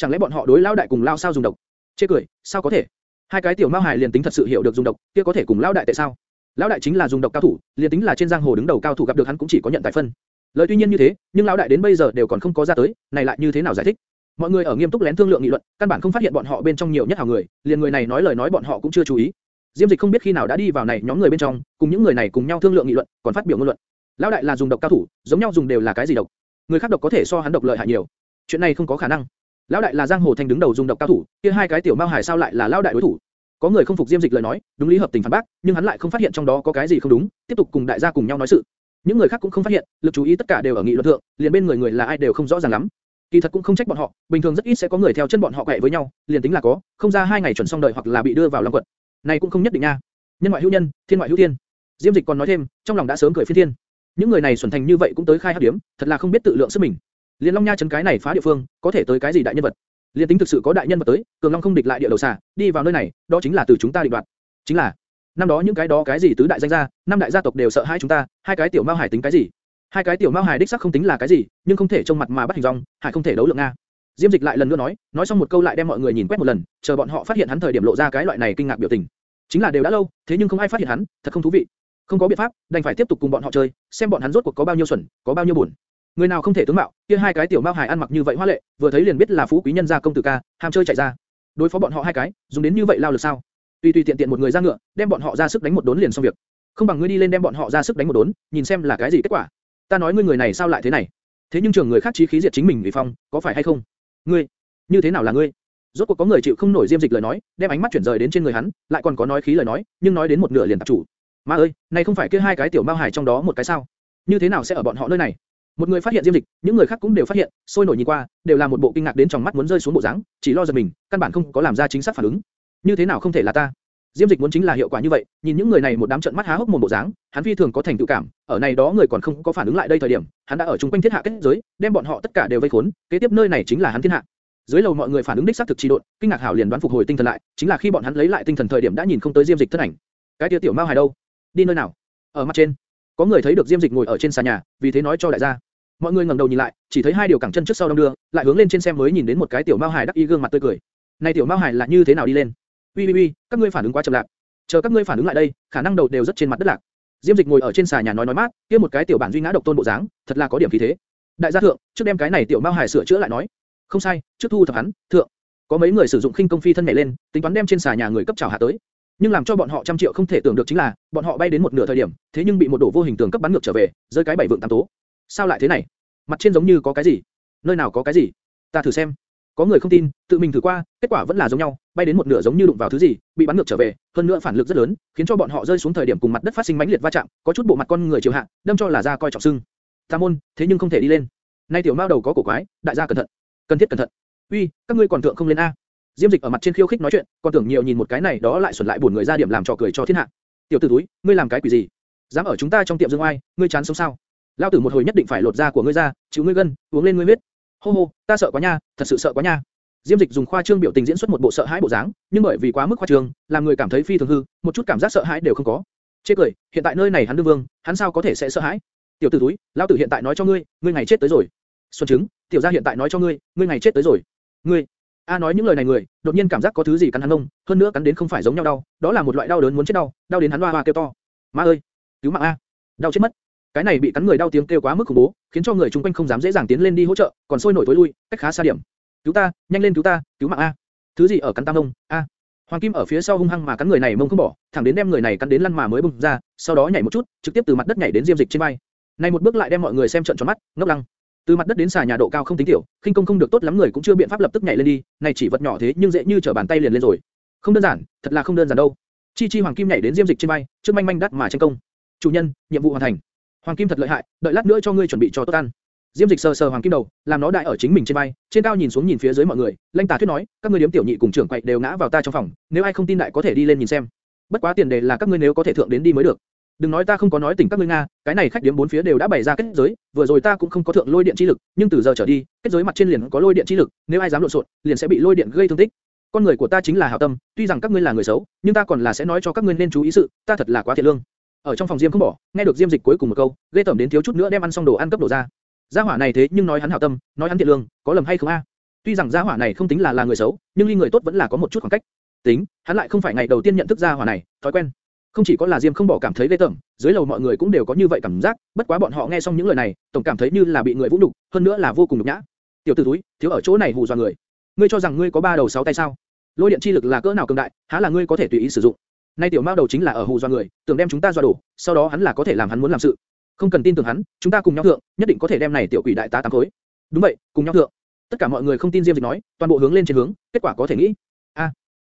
Chẳng lẽ bọn họ đối lão đại cùng lao sao dùng độc? Chê cười, sao có thể? Hai cái tiểu mao hài liền tính thật sự hiểu được dùng độc, kia có thể cùng lão đại tại sao? Lão đại chính là dùng độc cao thủ, liền tính là trên giang hồ đứng đầu cao thủ gặp được hắn cũng chỉ có nhận tài phân. Lời tuy nhiên như thế, nhưng lão đại đến bây giờ đều còn không có ra tới, này lại như thế nào giải thích? Mọi người ở nghiêm túc lén thương lượng nghị luận, căn bản không phát hiện bọn họ bên trong nhiều nhất hảo người, liền người này nói lời nói bọn họ cũng chưa chú ý. Diêm Dịch không biết khi nào đã đi vào này nhóm người bên trong, cùng những người này cùng nhau thương lượng nghị luận, còn phát biểu ngôn luận. Lão đại là dùng độc cao thủ, giống nhau dùng đều là cái gì độc? Người khác độc có thể so hắn độc lợi hại nhiều. Chuyện này không có khả năng. Lão đại là giang hồ Thanh đứng đầu dùng độc cao thủ, kia hai cái tiểu mao hải sao lại là lão đại đối thủ? Có người không phục Diêm Dịch lời nói, đúng lý hợp tình phản bác, nhưng hắn lại không phát hiện trong đó có cái gì không đúng, tiếp tục cùng đại gia cùng nhau nói sự. Những người khác cũng không phát hiện, lực chú ý tất cả đều ở nghị luận thượng, liền bên người người là ai đều không rõ ràng lắm. Kỳ thật cũng không trách bọn họ, bình thường rất ít sẽ có người theo chân bọn họ quậy với nhau, liền tính là có, không ra hai ngày chuẩn xong đời hoặc là bị đưa vào long quật. Này cũng không nhất định nha. Nhân ngoại hữu nhân, thiên ngoại hữu thiên. Diêm Dịch còn nói thêm, trong lòng đã sớm cười phi thiên. Những người này xuẩn thành như vậy cũng tới khai hắc điểm, thật là không biết tự lượng sức mình. Liên Long Nha chấn cái này phá địa phương, có thể tới cái gì đại nhân vật? Liên tính thực sự có đại nhân vật tới, Cường Long không địch lại địa đầu xà, đi vào nơi này, đó chính là từ chúng ta định đoạt. Chính là, năm đó những cái đó cái gì tứ đại danh gia, năm đại gia tộc đều sợ hai chúng ta, hai cái tiểu mao hải tính cái gì? Hai cái tiểu mao hải đích xác không tính là cái gì, nhưng không thể trông mặt mà bắt hình dong, hải không thể đấu lượng nga. Diêm Dịch lại lần nữa nói, nói xong một câu lại đem mọi người nhìn quét một lần, chờ bọn họ phát hiện hắn thời điểm lộ ra cái loại này kinh ngạc biểu tình. Chính là đều đã lâu, thế nhưng không ai phát hiện hắn, thật không thú vị. Không có biện pháp, đành phải tiếp tục cùng bọn họ chơi, xem bọn hắn rốt cuộc có bao nhiêu xuẩn, có bao nhiêu buồn. Người nào không thể tướng mạo, kia hai cái tiểu mao hài ăn mặc như vậy hoa lệ, vừa thấy liền biết là phú quý nhân gia công tử ca, ham chơi chạy ra. Đối phó bọn họ hai cái, dùng đến như vậy lao lực sao? Tùy tùy tiện tiện một người ra ngựa, đem bọn họ ra sức đánh một đốn liền xong việc. Không bằng ngươi đi lên đem bọn họ ra sức đánh một đốn, nhìn xem là cái gì kết quả. Ta nói ngươi người này sao lại thế này? Thế nhưng trường người khác chí khí diệt chính mình vì phong, có phải hay không? Ngươi, như thế nào là ngươi? Rốt cuộc có người chịu không nổi Diêm Dịch lời nói, đem ánh mắt chuyển rời đến trên người hắn, lại còn có nói khí lời nói, nhưng nói đến một nửa liền tập chủ. Ma ơi, này không phải kia hai cái tiểu mao hải trong đó một cái sao? Như thế nào sẽ ở bọn họ nơi này? Một người phát hiện Diêm Dịch, những người khác cũng đều phát hiện, sôi nổi nhìn qua, đều là một bộ kinh ngạc đến trong mắt muốn rơi xuống bộ dáng, chỉ lo giật mình, căn bản không có làm ra chính xác phản ứng. Như thế nào không thể là ta? Diêm Dịch muốn chính là hiệu quả như vậy, nhìn những người này một đám trợn mắt há hốc mồm bộ dáng, hắn phi thường có thành tựu cảm, ở này đó người còn không có phản ứng lại đây thời điểm, hắn đã ở trung quanh thiết hạ kết giới, đem bọn họ tất cả đều vây khốn, kế tiếp nơi này chính là hắn thiên hạ. Dưới lầu mọi người phản ứng đích xác thực trì độn, kinh ngạc hảo liền đoán phục hồi tinh thần lại, chính là khi bọn hắn lấy lại tinh thần thời điểm đã nhìn không tới Diêm Dịch thân ảnh. Cái kia tiểu Mao hài đâu? Đi nơi nào? Ở mặt trên. Có người thấy được Diêm Dịch ngồi ở trên xà nhà, vì thế nói cho đại gia. Mọi người ngẩng đầu nhìn lại, chỉ thấy hai điều cẳng chân trước sau đông đưa, lại hướng lên trên xem mới nhìn đến một cái tiểu Mao Hải đắc ý gương mặt tươi cười. Này tiểu Mao Hải là như thế nào đi lên? Ui ui ui, các ngươi phản ứng quá chậm lạc. Chờ các ngươi phản ứng lại đây, khả năng đầu đều rất trên mặt đất lạc. Diêm Dịch ngồi ở trên xà nhà nói nói mát, kia một cái tiểu bản duy ngã độc tôn bộ dáng, thật là có điểm khí thế. Đại gia thượng, trước đem cái này tiểu Mao Hải sửa chữa lại nói. Không sai, trước thu thập hắn, thượng. Có mấy người sử dụng khinh công phi thân nhảy lên, tính toán đem trên xà nhà người cấp chảo hạ tới. Nhưng làm cho bọn họ trăm triệu không thể tưởng được chính là, bọn họ bay đến một nửa thời điểm, thế nhưng bị một đổ vô hình tường cấp bắn ngược trở về, rơi cái bảy vượng tam tố. Sao lại thế này? Mặt trên giống như có cái gì? Nơi nào có cái gì? Ta thử xem. Có người không tin, tự mình thử qua, kết quả vẫn là giống nhau, bay đến một nửa giống như đụng vào thứ gì, bị bắn ngược trở về, hơn nữa phản lực rất lớn, khiến cho bọn họ rơi xuống thời điểm cùng mặt đất phát sinh mãnh liệt va chạm, có chút bộ mặt con người chiều hạ, đâm cho là ra coi trọng sưng. Ta môn, thế nhưng không thể đi lên. Nay tiểu mao đầu có cổ quái, đại gia cẩn thận, cần thiết cẩn thận. Uy, các ngươi còn thượng không lên a? Diêm Dịch ở mặt trên khiêu khích nói chuyện, còn tưởng nhiều nhìn một cái này đó lại xuẩn lại buồn người ra điểm làm trò cười cho thiên hạ. Tiểu tử túi, ngươi làm cái quỷ gì? Dám ở chúng ta trong tiệm dương oai, ngươi chán sống sao? Lão tử một hồi nhất định phải lột da của ngươi ra, chịu ngươi gân, uống lên ngươi huyết. Hô hô, ta sợ quá nha, thật sự sợ quá nha. Diêm Dịch dùng khoa trương biểu tình diễn xuất một bộ sợ hãi bộ dáng, nhưng bởi vì quá mức khoa trương, làm người cảm thấy phi thường hư, một chút cảm giác sợ hãi đều không có. Chê cười, hiện tại nơi này hắn đương vương, hắn sao có thể sẽ sợ hãi? Tiểu tử túi, lão tử hiện tại nói cho ngươi, ngươi ngày chết tới rồi. Xuân chứng, tiểu gia hiện tại nói cho ngươi, ngươi ngày chết tới rồi. Ngươi, A nói những lời này người, đột nhiên cảm giác có thứ gì cắn hắn ông, hơn nữa cắn đến không phải giống nhau đau, đó là một loại đau đớn muốn chết đau, đau đến hắn hoa hoa kêu to. Ma ơi, cứu mạng a, đau chết mất. Cái này bị cắn người đau tiếng kêu quá mức khủng bố, khiến cho người chung quanh không dám dễ dàng tiến lên đi hỗ trợ, còn sôi nổi tối lui, cách khá xa điểm. Cứu ta, nhanh lên cứu ta, cứu mạng a. Thứ gì ở cắn tam ông, a. Hoàng Kim ở phía sau hung hăng mà cắn người này mông không bỏ, thẳng đến đem người này cắn đến lăn mà mới bùng ra, sau đó nhảy một chút, trực tiếp từ mặt đất nhảy đến diêm dịch trên vai. Này một bước lại đem mọi người xem trợn tròn mắt, ngốc lăng. Từ mặt đất đến xà nhà độ cao không tính tiểu, khinh công không được tốt lắm người cũng chưa biện pháp lập tức nhảy lên đi, này chỉ vật nhỏ thế nhưng dễ như trở bàn tay liền lên rồi. Không đơn giản, thật là không đơn giản đâu. Chi Chi Hoàng Kim nhảy đến diêm dịch trên vai, trước manh manh đắt mà tranh công. Chủ nhân, nhiệm vụ hoàn thành. Hoàng Kim thật lợi hại, đợi lát nữa cho ngươi chuẩn bị cho tốt ăn. Diêm Dịch sờ sờ Hoàng Kim đầu, làm nó đại ở chính mình trên vai, trên cao nhìn xuống nhìn phía dưới mọi người, Lanh Tà Thuyết nói, các ngươi điếm tiểu nhị cùng trưởng quậy đều ngã vào ta trong phòng, nếu ai không tin đại có thể đi lên nhìn xem. Bất quá tiền đề là các ngươi nếu có thể thượng đến đi mới được. Đừng nói ta không có nói tỉnh các ngươi nga, cái này khách điểm bốn phía đều đã bày ra kết giới, vừa rồi ta cũng không có thượng lôi điện chi lực, nhưng từ giờ trở đi, kết giới mặt trên liền có lôi điện chi lực, nếu ai dám lộn xộn, liền sẽ bị lôi điện gây thương tích. Con người của ta chính là hảo tâm, tuy rằng các ngươi là người xấu, nhưng ta còn là sẽ nói cho các ngươi nên chú ý sự, ta thật là quá thiện lương. Ở trong phòng Diêm không bỏ, nghe được Diêm Dịch cuối cùng một câu, ghê tởm đến thiếu chút nữa đem ăn xong đồ ăn cấp đổ ra. Gia hỏa này thế nhưng nói hắn hảo tâm, nói hắn thiện lương, có lầm hay không a? Tuy rằng gia hỏa này không tính là là người xấu, nhưng ly người tốt vẫn là có một chút khoảng cách. Tính, hắn lại không phải ngày đầu tiên nhận thức gia hỏa này, thói quen. Không chỉ có là Diêm không bỏ cảm thấy ghê tởm, dưới lầu mọi người cũng đều có như vậy cảm giác, bất quá bọn họ nghe xong những lời này, tổng cảm thấy như là bị người vũ nhục, hơn nữa là vô cùng nhục nhã. Tiểu tử túi, thiếu ở chỗ này hù dọa người. Ngươi cho rằng ngươi có ba đầu sáu tay sao? Lôi điện chi lực là cỡ nào cường đại, há là ngươi có thể tùy ý sử dụng. Nay tiểu mao đầu chính là ở hù dọa người, tưởng đem chúng ta dọa đổ, sau đó hắn là có thể làm hắn muốn làm sự. Không cần tin tưởng hắn, chúng ta cùng nhau thượng, nhất định có thể đem này tiểu quỷ đại tá tám khối. Đúng vậy, cùng nhau thượng. Tất cả mọi người không tin Diêm Dịch nói, toàn bộ hướng lên trên hướng, kết quả có thể nghĩ.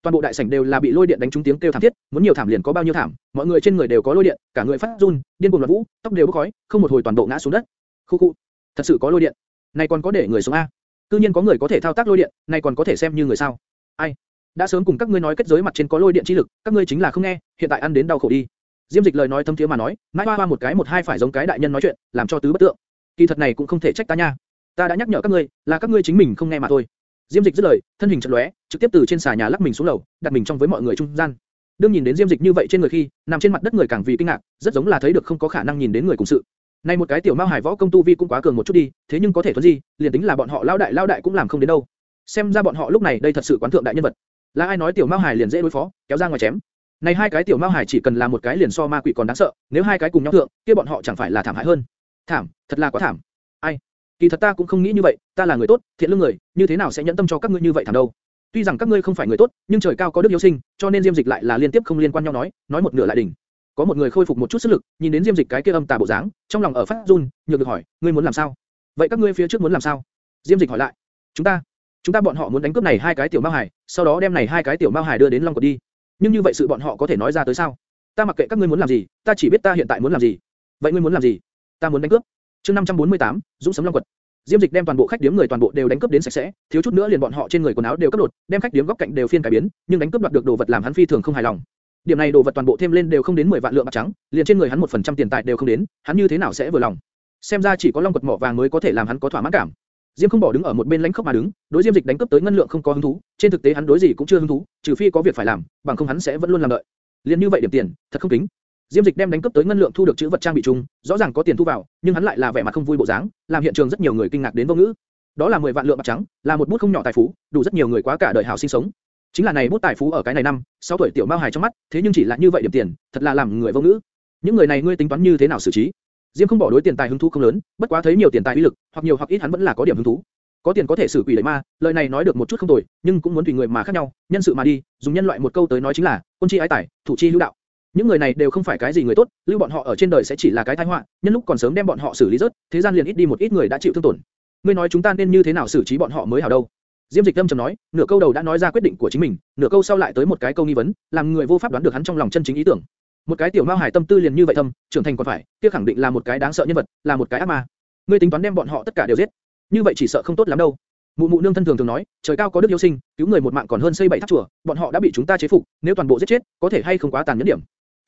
Toàn bộ đại sảnh đều là bị lôi điện đánh trúng tiếng kêu thảm thiết, muốn nhiều thảm liền có bao nhiêu thảm, mọi người trên người đều có lôi điện, cả người phát run, điên cuồng loạn vũ, tóc đều bốc khói, không một hồi toàn bộ ngã xuống đất. Khu khu, thật sự có lôi điện. Này còn có để người sống a? Cư nhiên có người có thể thao tác lôi điện, này còn có thể xem như người sao? Ai? Đã sớm cùng các ngươi nói kết giới mặt trên có lôi điện chi lực, các ngươi chính là không nghe, hiện tại ăn đến đau khổ đi. Diêm Dịch lời nói thâm thiế mà nói, mãi hoa hoa một cái một hai phải giống cái đại nhân nói chuyện, làm cho tứ bất tượng. Kỳ thật này cũng không thể trách ta nha. Ta đã nhắc nhở các ngươi, là các ngươi chính mình không nghe mà thôi. Diêm Dịch dứt lời, thân hình chợt lóe, trực tiếp từ trên xà nhà lắc mình xuống lầu, đặt mình trong với mọi người trung gian. Đương nhìn đến Diêm Dịch như vậy trên người khi, nằm trên mặt đất người càng vì kinh ngạc, rất giống là thấy được không có khả năng nhìn đến người cùng sự. Này một cái tiểu mao hải võ công tu vi cũng quá cường một chút đi, thế nhưng có thể thuần gì, liền tính là bọn họ lao đại lao đại cũng làm không đến đâu. Xem ra bọn họ lúc này đây thật sự quán thượng đại nhân vật. Là ai nói tiểu mao hải liền dễ đối phó, kéo ra ngoài chém. Này hai cái tiểu mao hải chỉ cần là một cái liền so ma quỷ còn đáng sợ, nếu hai cái cùng nhau thượng, kia bọn họ chẳng phải là thảm hại hơn. Thảm, thật là quá thảm. Ai? Kỳ thật ta cũng không nghĩ như vậy, ta là người tốt, thiện lương người, như thế nào sẽ nhẫn tâm cho các ngươi như vậy thảm đâu? Tuy rằng các ngươi không phải người tốt, nhưng trời cao có đức hiếu sinh, cho nên Diêm Dịch lại là liên tiếp không liên quan nhau nói, nói một nửa lại đỉnh. Có một người khôi phục một chút sức lực, nhìn đến Diêm Dịch cái kia âm tà bộ dáng, trong lòng ở phát run, nhược được hỏi, ngươi muốn làm sao? Vậy các ngươi phía trước muốn làm sao? Diêm Dịch hỏi lại. Chúng ta, chúng ta bọn họ muốn đánh cướp này hai cái tiểu mao hải, sau đó đem này hai cái tiểu mao hải đưa đến Long Cột đi. Nhưng như vậy sự bọn họ có thể nói ra tới sao? Ta mặc kệ các ngươi muốn làm gì, ta chỉ biết ta hiện tại muốn làm gì. Vậy ngươi muốn làm gì? Ta muốn đánh cướp. Chương 548, Dũng sấm Long Quật. Diêm Dịch đem toàn bộ khách điếm người toàn bộ đều đánh cướp đến sạch sẽ, thiếu chút nữa liền bọn họ trên người quần áo đều cấp đột, đem khách điếm góc cạnh đều phiên cải biến, nhưng đánh cướp đoạt được đồ vật làm hắn phi thường không hài lòng. Điểm này đồ vật toàn bộ thêm lên đều không đến 10 vạn lượng bạc trắng, liền trên người hắn một phần trăm tiền tài đều không đến, hắn như thế nào sẽ vừa lòng? Xem ra chỉ có long quật mỏ vàng mới có thể làm hắn có thỏa mãn cảm. Diêm không bỏ đứng ở một bên lãnh khốc mà đứng, đối Diêm Dịch đánh cướp tới ngân lượng không có hứng thú, trên thực tế hắn đối gì cũng chưa hứng thú, trừ phi có việc phải làm, bằng không hắn sẽ vẫn luôn làm đợi. Liên như vậy điểm tiền, thật không kính. Diêm Dịch đem đánh cướp tới ngân lượng thu được chữ vật trang bị chung, rõ ràng có tiền thu vào, nhưng hắn lại là vẻ mặt không vui bộ dáng, làm hiện trường rất nhiều người kinh ngạc đến vô ngữ. Đó là 10 vạn lượng bạc trắng, là một bút không nhỏ tài phú, đủ rất nhiều người quá cả đời hảo sinh sống. Chính là này bút tài phú ở cái này năm, 6 tuổi tiểu mao hài trong mắt, thế nhưng chỉ là như vậy điểm tiền, thật là làm người vô ngữ. Những người này ngươi tính toán như thế nào xử trí? Diêm không bỏ đối tiền tài hứng thú không lớn, bất quá thấy nhiều tiền tài uy lực, hoặc nhiều hoặc ít hắn vẫn là có điểm hứng thú. Có tiền có thể xử quỷ đẩy ma, lời này nói được một chút không tồi, nhưng cũng muốn tùy người mà khác nhau, nhân sự mà đi, dùng nhân loại một câu tới nói chính là, quân chi ái tài, thủ chi hữu đạo. Những người này đều không phải cái gì người tốt, lưu bọn họ ở trên đời sẽ chỉ là cái tai họa, nhân lúc còn sớm đem bọn họ xử lý rớt, thế gian liền ít đi một ít người đã chịu thương tổn. Ngươi nói chúng ta nên như thế nào xử trí bọn họ mới hảo đâu? Diêm Dịch Lâm trầm nói, nửa câu đầu đã nói ra quyết định của chính mình, nửa câu sau lại tới một cái câu nghi vấn, làm người vô pháp đoán được hắn trong lòng chân chính ý tưởng. Một cái tiểu mao hải tâm tư liền như vậy thâm, trưởng thành còn phải, kia khẳng định là một cái đáng sợ nhân vật, là một cái ác ma. Ngươi tính toán đem bọn họ tất cả đều giết, như vậy chỉ sợ không tốt lắm đâu. Mụ mụ nương thân thường thường nói, trời cao có đức yêu sinh, cứu người một mạng còn hơn xây bảy tháp chùa, bọn họ đã bị chúng ta chế phục, nếu toàn bộ giết chết, có thể hay không quá tàn nhẫn điểm.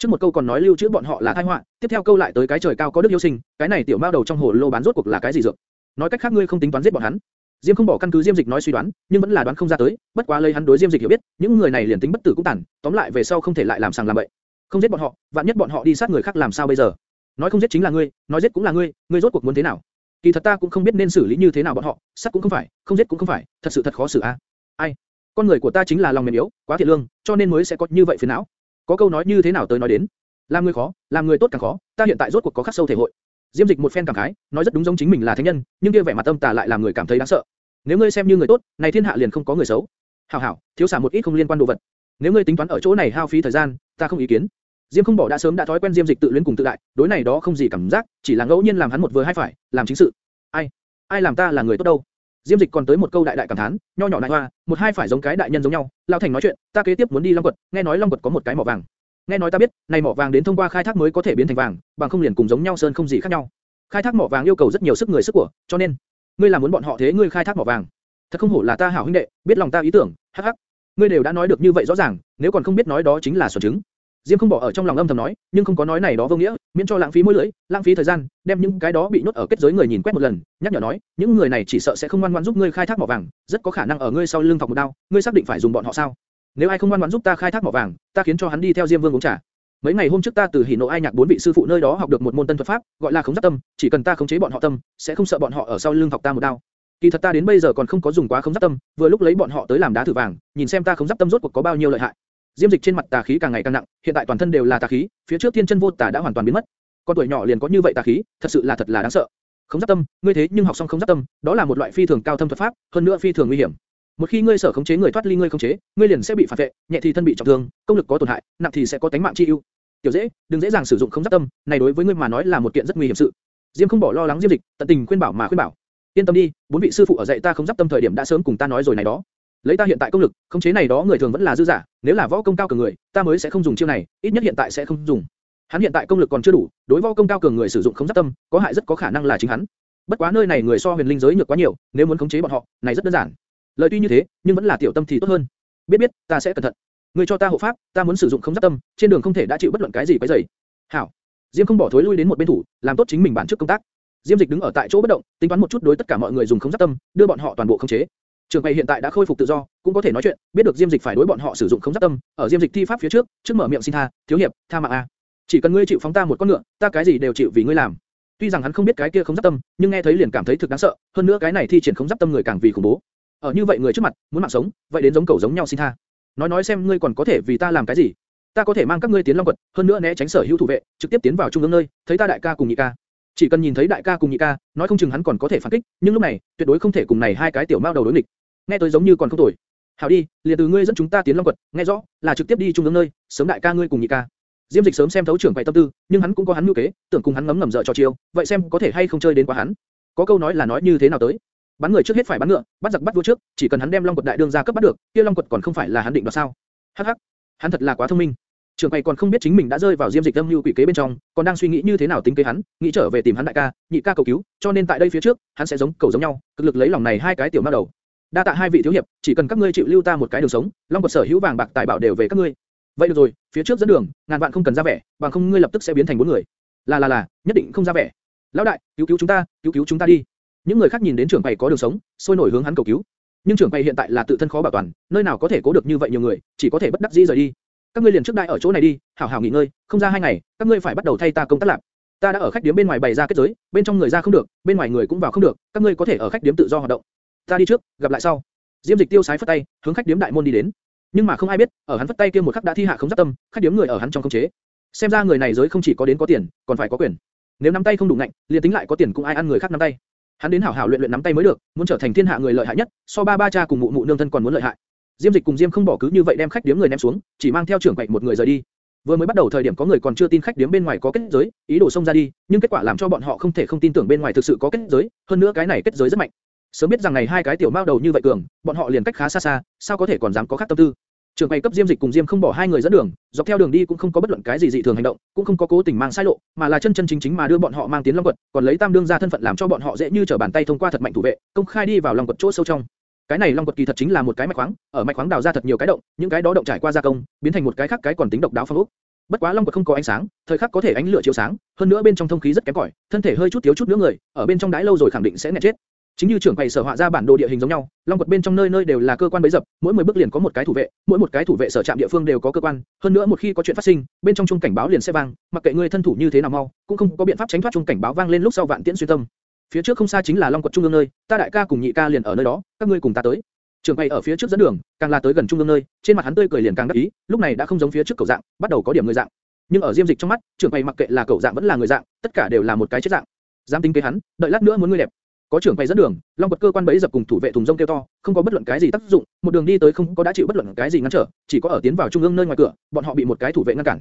Trước một câu còn nói lưu trữ bọn họ là tai họa, tiếp theo câu lại tới cái trời cao có đức yêu sinh, cái này tiểu mao đầu trong hồ lô bán rốt cuộc là cái gì dược? Nói cách khác ngươi không tính toán giết bọn hắn. Diêm không bỏ căn cứ Diêm Dịch nói suy đoán, nhưng vẫn là đoán không ra tới, bất quá lấy hắn đối Diêm Dịch hiểu biết, những người này liền tính bất tử cũng tàn, tóm lại về sau không thể lại làm sàng làm bậy. Không giết bọn họ, vạn nhất bọn họ đi sát người khác làm sao bây giờ? Nói không giết chính là ngươi, nói giết cũng là ngươi, ngươi rốt cuộc muốn thế nào? Kỳ thật ta cũng không biết nên xử lý như thế nào bọn họ, sát cũng không phải, không giết cũng không phải, thật sự thật khó xử a. Ai? Con người của ta chính là lòng mềm yếu, quá thiệt lương, cho nên mới sẽ có như vậy phiền não. Có câu nói như thế nào tới nói đến, làm người khó, làm người tốt càng khó, ta hiện tại rốt cuộc có khắc sâu thể hội. Diêm Dịch một phen cảm khái, nói rất đúng giống chính mình là thánh nhân, nhưng kia vẻ mặt tâm tà lại làm người cảm thấy đáng sợ. Nếu ngươi xem như người tốt, này thiên hạ liền không có người xấu. Hảo hảo, thiếu xả một ít không liên quan đồ vật. Nếu ngươi tính toán ở chỗ này hao phí thời gian, ta không ý kiến. Diêm không bỏ đã sớm đã thói quen Diêm Dịch tự luyến cùng tự đại, đối này đó không gì cảm giác, chỉ là ngẫu nhiên làm hắn một vừa hai phải, làm chính sự. Ai, ai làm ta là người tốt đâu? Diêm Dịch còn tới một câu đại đại cảm thán, nho nhỏ đại hoa, một hai phải giống cái đại nhân giống nhau. Lão Thành nói chuyện, ta kế tiếp muốn đi Long Quật, nghe nói Long Quật có một cái mỏ vàng. Nghe nói ta biết, này mỏ vàng đến thông qua khai thác mới có thể biến thành vàng, bằng không liền cùng giống nhau sơn không gì khác nhau. Khai thác mỏ vàng yêu cầu rất nhiều sức người sức của, cho nên, ngươi là muốn bọn họ thế ngươi khai thác mỏ vàng. Thật không hổ là ta hảo huynh đệ, biết lòng ta ý tưởng, hắc hắc. Ngươi đều đã nói được như vậy rõ ràng, nếu còn không biết nói đó chính là xuẩn chứng. Diêm không bỏ ở trong lòng âm thầm nói, nhưng không có nói này đó vô nghĩa, miễn cho lãng phí môi lưỡi, lãng phí thời gian, đem những cái đó bị nhốt ở kết giới người nhìn quét một lần, nhắc nhở nói, những người này chỉ sợ sẽ không ngoan ngoãn giúp ngươi khai thác mỏ vàng, rất có khả năng ở ngươi sau lưng thọc một đao, ngươi xác định phải dùng bọn họ sao? Nếu ai không ngoan ngoãn giúp ta khai thác mỏ vàng, ta khiến cho hắn đi theo Diêm Vương uống trà. Mấy ngày hôm trước ta từ hỉ nộ ai nhạc bốn vị sư phụ nơi đó học được một môn tân thuật pháp, gọi là khống giáp tâm, chỉ cần ta khống chế bọn họ tâm, sẽ không sợ bọn họ ở sau lưng thọc ta một đao. Kỳ thật ta đến bây giờ còn không có dùng quá khống giáp tâm, vừa lúc lấy bọn họ tới làm đá thử vàng, nhìn xem ta khống giáp tâm rốt cuộc có bao nhiêu lợi hại. Diêm Dịch trên mặt tà khí càng ngày càng nặng, hiện tại toàn thân đều là tà khí, phía trước thiên chân vô tà đã hoàn toàn biến mất. Con tuổi nhỏ liền có như vậy tà khí, thật sự là thật là đáng sợ. Không giáp tâm, ngươi thế nhưng học xong không giáp tâm, đó là một loại phi thường cao thâm thuật pháp, hơn nữa phi thường nguy hiểm. Một khi ngươi sở khống chế người thoát ly ngươi khống chế, ngươi liền sẽ bị phản vệ, nhẹ thì thân bị trọng thương, công lực có tổn hại, nặng thì sẽ có tính mạng chi ưu. Tiểu dễ, đừng dễ dàng sử dụng không giáp tâm, này đối với ngươi mà nói là một kiện rất nguy hiểm sự. Diêm không bỏ lo lắng Diêm Dịch, tận tình khuyên bảo mà khuyên bảo. Yên tâm đi, bốn vị sư phụ ở dạy ta không giáp tâm thời điểm đã sớm cùng ta nói rồi này đó. Lấy ta hiện tại công lực, khống chế này đó người thường vẫn là dư giả, nếu là võ công cao cường người, ta mới sẽ không dùng chiêu này, ít nhất hiện tại sẽ không dùng. Hắn hiện tại công lực còn chưa đủ, đối võ công cao cường người sử dụng không dắt tâm, có hại rất có khả năng là chính hắn. Bất quá nơi này người so huyền linh giới nhược quá nhiều, nếu muốn khống chế bọn họ, này rất đơn giản. Lời tuy như thế, nhưng vẫn là tiểu tâm thì tốt hơn. Biết biết, ta sẽ cẩn thận. Ngươi cho ta hộ pháp, ta muốn sử dụng không dắt tâm, trên đường không thể đã chịu bất luận cái gì quấy rầy. Hảo. Diêm không bỏ thối lui đến một bên thủ, làm tốt chính mình bản chức công tác. Diêm Dịch đứng ở tại chỗ bất động, tính toán một chút đối tất cả mọi người dùng không giáp tâm, đưa bọn họ toàn bộ khống chế. Trường quay hiện tại đã khôi phục tự do, cũng có thể nói chuyện, biết được Diêm Dịch phải đối bọn họ sử dụng không giáp tâm, ở Diêm Dịch thi pháp phía trước, trước mở miệng xin tha, thiếu hiệp, tha mạng a. Chỉ cần ngươi chịu phóng ta một con ngựa, ta cái gì đều chịu vì ngươi làm. Tuy rằng hắn không biết cái kia không giáp tâm, nhưng nghe thấy liền cảm thấy thực đáng sợ, hơn nữa cái này thi triển không giáp tâm người càng vì khủng bố. Ở như vậy người trước mặt, muốn mạng sống, vậy đến giống cầu giống nhau xin tha. Nói nói xem ngươi còn có thể vì ta làm cái gì? Ta có thể mang các ngươi tiến long quật, hơn nữa né tránh sở hữu thủ vệ, trực tiếp tiến vào trung ương nơi, thấy ta đại ca cùng nhị ca. Chỉ cần nhìn thấy đại ca cùng nhị ca, nói không chừng hắn còn có thể phản kích, nhưng lúc này, tuyệt đối không thể cùng này hai cái tiểu mao đầu đối nghịch. Nghe tới giống như còn không tuổi. Hảo đi, liền từ ngươi dẫn chúng ta tiến long quật, nghe rõ, là trực tiếp đi trung ương nơi, sớm đại ca ngươi cùng nhị ca. Diêm Dịch sớm xem thấu trưởng quầy tâm tư, nhưng hắn cũng có hắn mưu kế, tưởng cùng hắn ngấm ngầm dở trò chiêu, vậy xem có thể hay không chơi đến quá hắn. Có câu nói là nói như thế nào tới? Bắn người trước hết phải bắn ngựa, bắt giặc bắt vua trước, chỉ cần hắn đem long quật đại đương gia cấp bắt được, kia long quật còn không phải là hắn định đoạt sao? Hắc hắc, hắn thật là quá thông minh. Trường quầy còn không biết chính mình đã rơi vào diêm dịch âm lưu quỷ kế bên trong, còn đang suy nghĩ như thế nào tính kế hắn, nghĩ trở về tìm hắn đại ca, nhị ca cầu cứu, cho nên tại đây phía trước, hắn sẽ giống cầu giống nhau, cực lực lấy lòng này hai cái tiểu ma đầu. Đa tạ hai vị thiếu hiệp, chỉ cần các ngươi chịu lưu ta một cái đường sống, long quật sở hữu vàng bạc tài bảo đều về các ngươi. Vậy được rồi, phía trước dẫn đường, ngàn vạn không cần ra vẻ, bằng không ngươi lập tức sẽ biến thành bốn người. Là là là, nhất định không ra vẻ. Lão đại, cứu cứu chúng ta, cứu cứu chúng ta đi. Những người khác nhìn đến trưởng quầy có đường sống, sôi nổi hướng hắn cầu cứu. Nhưng trưởng quầy hiện tại là tự thân khó bảo toàn, nơi nào có thể cố được như vậy nhiều người, chỉ có thể bất đắc dĩ rời đi các ngươi liền trước đại ở chỗ này đi, hảo hảo nghỉ ngơi, không ra hai ngày, các ngươi phải bắt đầu thay ta công tác làm Ta đã ở khách điếm bên ngoài bày ra kết giới, bên trong người ra không được, bên ngoài người cũng vào không được, các ngươi có thể ở khách điếm tự do hoạt động. Ta đi trước, gặp lại sau. Diêm Dịch tiêu sái phất tay, hướng khách điếm đại môn đi đến. Nhưng mà không ai biết, ở hắn phất tay kia một khắc đã thi hạ không giáp tâm, khách điếm người ở hắn trong công chế. Xem ra người này giới không chỉ có đến có tiền, còn phải có quyền. Nếu nắm tay không đủ mạnh, liền tính lại có tiền cũng ai ăn người khác nắm tay. Hắn đến hảo hảo luyện luyện nắm tay mới được, muốn trở thành thiên hạ người lợi hại nhất, so ba ba cha cùng mụ mụ nương thân còn muốn lợi hại. Diêm Dịch cùng Diêm không bỏ cứ như vậy đem khách điếm người ném xuống, chỉ mang theo trưởng quậy một người rời đi. Vừa mới bắt đầu thời điểm có người còn chưa tin khách điếm bên ngoài có kết giới, ý đồ xông ra đi, nhưng kết quả làm cho bọn họ không thể không tin tưởng bên ngoài thực sự có kết giới, hơn nữa cái này kết giới rất mạnh. Sớm biết rằng này hai cái tiểu mao đầu như vậy cường, bọn họ liền cách khá xa xa, sao có thể còn dám có khác tâm tư? Trường quay cấp Diêm Dịch cùng Diêm không bỏ hai người dẫn đường, dọc theo đường đi cũng không có bất luận cái gì dị thường hành động, cũng không có cố tình mang sai lộ, mà là chân chân chính chính mà đưa bọn họ mang tiến Long quật, còn lấy Tam đương ra thân phận làm cho bọn họ dễ như trở bàn tay thông qua thật mạnh thủ vệ, công khai đi vào Long quật chỗ sâu trong. Cái này long quật kỳ thật chính là một cái mạch khoáng, ở mạch khoáng đào ra thật nhiều cái động, những cái đó động trải qua gia công, biến thành một cái khác cái còn tính độc đáo phong ốc. Bất quá long quật không có ánh sáng, thời khắc có thể ánh lửa chiếu sáng, hơn nữa bên trong thông khí rất kém cỏi, thân thể hơi chút thiếu chút nữa người, ở bên trong đái lâu rồi khẳng định sẽ nghẹt chết. Chính như trưởng quầy sở họa ra bản đồ địa hình giống nhau, long quật bên trong nơi nơi đều là cơ quan bấy dập, mỗi 10 bước liền có một cái thủ vệ, mỗi một cái thủ vệ sở trạm địa phương đều có cơ quan, hơn nữa một khi có chuyện phát sinh, bên trong chuông cảnh báo liền sẽ vang, mặc kệ ngươi thân thủ như thế nào mau, cũng không có biện pháp tránh thoát chuông cảnh báo vang lên lúc sau vạn tiễn xuyên tâm. Phía trước không xa chính là long quật trung ương nơi, ta đại ca cùng nhị ca liền ở nơi đó, các ngươi cùng ta tới. Trưởng quầy ở phía trước dẫn đường, càng là tới gần trung ương nơi, trên mặt hắn tươi cười liền càng đắc ý, lúc này đã không giống phía trước cầu dạng, bắt đầu có điểm người dạng. Nhưng ở Diêm Dịch trong mắt, trưởng quầy mặc kệ là cầu dạng vẫn là người dạng, tất cả đều là một cái chết dạng. Dám tính kế hắn, đợi lát nữa muốn ngươi đẹp. Có trưởng quay dẫn đường, long quật cơ quan bẫy dập cùng thủ vệ thùng rông kêu to, không có bất luận cái gì tác dụng, một đường đi tới không có đã chịu bất luận cái gì ngăn trở, chỉ có ở tiến vào trung ương nơi ngoài cửa, bọn họ bị một cái thủ vệ ngăn cản.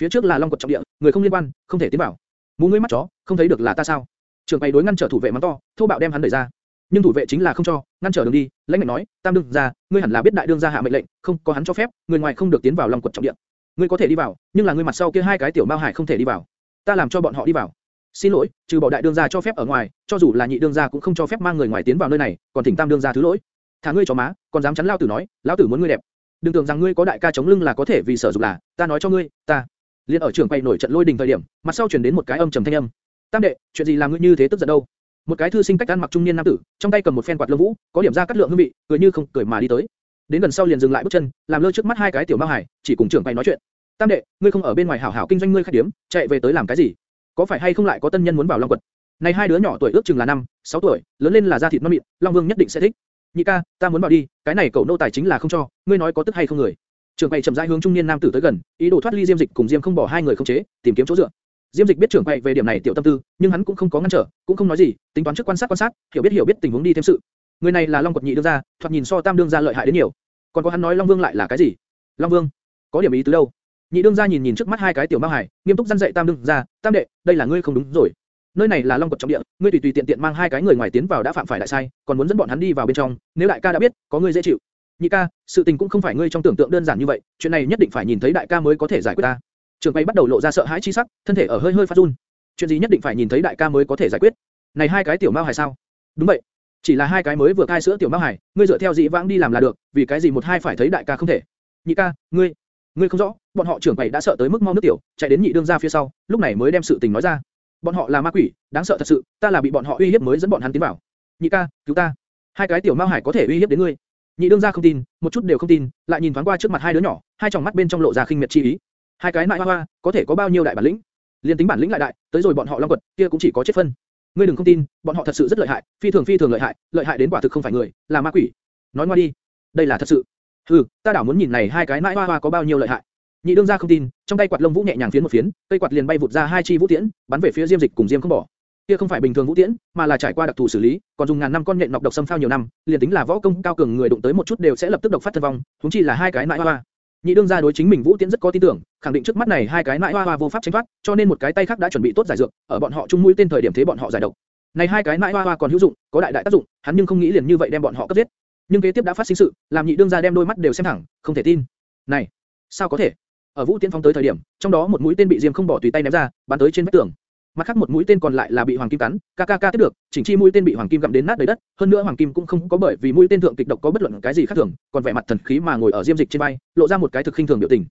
Phía trước là long quật trọng địa, người không liên quan, không thể tiến vào. Mù ngươi mắt chó, không thấy được là ta sao? trưởng quay đối ngăn trở thủ vệ mắng to, thô bạo đem hắn đẩy ra nhưng thủ vệ chính là không cho, ngăn trở đường đi, lãnh mệnh nói, tam đương gia, ngươi hẳn là biết đại đương gia hạ mệnh lệnh, không có hắn cho phép, người ngoài không được tiến vào long quật trọng địa. Ngươi có thể đi vào, nhưng là ngươi mặt sau kia hai cái tiểu mao hải không thể đi vào. Ta làm cho bọn họ đi vào. Xin lỗi, trừ bỏ đại đương gia cho phép ở ngoài, cho dù là nhị đương gia cũng không cho phép mang người ngoài tiến vào nơi này, còn thỉnh tam đương gia thứ lỗi. Thả ngươi cho má, còn dám chắn lao tử nói, lão tử muốn ngươi đẹp. Đừng tưởng rằng ngươi có đại ca chống lưng là có thể vì sở dục là, ta nói cho ngươi, ta. Liên ở trưởng quay nổi trận lôi đình thời điểm, mặt sau truyền đến một cái âm trầm thanh âm. Tam đệ, chuyện gì làm ngươi như thế tức giận đâu? Một cái thư sinh cách ăn mặc trung niên nam tử, trong tay cầm một phen quạt lông vũ, có điểm ra cắt lượng hương vị, cười như không cười mà đi tới. Đến gần sau liền dừng lại bước chân, làm lơ trước mắt hai cái tiểu mao hải, chỉ cùng trưởng quay nói chuyện. Tam đệ, ngươi không ở bên ngoài hảo hảo kinh doanh ngươi khách điểm, chạy về tới làm cái gì? Có phải hay không lại có tân nhân muốn vào long quật? Này hai đứa nhỏ tuổi ước chừng là năm, sáu tuổi, lớn lên là da thịt non mịn, Long Vương nhất định sẽ thích. Nhị ca, ta muốn bảo đi, cái này cậu nô tài chính là không cho, ngươi nói có tức hay không người. Trưởng quầy chậm rãi hướng trung niên nam tử tới gần, ý đồ thoát ly Diêm Dịch cùng Diêm không bỏ hai người không chế, tìm kiếm chỗ dựa. Diêm Dịch biết trưởng quầy về điểm này tiểu tâm tư, nhưng hắn cũng không có ngăn trở, cũng không nói gì, tính toán trước quan sát quan sát, hiểu biết hiểu biết tình huống đi thêm sự. Người này là Long Quật Nhị đương gia, thoạt nhìn so Tam đương gia lợi hại đến nhiều. Còn có hắn nói Long Vương lại là cái gì? Long Vương, có điểm ý tứ đâu? Nhị đương gia nhìn nhìn trước mắt hai cái tiểu ma hải, nghiêm túc dặn dạy Tam đương gia, Tam đệ, đây là ngươi không đúng rồi. Nơi này là Long Quật trọng địa, ngươi tùy tùy tiện tiện mang hai cái người ngoài tiến vào đã phạm phải đại sai, còn muốn dẫn bọn hắn đi vào bên trong, nếu đại ca đã biết, có ngươi dễ chịu. Nhị ca, sự tình cũng không phải ngươi trong tưởng tượng đơn giản như vậy, chuyện này nhất định phải nhìn thấy đại ca mới có thể giải quyết ta. Trường bay bắt đầu lộ ra sợ hãi chi sắc, thân thể ở hơi hơi phát run. Chuyện gì nhất định phải nhìn thấy đại ca mới có thể giải quyết? Này hai cái tiểu mao hải sao? Đúng vậy, chỉ là hai cái mới vừa cai sữa tiểu mao hải, ngươi dựa theo dị vãng đi làm là được, vì cái gì một hai phải thấy đại ca không thể? Nhị ca, ngươi, ngươi không rõ, bọn họ trưởng quầy đã sợ tới mức mau nước tiểu, chạy đến nhị đương gia phía sau, lúc này mới đem sự tình nói ra. Bọn họ là ma quỷ, đáng sợ thật sự, ta là bị bọn họ uy hiếp mới dẫn bọn hắn tiến vào. Nhị ca, cứu ta. Hai cái tiểu mao hải có thể uy hiếp đến ngươi. Nhị đương gia không tin, một chút đều không tin, lại nhìn thoáng qua trước mặt hai đứa nhỏ, hai tròng mắt bên trong lộ ra khinh miệt chi ý. Hai cái nại hoa hoa, có thể có bao nhiêu đại bản lĩnh? Liên tính bản lĩnh lại đại, tới rồi bọn họ long quật, kia cũng chỉ có chết phân. Ngươi đừng không tin, bọn họ thật sự rất lợi hại, phi thường phi thường lợi hại, lợi hại đến quả thực không phải người, là ma quỷ. Nói ngoa đi, đây là thật sự. Hừ, ta đảo muốn nhìn này hai cái nại hoa hoa có bao nhiêu lợi hại. Nhị đương gia không tin, trong tay quạt lông vũ nhẹ nhàng phiến một phiến, cây quạt liền bay vụt ra hai chi vũ tiễn, bắn về phía Diêm Dịch cùng Diêm không bỏ. Kia không phải bình thường vũ tiễn, mà là trải qua đặc thù xử lý, còn dùng ngàn năm con nhện nọc độc xâm phao nhiều năm, liền tính là võ công cao cường người đụng tới một chút đều sẽ lập tức độc phát thân vong, huống chi là hai cái nại hoa hoa. Nhị đương gia đối chính mình vũ tiễn rất có tin tưởng, khẳng định trước mắt này hai cái nại hoa hoa vô pháp tránh thoát, cho nên một cái tay khác đã chuẩn bị tốt giải dược, ở bọn họ chung mũi tên thời điểm thế bọn họ giải độc. Này hai cái nại hoa hoa còn hữu dụng, có đại đại tác dụng, hắn nhưng không nghĩ liền như vậy đem bọn họ cấp giết. Nhưng kế tiếp đã phát sinh sự, làm nhị đương gia đem đôi mắt đều xem thẳng, không thể tin. Này, sao có thể? Ở Vũ Tiễn phóng tới thời điểm, trong đó một mũi tên bị Diêm không bỏ tùy tay ném ra, bắn tới trên vách tường. Mặt khác một mũi tên còn lại là bị Hoàng Kim cắn, ca ca ca tiếp được, chỉnh chi mũi tên bị Hoàng Kim gặm đến nát đầy đất, hơn nữa Hoàng Kim cũng không có bởi vì mũi tên thượng kịch độc có bất luận cái gì khác thường, còn vẻ mặt thần khí mà ngồi ở Diêm Dịch trên vai, lộ ra một cái thực khinh thường biểu tình.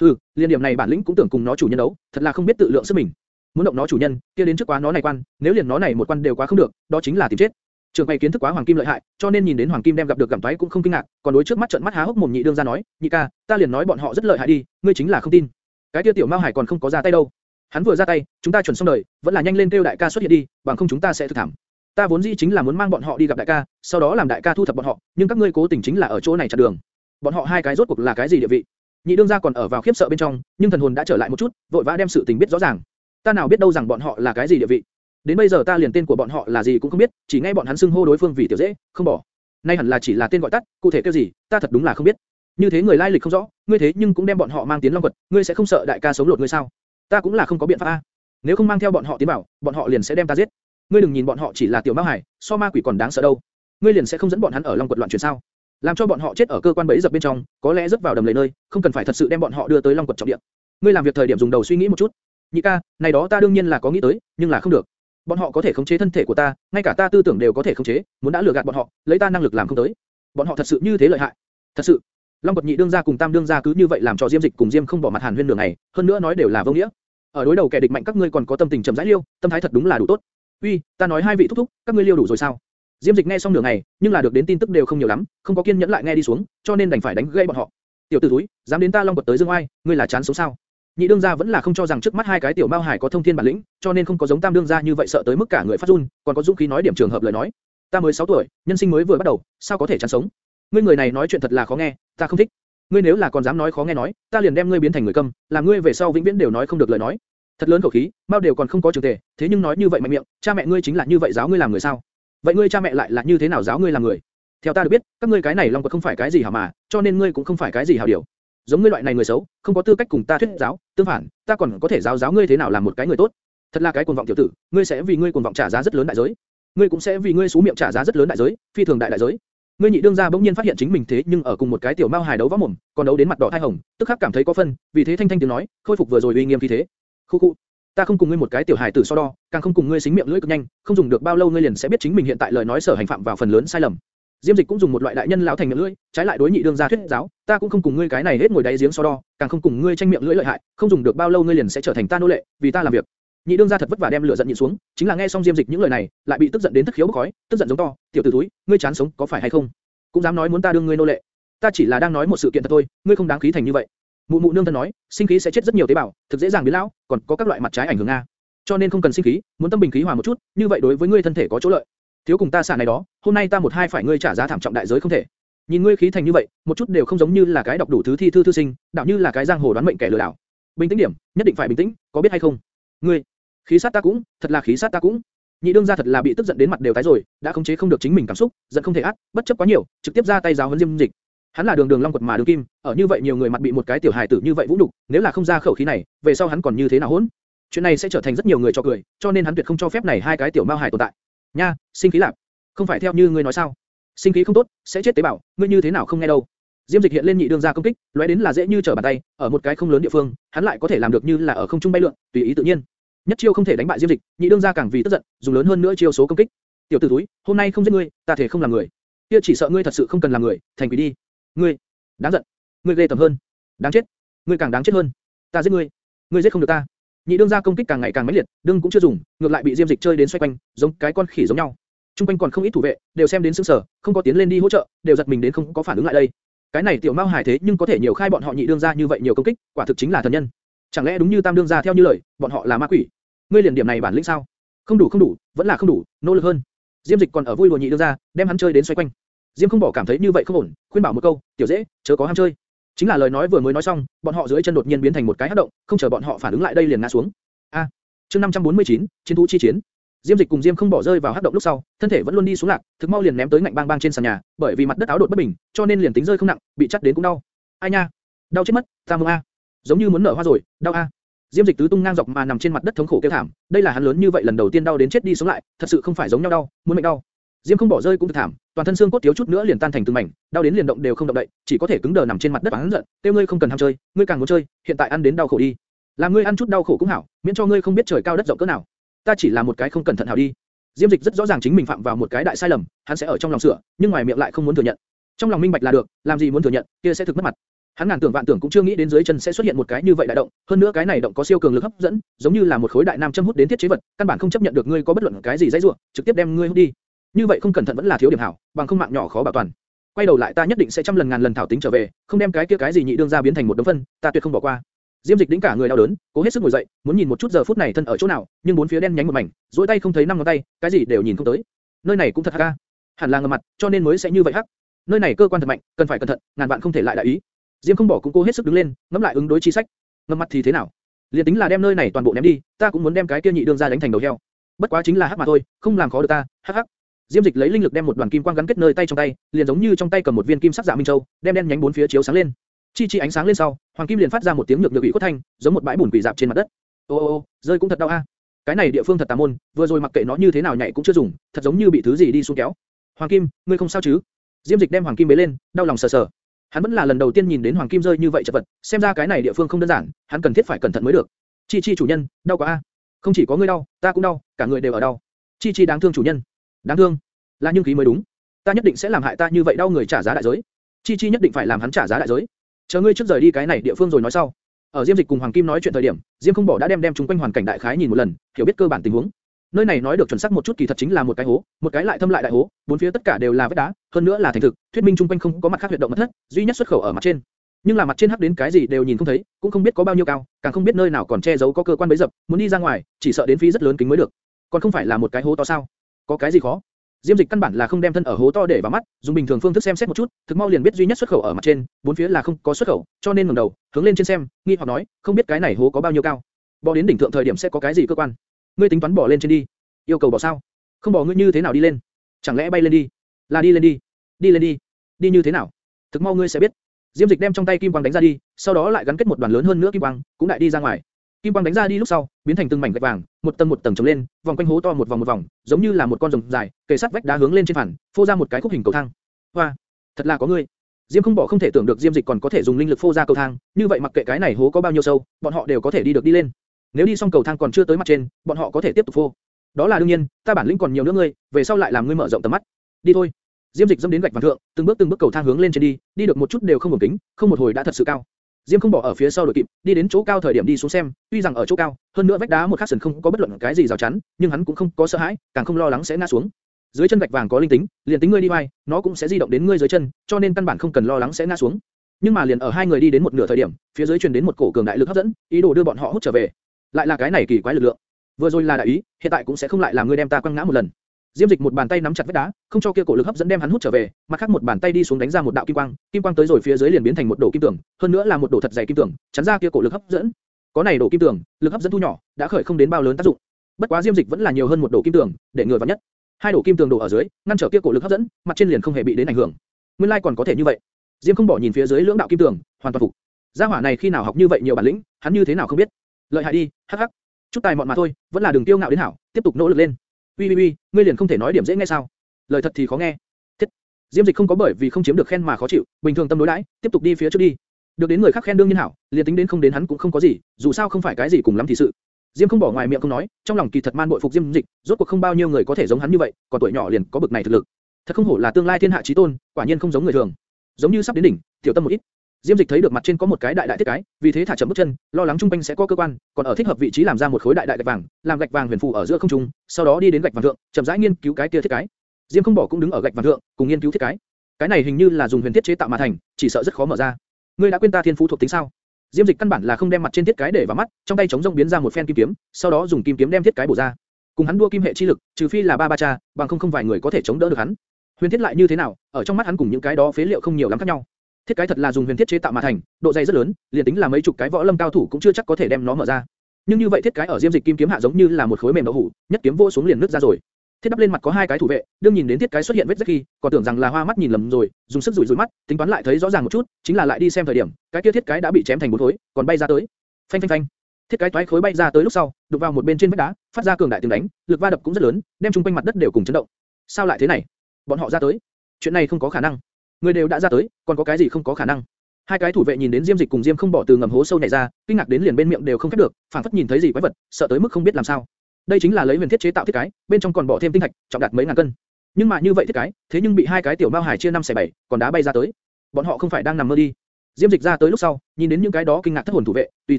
Hừ, liên điểm này bản lĩnh cũng tưởng cùng nó chủ nhân đấu, thật là không biết tự lượng sức mình. Muốn động nó chủ nhân, kia đến trước quá nó này quan, nếu liền nó này một quan đều quá không được, đó chính là tìm chết. Trường quay kiến thức quá Hoàng Kim lợi hại, cho nên nhìn đến Hoàng Kim đem gặp được gặm toái cũng không kinh ngạc, còn đối trước mắt trợn mắt há hốc mồm nhị đương ra nói, nhị ca, ta liền nói bọn họ rất lợi hại đi, ngươi chính là không tin. Cái kia tiểu Mao Hải còn không có ra tay đâu. Hắn vừa ra tay, chúng ta chuẩn xong đời, vẫn là nhanh lên kêu đại ca xuất hiện đi, bằng không chúng ta sẽ thực thảm. Ta vốn dĩ chính là muốn mang bọn họ đi gặp đại ca, sau đó làm đại ca thu thập bọn họ, nhưng các ngươi cố tình chính là ở chỗ này chặn đường. Bọn họ hai cái rốt cuộc là cái gì địa vị? Nhị đương gia còn ở vào khiếp sợ bên trong, nhưng thần hồn đã trở lại một chút, vội vã đem sự tình biết rõ ràng. Ta nào biết đâu rằng bọn họ là cái gì địa vị? Đến bây giờ ta liền tên của bọn họ là gì cũng không biết, chỉ nghe bọn hắn xưng hô đối phương vì tiểu dễ, không bỏ. Nay hẳn là chỉ là tên gọi tắt, cụ thể kêu gì, ta thật đúng là không biết. Như thế người lai lịch không rõ, ngươi thế nhưng cũng đem bọn họ mang tiến long quật, ngươi sẽ không sợ đại ca sống lột ngươi sao? Ta cũng là không có biện pháp a. Nếu không mang theo bọn họ tiến bảo, bọn họ liền sẽ đem ta giết. Ngươi đừng nhìn bọn họ chỉ là tiểu ma hải, so ma quỷ còn đáng sợ đâu. Ngươi liền sẽ không dẫn bọn hắn ở long quật loạn chuyển sao? Làm cho bọn họ chết ở cơ quan bẫy dập bên trong, có lẽ rất vào đầm lầy nơi, không cần phải thật sự đem bọn họ đưa tới long quật trọng địa. Ngươi làm việc thời điểm dùng đầu suy nghĩ một chút. Nhị ca, này đó ta đương nhiên là có nghĩ tới, nhưng là không được. Bọn họ có thể khống chế thân thể của ta, ngay cả ta tư tưởng đều có thể khống chế, muốn đã lừa gạt bọn họ, lấy ta năng lực làm không tới. Bọn họ thật sự như thế lợi hại. Thật sự. Long Quật Nhị đương gia cùng Tam đương gia cứ như vậy làm cho Diêm Dịch cùng Diêm không bỏ mặt Hàn Huyên đường này, hơn nữa nói đều là vô nghĩa. Ở đối đầu kẻ địch mạnh các ngươi còn có tâm tình trầm rãi liêu, tâm thái thật đúng là đủ tốt. Uy, ta nói hai vị thúc thúc, các ngươi liêu đủ rồi sao? Diêm Dịch nghe xong đường này, nhưng là được đến tin tức đều không nhiều lắm, không có kiên nhẫn lại nghe đi xuống, cho nên đành phải đánh gây bọn họ. Tiểu tử túi, dám đến ta Long Quật tới Dương Oai, ngươi là chán sống sao? Nhị đương gia vẫn là không cho rằng trước mắt hai cái tiểu mao hải có thông thiên bản lĩnh, cho nên không có giống tam đương gia như vậy sợ tới mức cả người phát run, còn có dũng khí nói điểm trường hợp lời nói. Ta mới 6 tuổi, nhân sinh mới vừa bắt đầu, sao có thể chán sống? Ngươi người này nói chuyện thật là khó nghe, ta không thích. Ngươi nếu là còn dám nói khó nghe nói, ta liền đem ngươi biến thành người câm, làm ngươi về sau vĩnh viễn đều nói không được lời nói. Thật lớn khẩu khí, bao đều còn không có trường thể, thế nhưng nói như vậy mạnh miệng, cha mẹ ngươi chính là như vậy giáo ngươi làm người sao? Vậy ngươi cha mẹ lại là như thế nào giáo ngươi làm người? Theo ta được biết, các ngươi cái này long quật không phải cái gì hảo mà, cho nên ngươi cũng không phải cái gì hảo điều giống ngươi loại này người xấu, không có tư cách cùng ta thuyết giáo, tương phản, ta còn có thể giáo giáo ngươi thế nào làm một cái người tốt. Thật là cái cuồng vọng tiểu tử, ngươi sẽ vì ngươi cuồng vọng trả giá rất lớn đại giới. Ngươi cũng sẽ vì ngươi xú miệng trả giá rất lớn đại giới, phi thường đại đại giới. Ngươi nhị đương gia bỗng nhiên phát hiện chính mình thế nhưng ở cùng một cái tiểu mao hài đấu võ mồm, còn đấu đến mặt đỏ thay hồng, tức khắc cảm thấy có phân, vì thế thanh thanh tiếng nói, khôi phục vừa rồi uy nghiêm khí thế. Khu khu, ta không cùng ngươi một cái tiểu hài tử so đo, càng không cùng ngươi xính miệng lưỡi cực nhanh, không dùng được bao lâu ngươi liền sẽ biết chính mình hiện tại lời nói sở hành phạm vào phần lớn sai lầm. Diêm Dịch cũng dùng một loại đại nhân lão thành miệng lưỡi, trái lại đối nhị đương gia thuyết giáo, ta cũng không cùng ngươi cái này hết ngồi đáy giếng so đo, càng không cùng ngươi tranh miệng lưỡi lợi hại, không dùng được bao lâu ngươi liền sẽ trở thành ta nô lệ, vì ta làm việc. Nhị đương gia thật vất vả đem lửa giận nhịn xuống, chính là nghe xong Diêm Dịch những lời này, lại bị tức giận đến thất khiếu bốc khói, tức giận giống to, tiểu tử túi, ngươi chán sống, có phải hay không? Cũng dám nói muốn ta đương ngươi nô lệ? Ta chỉ là đang nói một sự kiện thật thôi, ngươi không đáng khí thành như vậy. Mụ mụ nương thân nói, sinh khí sẽ chết rất nhiều tế bào, thực dễ dàng biến lão, còn có các loại mặt trái ảnh hưởng nga. cho nên không cần sinh khí, muốn tâm bình khí hòa một chút, như vậy đối với ngươi thân thể có chỗ lợi. Thiếu cùng ta xả này đó, hôm nay ta một hai phải ngươi trả giá thảm trọng đại giới không thể. Nhìn ngươi khí thành như vậy, một chút đều không giống như là cái đọc đủ thứ thi thư thư sinh, đạo như là cái giang hồ đoán mệnh kẻ lừa đảo. Bình tĩnh điểm, nhất định phải bình tĩnh, có biết hay không? Ngươi, khí sát ta cũng, thật là khí sát ta cũng. Nhị đương gia thật là bị tức giận đến mặt đều tái rồi, đã khống chế không được chính mình cảm xúc, giận không thể át, bất chấp quá nhiều, trực tiếp ra tay giáo huấn Diêm Dịch. Hắn là đường đường long quật mà đường kim, ở như vậy nhiều người mặt bị một cái tiểu hài tử như vậy vũ nhục, nếu là không ra khẩu khí này, về sau hắn còn như thế nào hỗn? Chuyện này sẽ trở thành rất nhiều người cho cười, cho nên hắn tuyệt không cho phép này hai cái tiểu mao hài tồn tại. Nha, sinh khí lạc. Không phải theo như ngươi nói sao? Sinh khí không tốt, sẽ chết tế bào, ngươi như thế nào không nghe đâu? Diêm Dịch hiện lên nhị đương gia công kích, lóe đến là dễ như trở bàn tay, ở một cái không lớn địa phương, hắn lại có thể làm được như là ở không trung bay lượn, tùy ý tự nhiên. Nhất chiêu không thể đánh bại Diêm Dịch, nhị đương gia càng vì tức giận, dùng lớn hơn nữa chiêu số công kích. Tiểu tử túi, hôm nay không giết ngươi, ta thể không làm người. Kia chỉ sợ ngươi thật sự không cần làm người, thành quỷ đi. Ngươi, đáng giận, ngươi ghê tởm hơn, đáng chết, ngươi càng đáng chết hơn. Ta giết ngươi, ngươi giết không được ta. Nhị đương gia công kích càng ngày càng mãnh liệt, đương cũng chưa dùng, ngược lại bị Diêm Dịch chơi đến xoay quanh, giống cái con khỉ giống nhau. Trung quanh còn không ít thủ vệ, đều xem đến sững sờ, không có tiến lên đi hỗ trợ, đều giật mình đến không có phản ứng lại đây. Cái này tiểu Mao Hải thế nhưng có thể nhiều khai bọn họ nhị đương gia như vậy nhiều công kích, quả thực chính là thần nhân. Chẳng lẽ đúng như Tam đương gia theo như lời, bọn họ là ma quỷ? Ngươi liền điểm này bản lĩnh sao? Không đủ không đủ, vẫn là không đủ, nỗ lực hơn. Diêm Dịch còn ở vui đùa nhị đương gia, đem hắn chơi đến xoay quanh. Diêm không bỏ cảm thấy như vậy không ổn, khuyên bảo một câu, tiểu dễ, chớ có ham chơi. Chính là lời nói vừa mới nói xong, bọn họ dưới chân đột nhiên biến thành một cái hắc động, không chờ bọn họ phản ứng lại đây liền ngã xuống. A, à, chương 549, chiến thú chi chiến. Diêm Dịch cùng Diêm không bỏ rơi vào hắc động lúc sau, thân thể vẫn luôn đi xuống lạc, thực mau liền ném tới ngạnh bang bang trên sàn nhà, bởi vì mặt đất áo đột bất bình, cho nên liền tính rơi không nặng, bị chắt đến cũng đau. Ai nha, đau chết mất, ta mông a, giống như muốn nở hoa rồi, đau a. Diêm Dịch tứ tung ngang dọc mà nằm trên mặt đất thống khổ kêu thảm, đây là hắn lớn như vậy lần đầu tiên đau đến chết đi sống lại, thật sự không phải giống nhau đau, muốn mệnh đau. Diêm không bỏ rơi cũng thực thảm, toàn thân xương cốt thiếu chút nữa liền tan thành từng mảnh, đau đến liền động đều không động đậy, chỉ có thể cứng đờ nằm trên mặt đất oán giận, tiêu ngươi không cần ham chơi, ngươi càng muốn chơi, hiện tại ăn đến đau khổ đi. Làm ngươi ăn chút đau khổ cũng hảo, miễn cho ngươi không biết trời cao đất rộng cỡ nào. Ta chỉ là một cái không cẩn thận hảo đi. Diêm Dịch rất rõ ràng chính mình phạm vào một cái đại sai lầm, hắn sẽ ở trong lòng sửa, nhưng ngoài miệng lại không muốn thừa nhận. Trong lòng minh bạch là được, làm gì muốn thừa nhận, kia sẽ thực mất mặt. Hắn ngàn tưởng vạn tưởng cũng chưa nghĩ đến dưới chân sẽ xuất hiện một cái như vậy đại động, hơn nữa cái này động có siêu cường lực hấp dẫn, giống như là một khối đại nam châm hút đến thiết chế vật, căn bản không chấp nhận được ngươi có bất luận cái gì dãy rủa, trực tiếp đem ngươi hút đi. Như vậy không cẩn thận vẫn là thiếu điểm hảo, bằng không mạng nhỏ khó bảo toàn. Quay đầu lại ta nhất định sẽ trăm lần ngàn lần thảo tính trở về, không đem cái kia cái gì nhị đương ra biến thành một đống phân, ta tuyệt không bỏ qua. Diêm Dịch đĩnh cả người đau đớn, cố hết sức ngồi dậy, muốn nhìn một chút giờ phút này thân ở chỗ nào, nhưng bốn phía đen nhánh một mảnh, duỗi tay không thấy năm ngón tay, cái gì đều nhìn không tới. Nơi này cũng thật hắc a, hẳn là ngầm mặt, cho nên mới sẽ như vậy hắc. Nơi này cơ quan thật mạnh, cần phải cẩn thận, ngàn vạn không thể lại đại ý. Diêm không bỏ cũng cố hết sức đứng lên, ngẫm lại ứng đối chi sách. Ngầm mặt thì thế nào? Liên tính là đem nơi này toàn bộ ném đi, ta cũng muốn đem cái kia nhị đương ra đánh thành đầu heo. Bất quá chính là hắc mà thôi, không làm khó được ta, hắc hắc. Diêm Dịch lấy linh lực đem một đoàn kim quang gắn kết nơi tay trong tay, liền giống như trong tay cầm một viên kim sắc dạ minh châu, đem đen nhánh bốn phía chiếu sáng lên. Chi chi ánh sáng lên sau, hoàng kim liền phát ra một tiếng nhược nhược ủy cốt thanh, giống một bãi bùn quỷ dạp trên mặt đất. Ô ô ô, rơi cũng thật đau a. Cái này địa phương thật tà môn, vừa rồi mặc kệ nó như thế nào nhảy cũng chưa dùng, thật giống như bị thứ gì đi xuống kéo. Hoàng kim, ngươi không sao chứ? Diêm Dịch đem hoàng kim bế lên, đau lòng sờ sờ. Hắn vẫn là lần đầu tiên nhìn đến hoàng kim rơi như vậy chật vật, xem ra cái này địa phương không đơn giản, hắn cần thiết phải cẩn thận mới được. Chi chi chủ nhân, đau quá a. Không chỉ có ngươi đau, ta cũng đau, cả người đều ở đau. Chi chi đáng thương chủ nhân. Đáng thương. Là nhưng khí mới đúng. Ta nhất định sẽ làm hại ta như vậy đau người trả giá đại giới. Chi chi nhất định phải làm hắn trả giá đại giới. Chờ ngươi trước rời đi cái này địa phương rồi nói sau. Ở Diêm Dịch cùng Hoàng Kim nói chuyện thời điểm, Diêm không bỏ đã đem đem chúng quanh hoàn cảnh đại khái nhìn một lần, hiểu biết cơ bản tình huống. Nơi này nói được chuẩn xác một chút kỳ thật chính là một cái hố, một cái lại thâm lại đại hố, bốn phía tất cả đều là vách đá, hơn nữa là thành thực, thuyết minh trung quanh không có mặt khác huyệt động mật thất, duy nhất xuất khẩu ở mặt trên. Nhưng là mặt trên hắc đến cái gì đều nhìn không thấy, cũng không biết có bao nhiêu cao, càng không biết nơi nào còn che giấu có cơ quan bấy dập, muốn đi ra ngoài, chỉ sợ đến phí rất lớn kính mới được. Còn không phải là một cái hố to sao? Có cái gì khó? Diêm Dịch căn bản là không đem thân ở hố to để vào mắt, dùng bình thường phương thức xem xét một chút, thực mau liền biết duy nhất xuất khẩu ở mặt trên, bốn phía là không có xuất khẩu, cho nên ngẩng đầu, hướng lên trên xem, nghi hoặc nói, không biết cái này hố có bao nhiêu cao. Bò đến đỉnh thượng thời điểm sẽ có cái gì cơ quan? Ngươi tính toán bỏ lên trên đi? Yêu cầu bỏ sao? Không bỏ ngươi như thế nào đi lên? Chẳng lẽ bay lên đi? Là đi lên đi? Đi lên đi? Đi như thế nào? Thực mau ngươi sẽ biết. Diêm Dịch đem trong tay kim quang đánh ra đi, sau đó lại gắn kết một đoàn lớn hơn nữa kim quang, cũng lại đi ra ngoài. Kim quang đánh ra đi lúc sau, biến thành từng mảnh gạch vàng, một tầng một tầng trồng lên, vòng quanh hố to một vòng một vòng, giống như là một con rồng dài, kề sát vách đá hướng lên trên phản, phô ra một cái khúc hình cầu thang. Hoa, thật là có ngươi. Diêm không bỏ không thể tưởng được Diêm Dịch còn có thể dùng linh lực phô ra cầu thang, như vậy mặc kệ cái này hố có bao nhiêu sâu, bọn họ đều có thể đi được đi lên. Nếu đi xong cầu thang còn chưa tới mặt trên, bọn họ có thể tiếp tục phô. Đó là đương nhiên, ta bản lĩnh còn nhiều nữa ngươi, về sau lại làm ngươi mở rộng tầm mắt. Đi thôi. Diêm Dịch dẫm đến gạch vàng thượng, từng bước từng bước cầu thang hướng lên trên đi, đi được một chút đều không ổn kính, không một hồi đã thật sự cao. Diêm không bỏ ở phía sau đội kịp, đi đến chỗ cao thời điểm đi xuống xem, tuy rằng ở chỗ cao, hơn nữa vách đá một khắc sườn không có bất luận cái gì rào chắn, nhưng hắn cũng không có sợ hãi, càng không lo lắng sẽ ngã xuống. Dưới chân gạch vàng có linh tính, liền tính ngươi đi vai, nó cũng sẽ di động đến ngươi dưới chân, cho nên căn bản không cần lo lắng sẽ ngã xuống. Nhưng mà liền ở hai người đi đến một nửa thời điểm, phía dưới truyền đến một cổ cường đại lực hấp dẫn, ý đồ đưa bọn họ hút trở về. Lại là cái này kỳ quái lực lượng. Vừa rồi là đại ý, hiện tại cũng sẽ không lại làm ngươi đem ta quăng ngã một lần. Diêm Dịch một bàn tay nắm chặt vết đá, không cho kia cổ lực hấp dẫn đem hắn hút trở về, mặt khác một bàn tay đi xuống đánh ra một đạo kim quang, kim quang tới rồi phía dưới liền biến thành một đổ kim tường, hơn nữa là một đổ thật dày kim tường, chắn ra kia cổ lực hấp dẫn. Có này đổ kim tường, lực hấp dẫn thu nhỏ, đã khởi không đến bao lớn tác dụng. Bất quá Diêm Dịch vẫn là nhiều hơn một đổ kim tường, để người vào nhất. Hai đổ kim tường đổ ở dưới, ngăn trở kia cổ lực hấp dẫn, mặt trên liền không hề bị đến ảnh hưởng. Nguyên lai like còn có thể như vậy. Diêm không bỏ nhìn phía dưới lưỡng đạo kim tường, hoàn toàn phục. Gia hỏa này khi nào học như vậy nhiều bản lĩnh, hắn như thế nào không biết. Lợi hại đi, hắc hắc. Chút tài mọn mà thôi, vẫn là đừng tiêu ngạo đến hảo, tiếp tục nỗ lực lên. Uy uy uy, ngươi liền không thể nói điểm dễ nghe sao? Lời thật thì khó nghe. Thiết. Diêm Dịch không có bởi vì không chiếm được khen mà khó chịu, bình thường tâm đối đãi, tiếp tục đi phía trước đi. Được đến người khác khen đương nhiên hảo, liền tính đến không đến hắn cũng không có gì, dù sao không phải cái gì cùng lắm thì sự. Diêm không bỏ ngoài miệng không nói, trong lòng kỳ thật man bội phục Diêm Dịch, rốt cuộc không bao nhiêu người có thể giống hắn như vậy, còn tuổi nhỏ liền có bực này thực lực. Thật không hổ là tương lai thiên hạ chí tôn, quả nhiên không giống người thường. Giống như sắp đến đỉnh, tiểu tâm một ít. Diêm Dịch thấy được mặt trên có một cái đại đại thiết cái, vì thế thả chậm bước chân, lo lắng trung quanh sẽ có cơ quan, còn ở thích hợp vị trí làm ra một khối đại đại gạch vàng, làm gạch vàng huyền phù ở giữa không trung, sau đó đi đến gạch vàng thượng, chậm rãi nghiên cứu cái kia thiết cái. Diêm không bỏ cũng đứng ở gạch vàng thượng, cùng nghiên cứu thiết cái. Cái này hình như là dùng huyền thiết chế tạo mà thành, chỉ sợ rất khó mở ra. Ngươi đã quên ta thiên phú thuộc tính sao? Diêm Dịch căn bản là không đem mặt trên thiết cái để vào mắt, trong tay chống rông biến ra một phen kim kiếm, sau đó dùng kim kiếm đem thiết cái bổ ra. Cùng hắn đua kim hệ chi lực, trừ phi là ba ba cha, bằng không không vài người có thể chống đỡ được hắn. Huyền thiết lại như thế nào, ở trong mắt hắn cùng những cái đó phế liệu không nhiều lắm khác nhau. Thiết cái thật là dùng huyền thiết chế tạo mà thành, độ dày rất lớn, liền tính là mấy chục cái võ lâm cao thủ cũng chưa chắc có thể đem nó mở ra. Nhưng như vậy thiết cái ở diêm dịch kim kiếm hạ giống như là một khối mềm đậu hũ, nhất kiếm vô xuống liền nứt ra rồi. Thiết đắp lên mặt có hai cái thủ vệ, đương nhìn đến thiết cái xuất hiện vết rách khi, còn tưởng rằng là hoa mắt nhìn lầm rồi, dùng sức rủi rủi mắt, tính toán lại thấy rõ ràng một chút, chính là lại đi xem thời điểm, cái kia thiết cái đã bị chém thành bốn khối, còn bay ra tới. Phanh phanh phanh. Thiết cái toái khối bay ra tới lúc sau, đụng vào một bên trên vách đá, phát ra cường đại tiếng đánh, lực va đập cũng rất lớn, đem trung quanh mặt đất đều cùng chấn động. Sao lại thế này? Bọn họ ra tới. Chuyện này không có khả năng. Người đều đã ra tới, còn có cái gì không có khả năng? Hai cái thủ vệ nhìn đến Diêm Dịch cùng Diêm không bỏ từ ngầm hố sâu nhảy ra, kinh ngạc đến liền bên miệng đều không khép được, phảng phất nhìn thấy gì quái vật, sợ tới mức không biết làm sao. Đây chính là lấy huyền thiết chế tạo thiết cái, bên trong còn bỏ thêm tinh thạch, trọng đạt mấy ngàn cân. Nhưng mà như vậy thiết cái, thế nhưng bị hai cái tiểu mao hải chia năm xẻ bảy, còn đá bay ra tới. Bọn họ không phải đang nằm mơ đi. Diêm Dịch ra tới lúc sau, nhìn đến những cái đó kinh ngạc thất hồn thủ vệ, tùy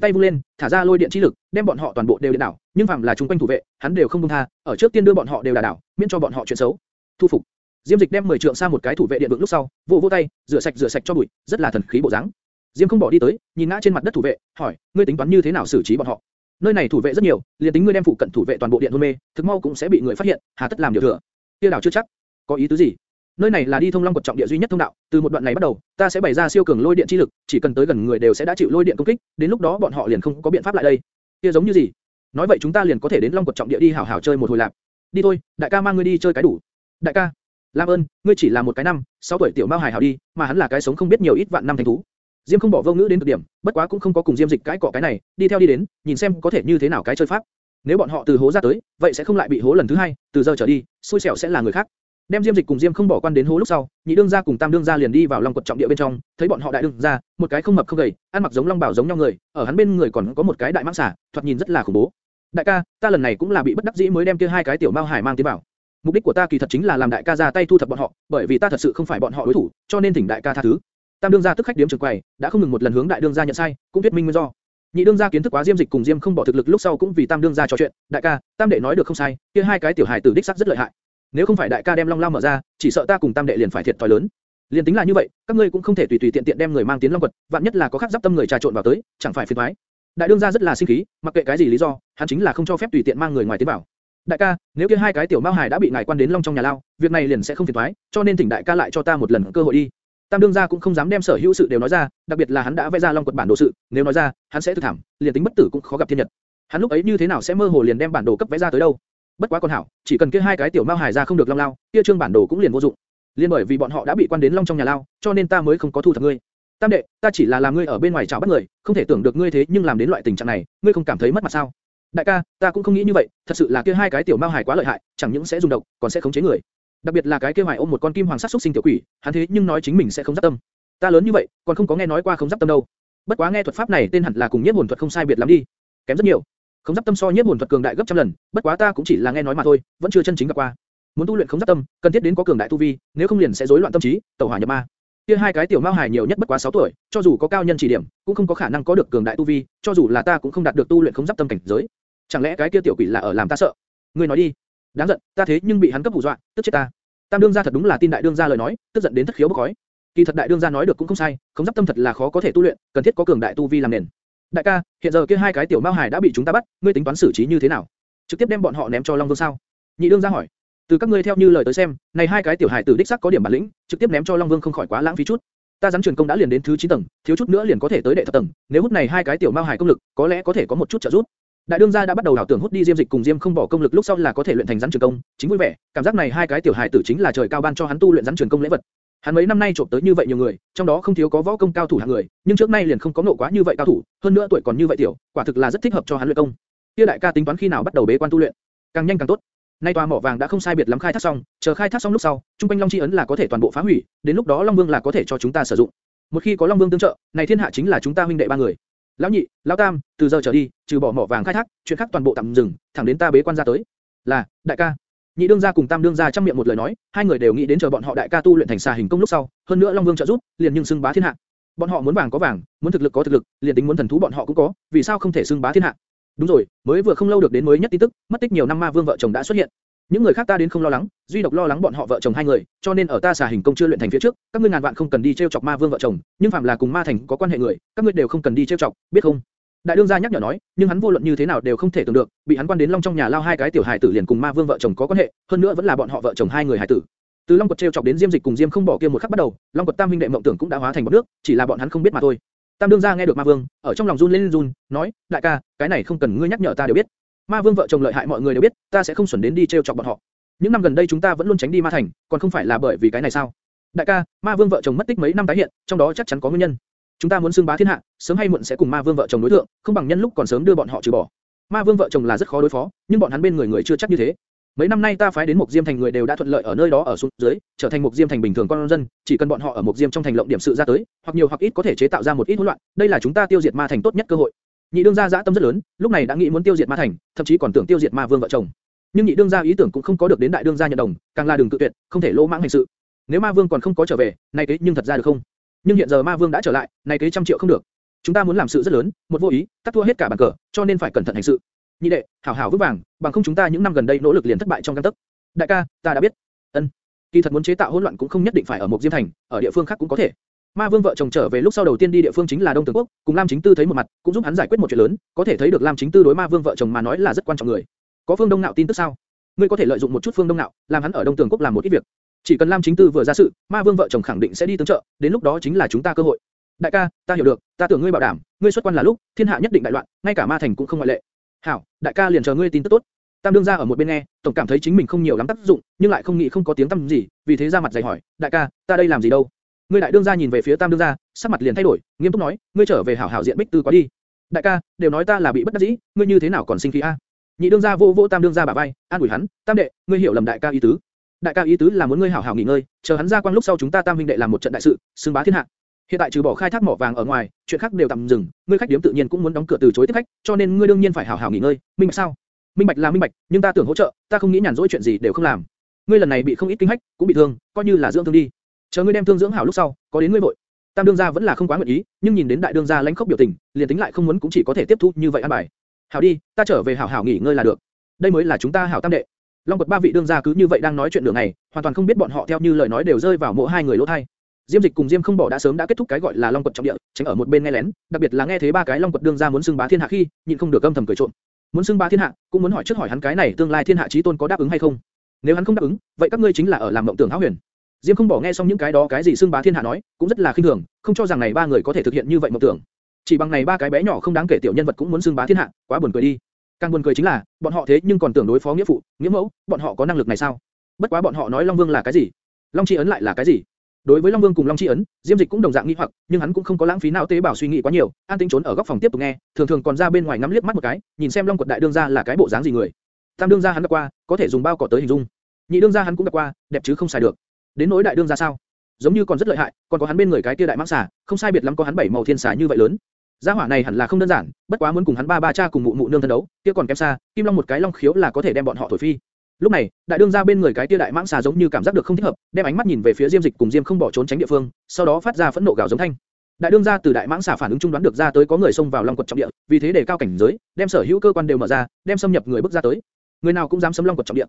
tay vung lên, thả ra lôi điện chi lực, đem bọn họ toàn bộ đều điện đảo, nhưng phàm là chúng quanh thủ vệ, hắn đều không buông tha, ở trước tiên đưa bọn họ đều đả đảo, miễn cho bọn họ chuyện xấu. Thu phục. Diêm Dịch đem 10 trượng xa một cái thủ vệ điện vượng lúc sau, vỗ vỗ tay, rửa sạch rửa sạch cho bụi, rất là thần khí bộ dáng. Diêm không bỏ đi tới, nhìn ngã trên mặt đất thủ vệ, hỏi, ngươi tính toán như thế nào xử trí bọn họ? Nơi này thủ vệ rất nhiều, liền tính ngươi đem phụ cận thủ vệ toàn bộ điện hôn mê, thực mau cũng sẽ bị người phát hiện, hà tất làm điều thừa. Kia đảo chưa chắc. Có ý tứ gì? Nơi này là đi thông long quật trọng địa duy nhất thông đạo, từ một đoạn này bắt đầu, ta sẽ bày ra siêu cường lôi điện chi lực, chỉ cần tới gần người đều sẽ đã chịu lôi điện công kích, đến lúc đó bọn họ liền không có biện pháp lại đây. Kia giống như gì? Nói vậy chúng ta liền có thể đến long quật trọng địa đi hảo hảo chơi một hồi lạc. Đi thôi, đại ca mang ngươi đi chơi cái đủ. Đại ca, Lam ơn, ngươi chỉ là một cái năm, sáu tuổi tiểu mao hài hảo đi, mà hắn là cái sống không biết nhiều ít vạn năm thành thú. Diêm không bỏ vô ngữ đến cực điểm, bất quá cũng không có cùng Diêm Dịch cái cọ cái này, đi theo đi đến, nhìn xem có thể như thế nào cái chơi pháp. Nếu bọn họ từ hố ra tới, vậy sẽ không lại bị hố lần thứ hai, từ giờ trở đi, xui xẻo sẽ là người khác. Đem Diêm Dịch cùng Diêm không bỏ quan đến hố lúc sau, nhị đương gia cùng tam đương gia liền đi vào long quật trọng địa bên trong, thấy bọn họ đại đương gia, một cái không mập không gầy, ăn mặc giống long bảo giống nhau người, ở hắn bên người còn có một cái đại mãng xà, thoạt nhìn rất là khủng bố. Đại ca, ta lần này cũng là bị bất đắc dĩ mới đem kia hai cái tiểu mao hải mang tiến vào. Mục đích của ta kỳ thật chính là làm đại ca ra tay thu thập bọn họ, bởi vì ta thật sự không phải bọn họ đối thủ, cho nên thỉnh đại ca tha thứ. Tam đương gia tức khách điểm trường quầy, đã không ngừng một lần hướng đại đương gia nhận sai, cũng thuyết minh nguyên do. Nhị đương gia kiến thức quá Diêm Dịch cùng Diêm không bỏ thực lực lúc sau cũng vì Tam đương gia trò chuyện, đại ca, Tam đệ nói được không sai, kia hai cái tiểu hài tử đích xác rất lợi hại. Nếu không phải đại ca đem Long Lao mở ra, chỉ sợ ta cùng Tam đệ liền phải thiệt thòi lớn. Liên tính là như vậy, các ngươi cũng không thể tùy tùy tiện tiện đem người mang tiến Long quật, vạn nhất là có khác giáp tâm người trà trộn vào tới, chẳng phải phiền toái. Đại đương gia rất là sinh khí, mặc kệ cái gì lý do, hắn chính là không cho phép tùy tiện mang người ngoài tiến vào. Đại ca, nếu kia hai cái tiểu mao hài đã bị ngài quan đến Long trong nhà lao, việc này liền sẽ không phiền toái, cho nên thỉnh đại ca lại cho ta một lần cơ hội đi. Tam đương gia cũng không dám đem sở hữu sự đều nói ra, đặc biệt là hắn đã vẽ ra long quật bản đồ sự, nếu nói ra, hắn sẽ thực thảm, liền tính bất tử cũng khó gặp thiên nhật. Hắn lúc ấy như thế nào sẽ mơ hồ liền đem bản đồ cấp vẽ ra tới đâu? Bất quá con hảo, chỉ cần kia hai cái tiểu mao hài ra không được long lao, kia trương bản đồ cũng liền vô dụng. Liên bởi vì bọn họ đã bị quan đến long trong nhà lao, cho nên ta mới không có thu thập ngươi. Tam đệ, ta chỉ là làm ngươi ở bên ngoài chào bắt người, không thể tưởng được ngươi thế nhưng làm đến loại tình trạng này, ngươi không cảm thấy mất mặt sao? Đại ca, ta cũng không nghĩ như vậy, thật sự là kia hai cái tiểu mao hải quá lợi hại, chẳng những sẽ dùng độc, còn sẽ khống chế người. Đặc biệt là cái kia hoài ôm một con kim hoàng sát xúc sinh tiểu quỷ, hắn thế nhưng nói chính mình sẽ không giáp tâm. Ta lớn như vậy, còn không có nghe nói qua không giáp tâm đâu. Bất quá nghe thuật pháp này tên hẳn là cùng nhiếp hồn thuật không sai biệt lắm đi. Kém rất nhiều. Không giáp tâm so nhiếp hồn thuật cường đại gấp trăm lần, bất quá ta cũng chỉ là nghe nói mà thôi, vẫn chưa chân chính gặp qua. Muốn tu luyện không giáp tâm, cần thiết đến có cường đại tu vi, nếu không liền sẽ rối loạn tâm trí, tẩu hỏa nhập ma. Kia hai cái tiểu mao hài nhiều nhất bất quá 6 tuổi, cho dù có cao nhân chỉ điểm, cũng không có khả năng có được cường đại tu vi, cho dù là ta cũng không đạt được tu luyện không giáp tâm cảnh giới. Chẳng lẽ cái kia tiểu quỷ là ở làm ta sợ? Ngươi nói đi. Đáng giận, ta thế nhưng bị hắn cấp hù dọa, tức chết ta. Tam đương gia thật đúng là tin đại đương gia lời nói, tức giận đến thất khiếu bốc khói. Kỳ thật đại đương gia nói được cũng không sai, không giáp tâm thật là khó có thể tu luyện, cần thiết có cường đại tu vi làm nền. Đại ca, hiện giờ kia hai cái tiểu mao hải đã bị chúng ta bắt, ngươi tính toán xử trí như thế nào? trực tiếp đem bọn họ ném cho Long Vương sao? Nhị đương gia hỏi. Từ các ngươi theo như lời tới xem, này hai cái tiểu hải tử đích xác có điểm bản lĩnh, trực tiếp ném cho Long Vương không khỏi quá lãng phí chút. Ta dám truyền công đã liền đến thứ 9 tầng, thiếu chút nữa liền có thể tới đệ thập tầng, nếu hút này hai cái tiểu mao hải công lực, có lẽ có thể có một chút trợ giúp. Đại đương gia đã bắt đầu đảo tưởng hút đi diêm dịch cùng diêm không bỏ công lực lúc sau là có thể luyện thành rắn trường công, chính vui vẻ, cảm giác này hai cái tiểu hài tử chính là trời cao ban cho hắn tu luyện rắn trường công lễ vật. Hắn mấy năm nay trộm tới như vậy nhiều người, trong đó không thiếu có võ công cao thủ hạng người, nhưng trước nay liền không có nộ quá như vậy cao thủ, hơn nữa tuổi còn như vậy tiểu, quả thực là rất thích hợp cho hắn luyện công. Tiêu đại ca tính toán khi nào bắt đầu bế quan tu luyện, càng nhanh càng tốt. Nay tòa mỏ vàng đã không sai biệt lắm khai thác xong, chờ khai thác xong lúc sau, trung quanh long chi ấn là có thể toàn bộ phá hủy, đến lúc đó long vương là có thể cho chúng ta sử dụng. Một khi có long vương tương trợ, này thiên hạ chính là chúng ta huynh đệ ba người. Lão nhị, lão tam, từ giờ trở đi, trừ bỏ mỏ vàng khai thác, chuyện khác toàn bộ tạm dừng, thẳng đến ta bế quan ra tới. Là, đại ca. Nhị đương gia cùng tam đương gia trong miệng một lời nói, hai người đều nghĩ đến chờ bọn họ đại ca tu luyện thành xà hình công lúc sau, hơn nữa long vương trợ giúp, liền nhưng xưng bá thiên hạ. Bọn họ muốn vàng có vàng, muốn thực lực có thực lực, liền tính muốn thần thú bọn họ cũng có, vì sao không thể xưng bá thiên hạ? Đúng rồi, mới vừa không lâu được đến mới nhất tin tức, mất tích nhiều năm ma vương vợ chồng đã xuất hiện. Những người khác ta đến không lo lắng, duy độc lo lắng bọn họ vợ chồng hai người, cho nên ở ta xà hình công chưa luyện thành phía trước, các ngươi ngàn vạn không cần đi treo chọc ma vương vợ chồng, nhưng phạm là cùng ma thành có quan hệ người, các ngươi đều không cần đi treo chọc, biết không? Đại đương gia nhắc nhở nói, nhưng hắn vô luận như thế nào đều không thể tưởng được, bị hắn quan đến long trong nhà lao hai cái tiểu hài tử liền cùng ma vương vợ chồng có quan hệ, hơn nữa vẫn là bọn họ vợ chồng hai người hài tử. Từ long quật treo chọc đến diêm dịch cùng diêm không bỏ kia một khắc bắt đầu, long quật tam huynh đệ mộng tưởng cũng đã hóa thành bọt nước, chỉ là bọn hắn không biết mà thôi. Tam đương gia nghe được ma vương, ở trong lòng run lên run, nói, đại ca, cái này không cần ngươi nhắc nhở ta đều biết. Ma vương vợ chồng lợi hại mọi người đều biết, ta sẽ không xuẩn đến đi treo chọc bọn họ. Những năm gần đây chúng ta vẫn luôn tránh đi ma thành, còn không phải là bởi vì cái này sao? Đại ca, ma vương vợ chồng mất tích mấy năm tái hiện, trong đó chắc chắn có nguyên nhân. Chúng ta muốn xưng bá thiên hạ, sớm hay muộn sẽ cùng ma vương vợ chồng đối thượng, không bằng nhân lúc còn sớm đưa bọn họ trừ bỏ. Ma vương vợ chồng là rất khó đối phó, nhưng bọn hắn bên người người chưa chắc như thế. Mấy năm nay ta phái đến một diêm thành người đều đã thuận lợi ở nơi đó ở xuống dưới, trở thành một diêm thành bình thường con dân, chỉ cần bọn họ ở một diêm trong thành lộng điểm sự ra tới, hoặc nhiều hoặc ít có thể chế tạo ra một ít hỗn loạn, đây là chúng ta tiêu diệt ma thành tốt nhất cơ hội. Nhị đương gia dã tâm rất lớn, lúc này đã nghĩ muốn tiêu diệt ma thành, thậm chí còn tưởng tiêu diệt ma vương vợ chồng. Nhưng nhị đương gia ý tưởng cũng không có được đến đại đương gia nhận đồng, càng là đường tự tuyệt, không thể lỗ mãng hành sự. Nếu ma vương còn không có trở về, này kế nhưng thật ra được không? Nhưng hiện giờ ma vương đã trở lại, này kế trăm triệu không được. Chúng ta muốn làm sự rất lớn, một vô ý, tắt thua hết cả bàn cờ, cho nên phải cẩn thận hành sự. Nhị đệ, hảo hảo vững vàng, bằng không chúng ta những năm gần đây nỗ lực liền thất bại trong căn tức. Đại ca, ta đã biết. Ân. Kỳ thật muốn chế tạo hỗn loạn cũng không nhất định phải ở một diêm thành, ở địa phương khác cũng có thể. Ma Vương vợ chồng trở về lúc sau đầu tiên đi địa phương chính là Đông Tường Quốc, cùng Lam Chính Tư thấy một mặt, cũng giúp hắn giải quyết một chuyện lớn, có thể thấy được Lam Chính Tư đối Ma Vương vợ chồng mà nói là rất quan trọng người. Có Phương Đông Nạo tin tức sao? Ngươi có thể lợi dụng một chút Phương Đông Nạo, làm hắn ở Đông Tường Quốc làm một ít việc. Chỉ cần Lam Chính Tư vừa ra sự, Ma Vương vợ chồng khẳng định sẽ đi tương trợ, đến lúc đó chính là chúng ta cơ hội. Đại ca, ta hiểu được, ta tưởng ngươi bảo đảm, ngươi xuất quan là lúc, thiên hạ nhất định đại loạn, ngay cả Ma Thành cũng không ngoại lệ. Hảo, đại ca liền chờ ngươi tin tức tốt. Tam đương gia ở một bên nghe, tổng cảm thấy chính mình không nhiều lắm tác dụng, nhưng lại không nghĩ không có tiếng tăm gì, vì thế ra mặt dày hỏi, đại ca, ta đây làm gì đâu? Ngươi đại đương gia nhìn về phía tam đương gia, sắc mặt liền thay đổi, nghiêm túc nói, ngươi trở về hảo hảo diện bích tư quá đi. Đại ca, đều nói ta là bị bất đắc dĩ, ngươi như thế nào còn sinh khí a? Nhị đương gia vô vô tam đương gia bả vai, an ủi hắn, tam đệ, ngươi hiểu lầm đại ca ý tứ. Đại ca ý tứ là muốn ngươi hảo hảo nghỉ ngơi, chờ hắn ra quang lúc sau chúng ta tam huynh đệ làm một trận đại sự, sương bá thiên hạ. Hiện tại trừ bỏ khai thác mỏ vàng ở ngoài, chuyện khác đều tạm dừng, ngươi khách điếm tự nhiên cũng muốn đóng cửa từ chối tiếp khách, cho nên ngươi đương nhiên phải hảo hảo nghỉ ngơi, minh bạch sao? Minh bạch là minh bạch, nhưng ta tưởng hỗ trợ, ta không nghĩ nhàn rỗi chuyện gì đều không làm. Ngươi lần này bị không ít kinh hách, cũng bị thương, coi như là dưỡng thương đi. Chờ ngươi đem thương dưỡng hảo lúc sau, có đến ngươi vội. Tam đương gia vẫn là không quá nguyện ý, nhưng nhìn đến đại đương gia lãnh khốc biểu tình, liền tính lại không muốn cũng chỉ có thể tiếp thu như vậy an bài. Hảo đi, ta trở về hảo hảo nghỉ ngơi là được. Đây mới là chúng ta hảo tam đệ. Long quật ba vị đương gia cứ như vậy đang nói chuyện đường này, hoàn toàn không biết bọn họ theo như lời nói đều rơi vào mộ hai người lỗ thay. Diêm Dịch cùng Diêm Không Bỏ đã sớm đã kết thúc cái gọi là Long quật trọng địa, tránh ở một bên nghe lén, đặc biệt là nghe thấy ba cái Long quật đương gia muốn xưng bá thiên hạ khi, nhịn không được âm thầm cười trộm. Muốn xưng bá thiên hạ, cũng muốn hỏi trước hỏi hắn cái này tương lai thiên hạ chí tôn có đáp ứng hay không. Nếu hắn không đáp ứng, vậy các ngươi chính là ở làm mộng tưởng hão huyền. Diêm Không Bỏ nghe xong những cái đó cái gì xưng bá thiên hạ nói, cũng rất là khinh thường, không cho rằng này ba người có thể thực hiện như vậy mộng tưởng. Chỉ bằng này ba cái bé nhỏ không đáng kể tiểu nhân vật cũng muốn xưng bá thiên hạ, quá buồn cười đi. Càng buồn cười chính là, bọn họ thế nhưng còn tưởng đối phó nghĩa phụ, nghĩa mẫu, bọn họ có năng lực này sao? Bất quá bọn họ nói Long Vương là cái gì? Long Chi ấn lại là cái gì? Đối với Long Vương cùng Long Chi ấn, Diêm Dịch cũng đồng dạng nghi hoặc, nhưng hắn cũng không có lãng phí não tế bào suy nghĩ quá nhiều, an tĩnh trốn ở góc phòng tiếp tục nghe, thường thường còn ra bên ngoài ngắm liếc mắt một cái, nhìn xem Long Quật đại đương gia là cái bộ dáng gì người. Tam đương gia hắn gặp qua, có thể dùng bao cỏ tới hình dung. Nhị đương gia hắn cũng gặp qua, đẹp chứ không xài được. Đến nỗi đại đương gia sao? Giống như còn rất lợi hại, còn có hắn bên người cái kia đại mãng xà, không sai biệt lắm có hắn bảy màu thiên xà như vậy lớn. Gia hỏa này hẳn là không đơn giản, bất quá muốn cùng hắn ba ba cha cùng mụ mụ nương thân đấu, kia còn kém xa, Kim Long một cái long khiếu là có thể đem bọn họ thổi phi. Lúc này, đại đương gia bên người cái kia đại mãng xà giống như cảm giác được không thích hợp, đem ánh mắt nhìn về phía Diêm Dịch cùng Diêm không bỏ trốn tránh địa phương, sau đó phát ra phẫn nộ gào giống thanh. Đại đương gia từ đại mãng xà phản ứng trung đoán được ra tới có người xông vào long quật trọng địa, vì thế để cao cảnh giới, đem sở hữu cơ quan đều mở ra, đem xâm nhập người bước ra tới. Người nào cũng dám xâm long quật trọng địa.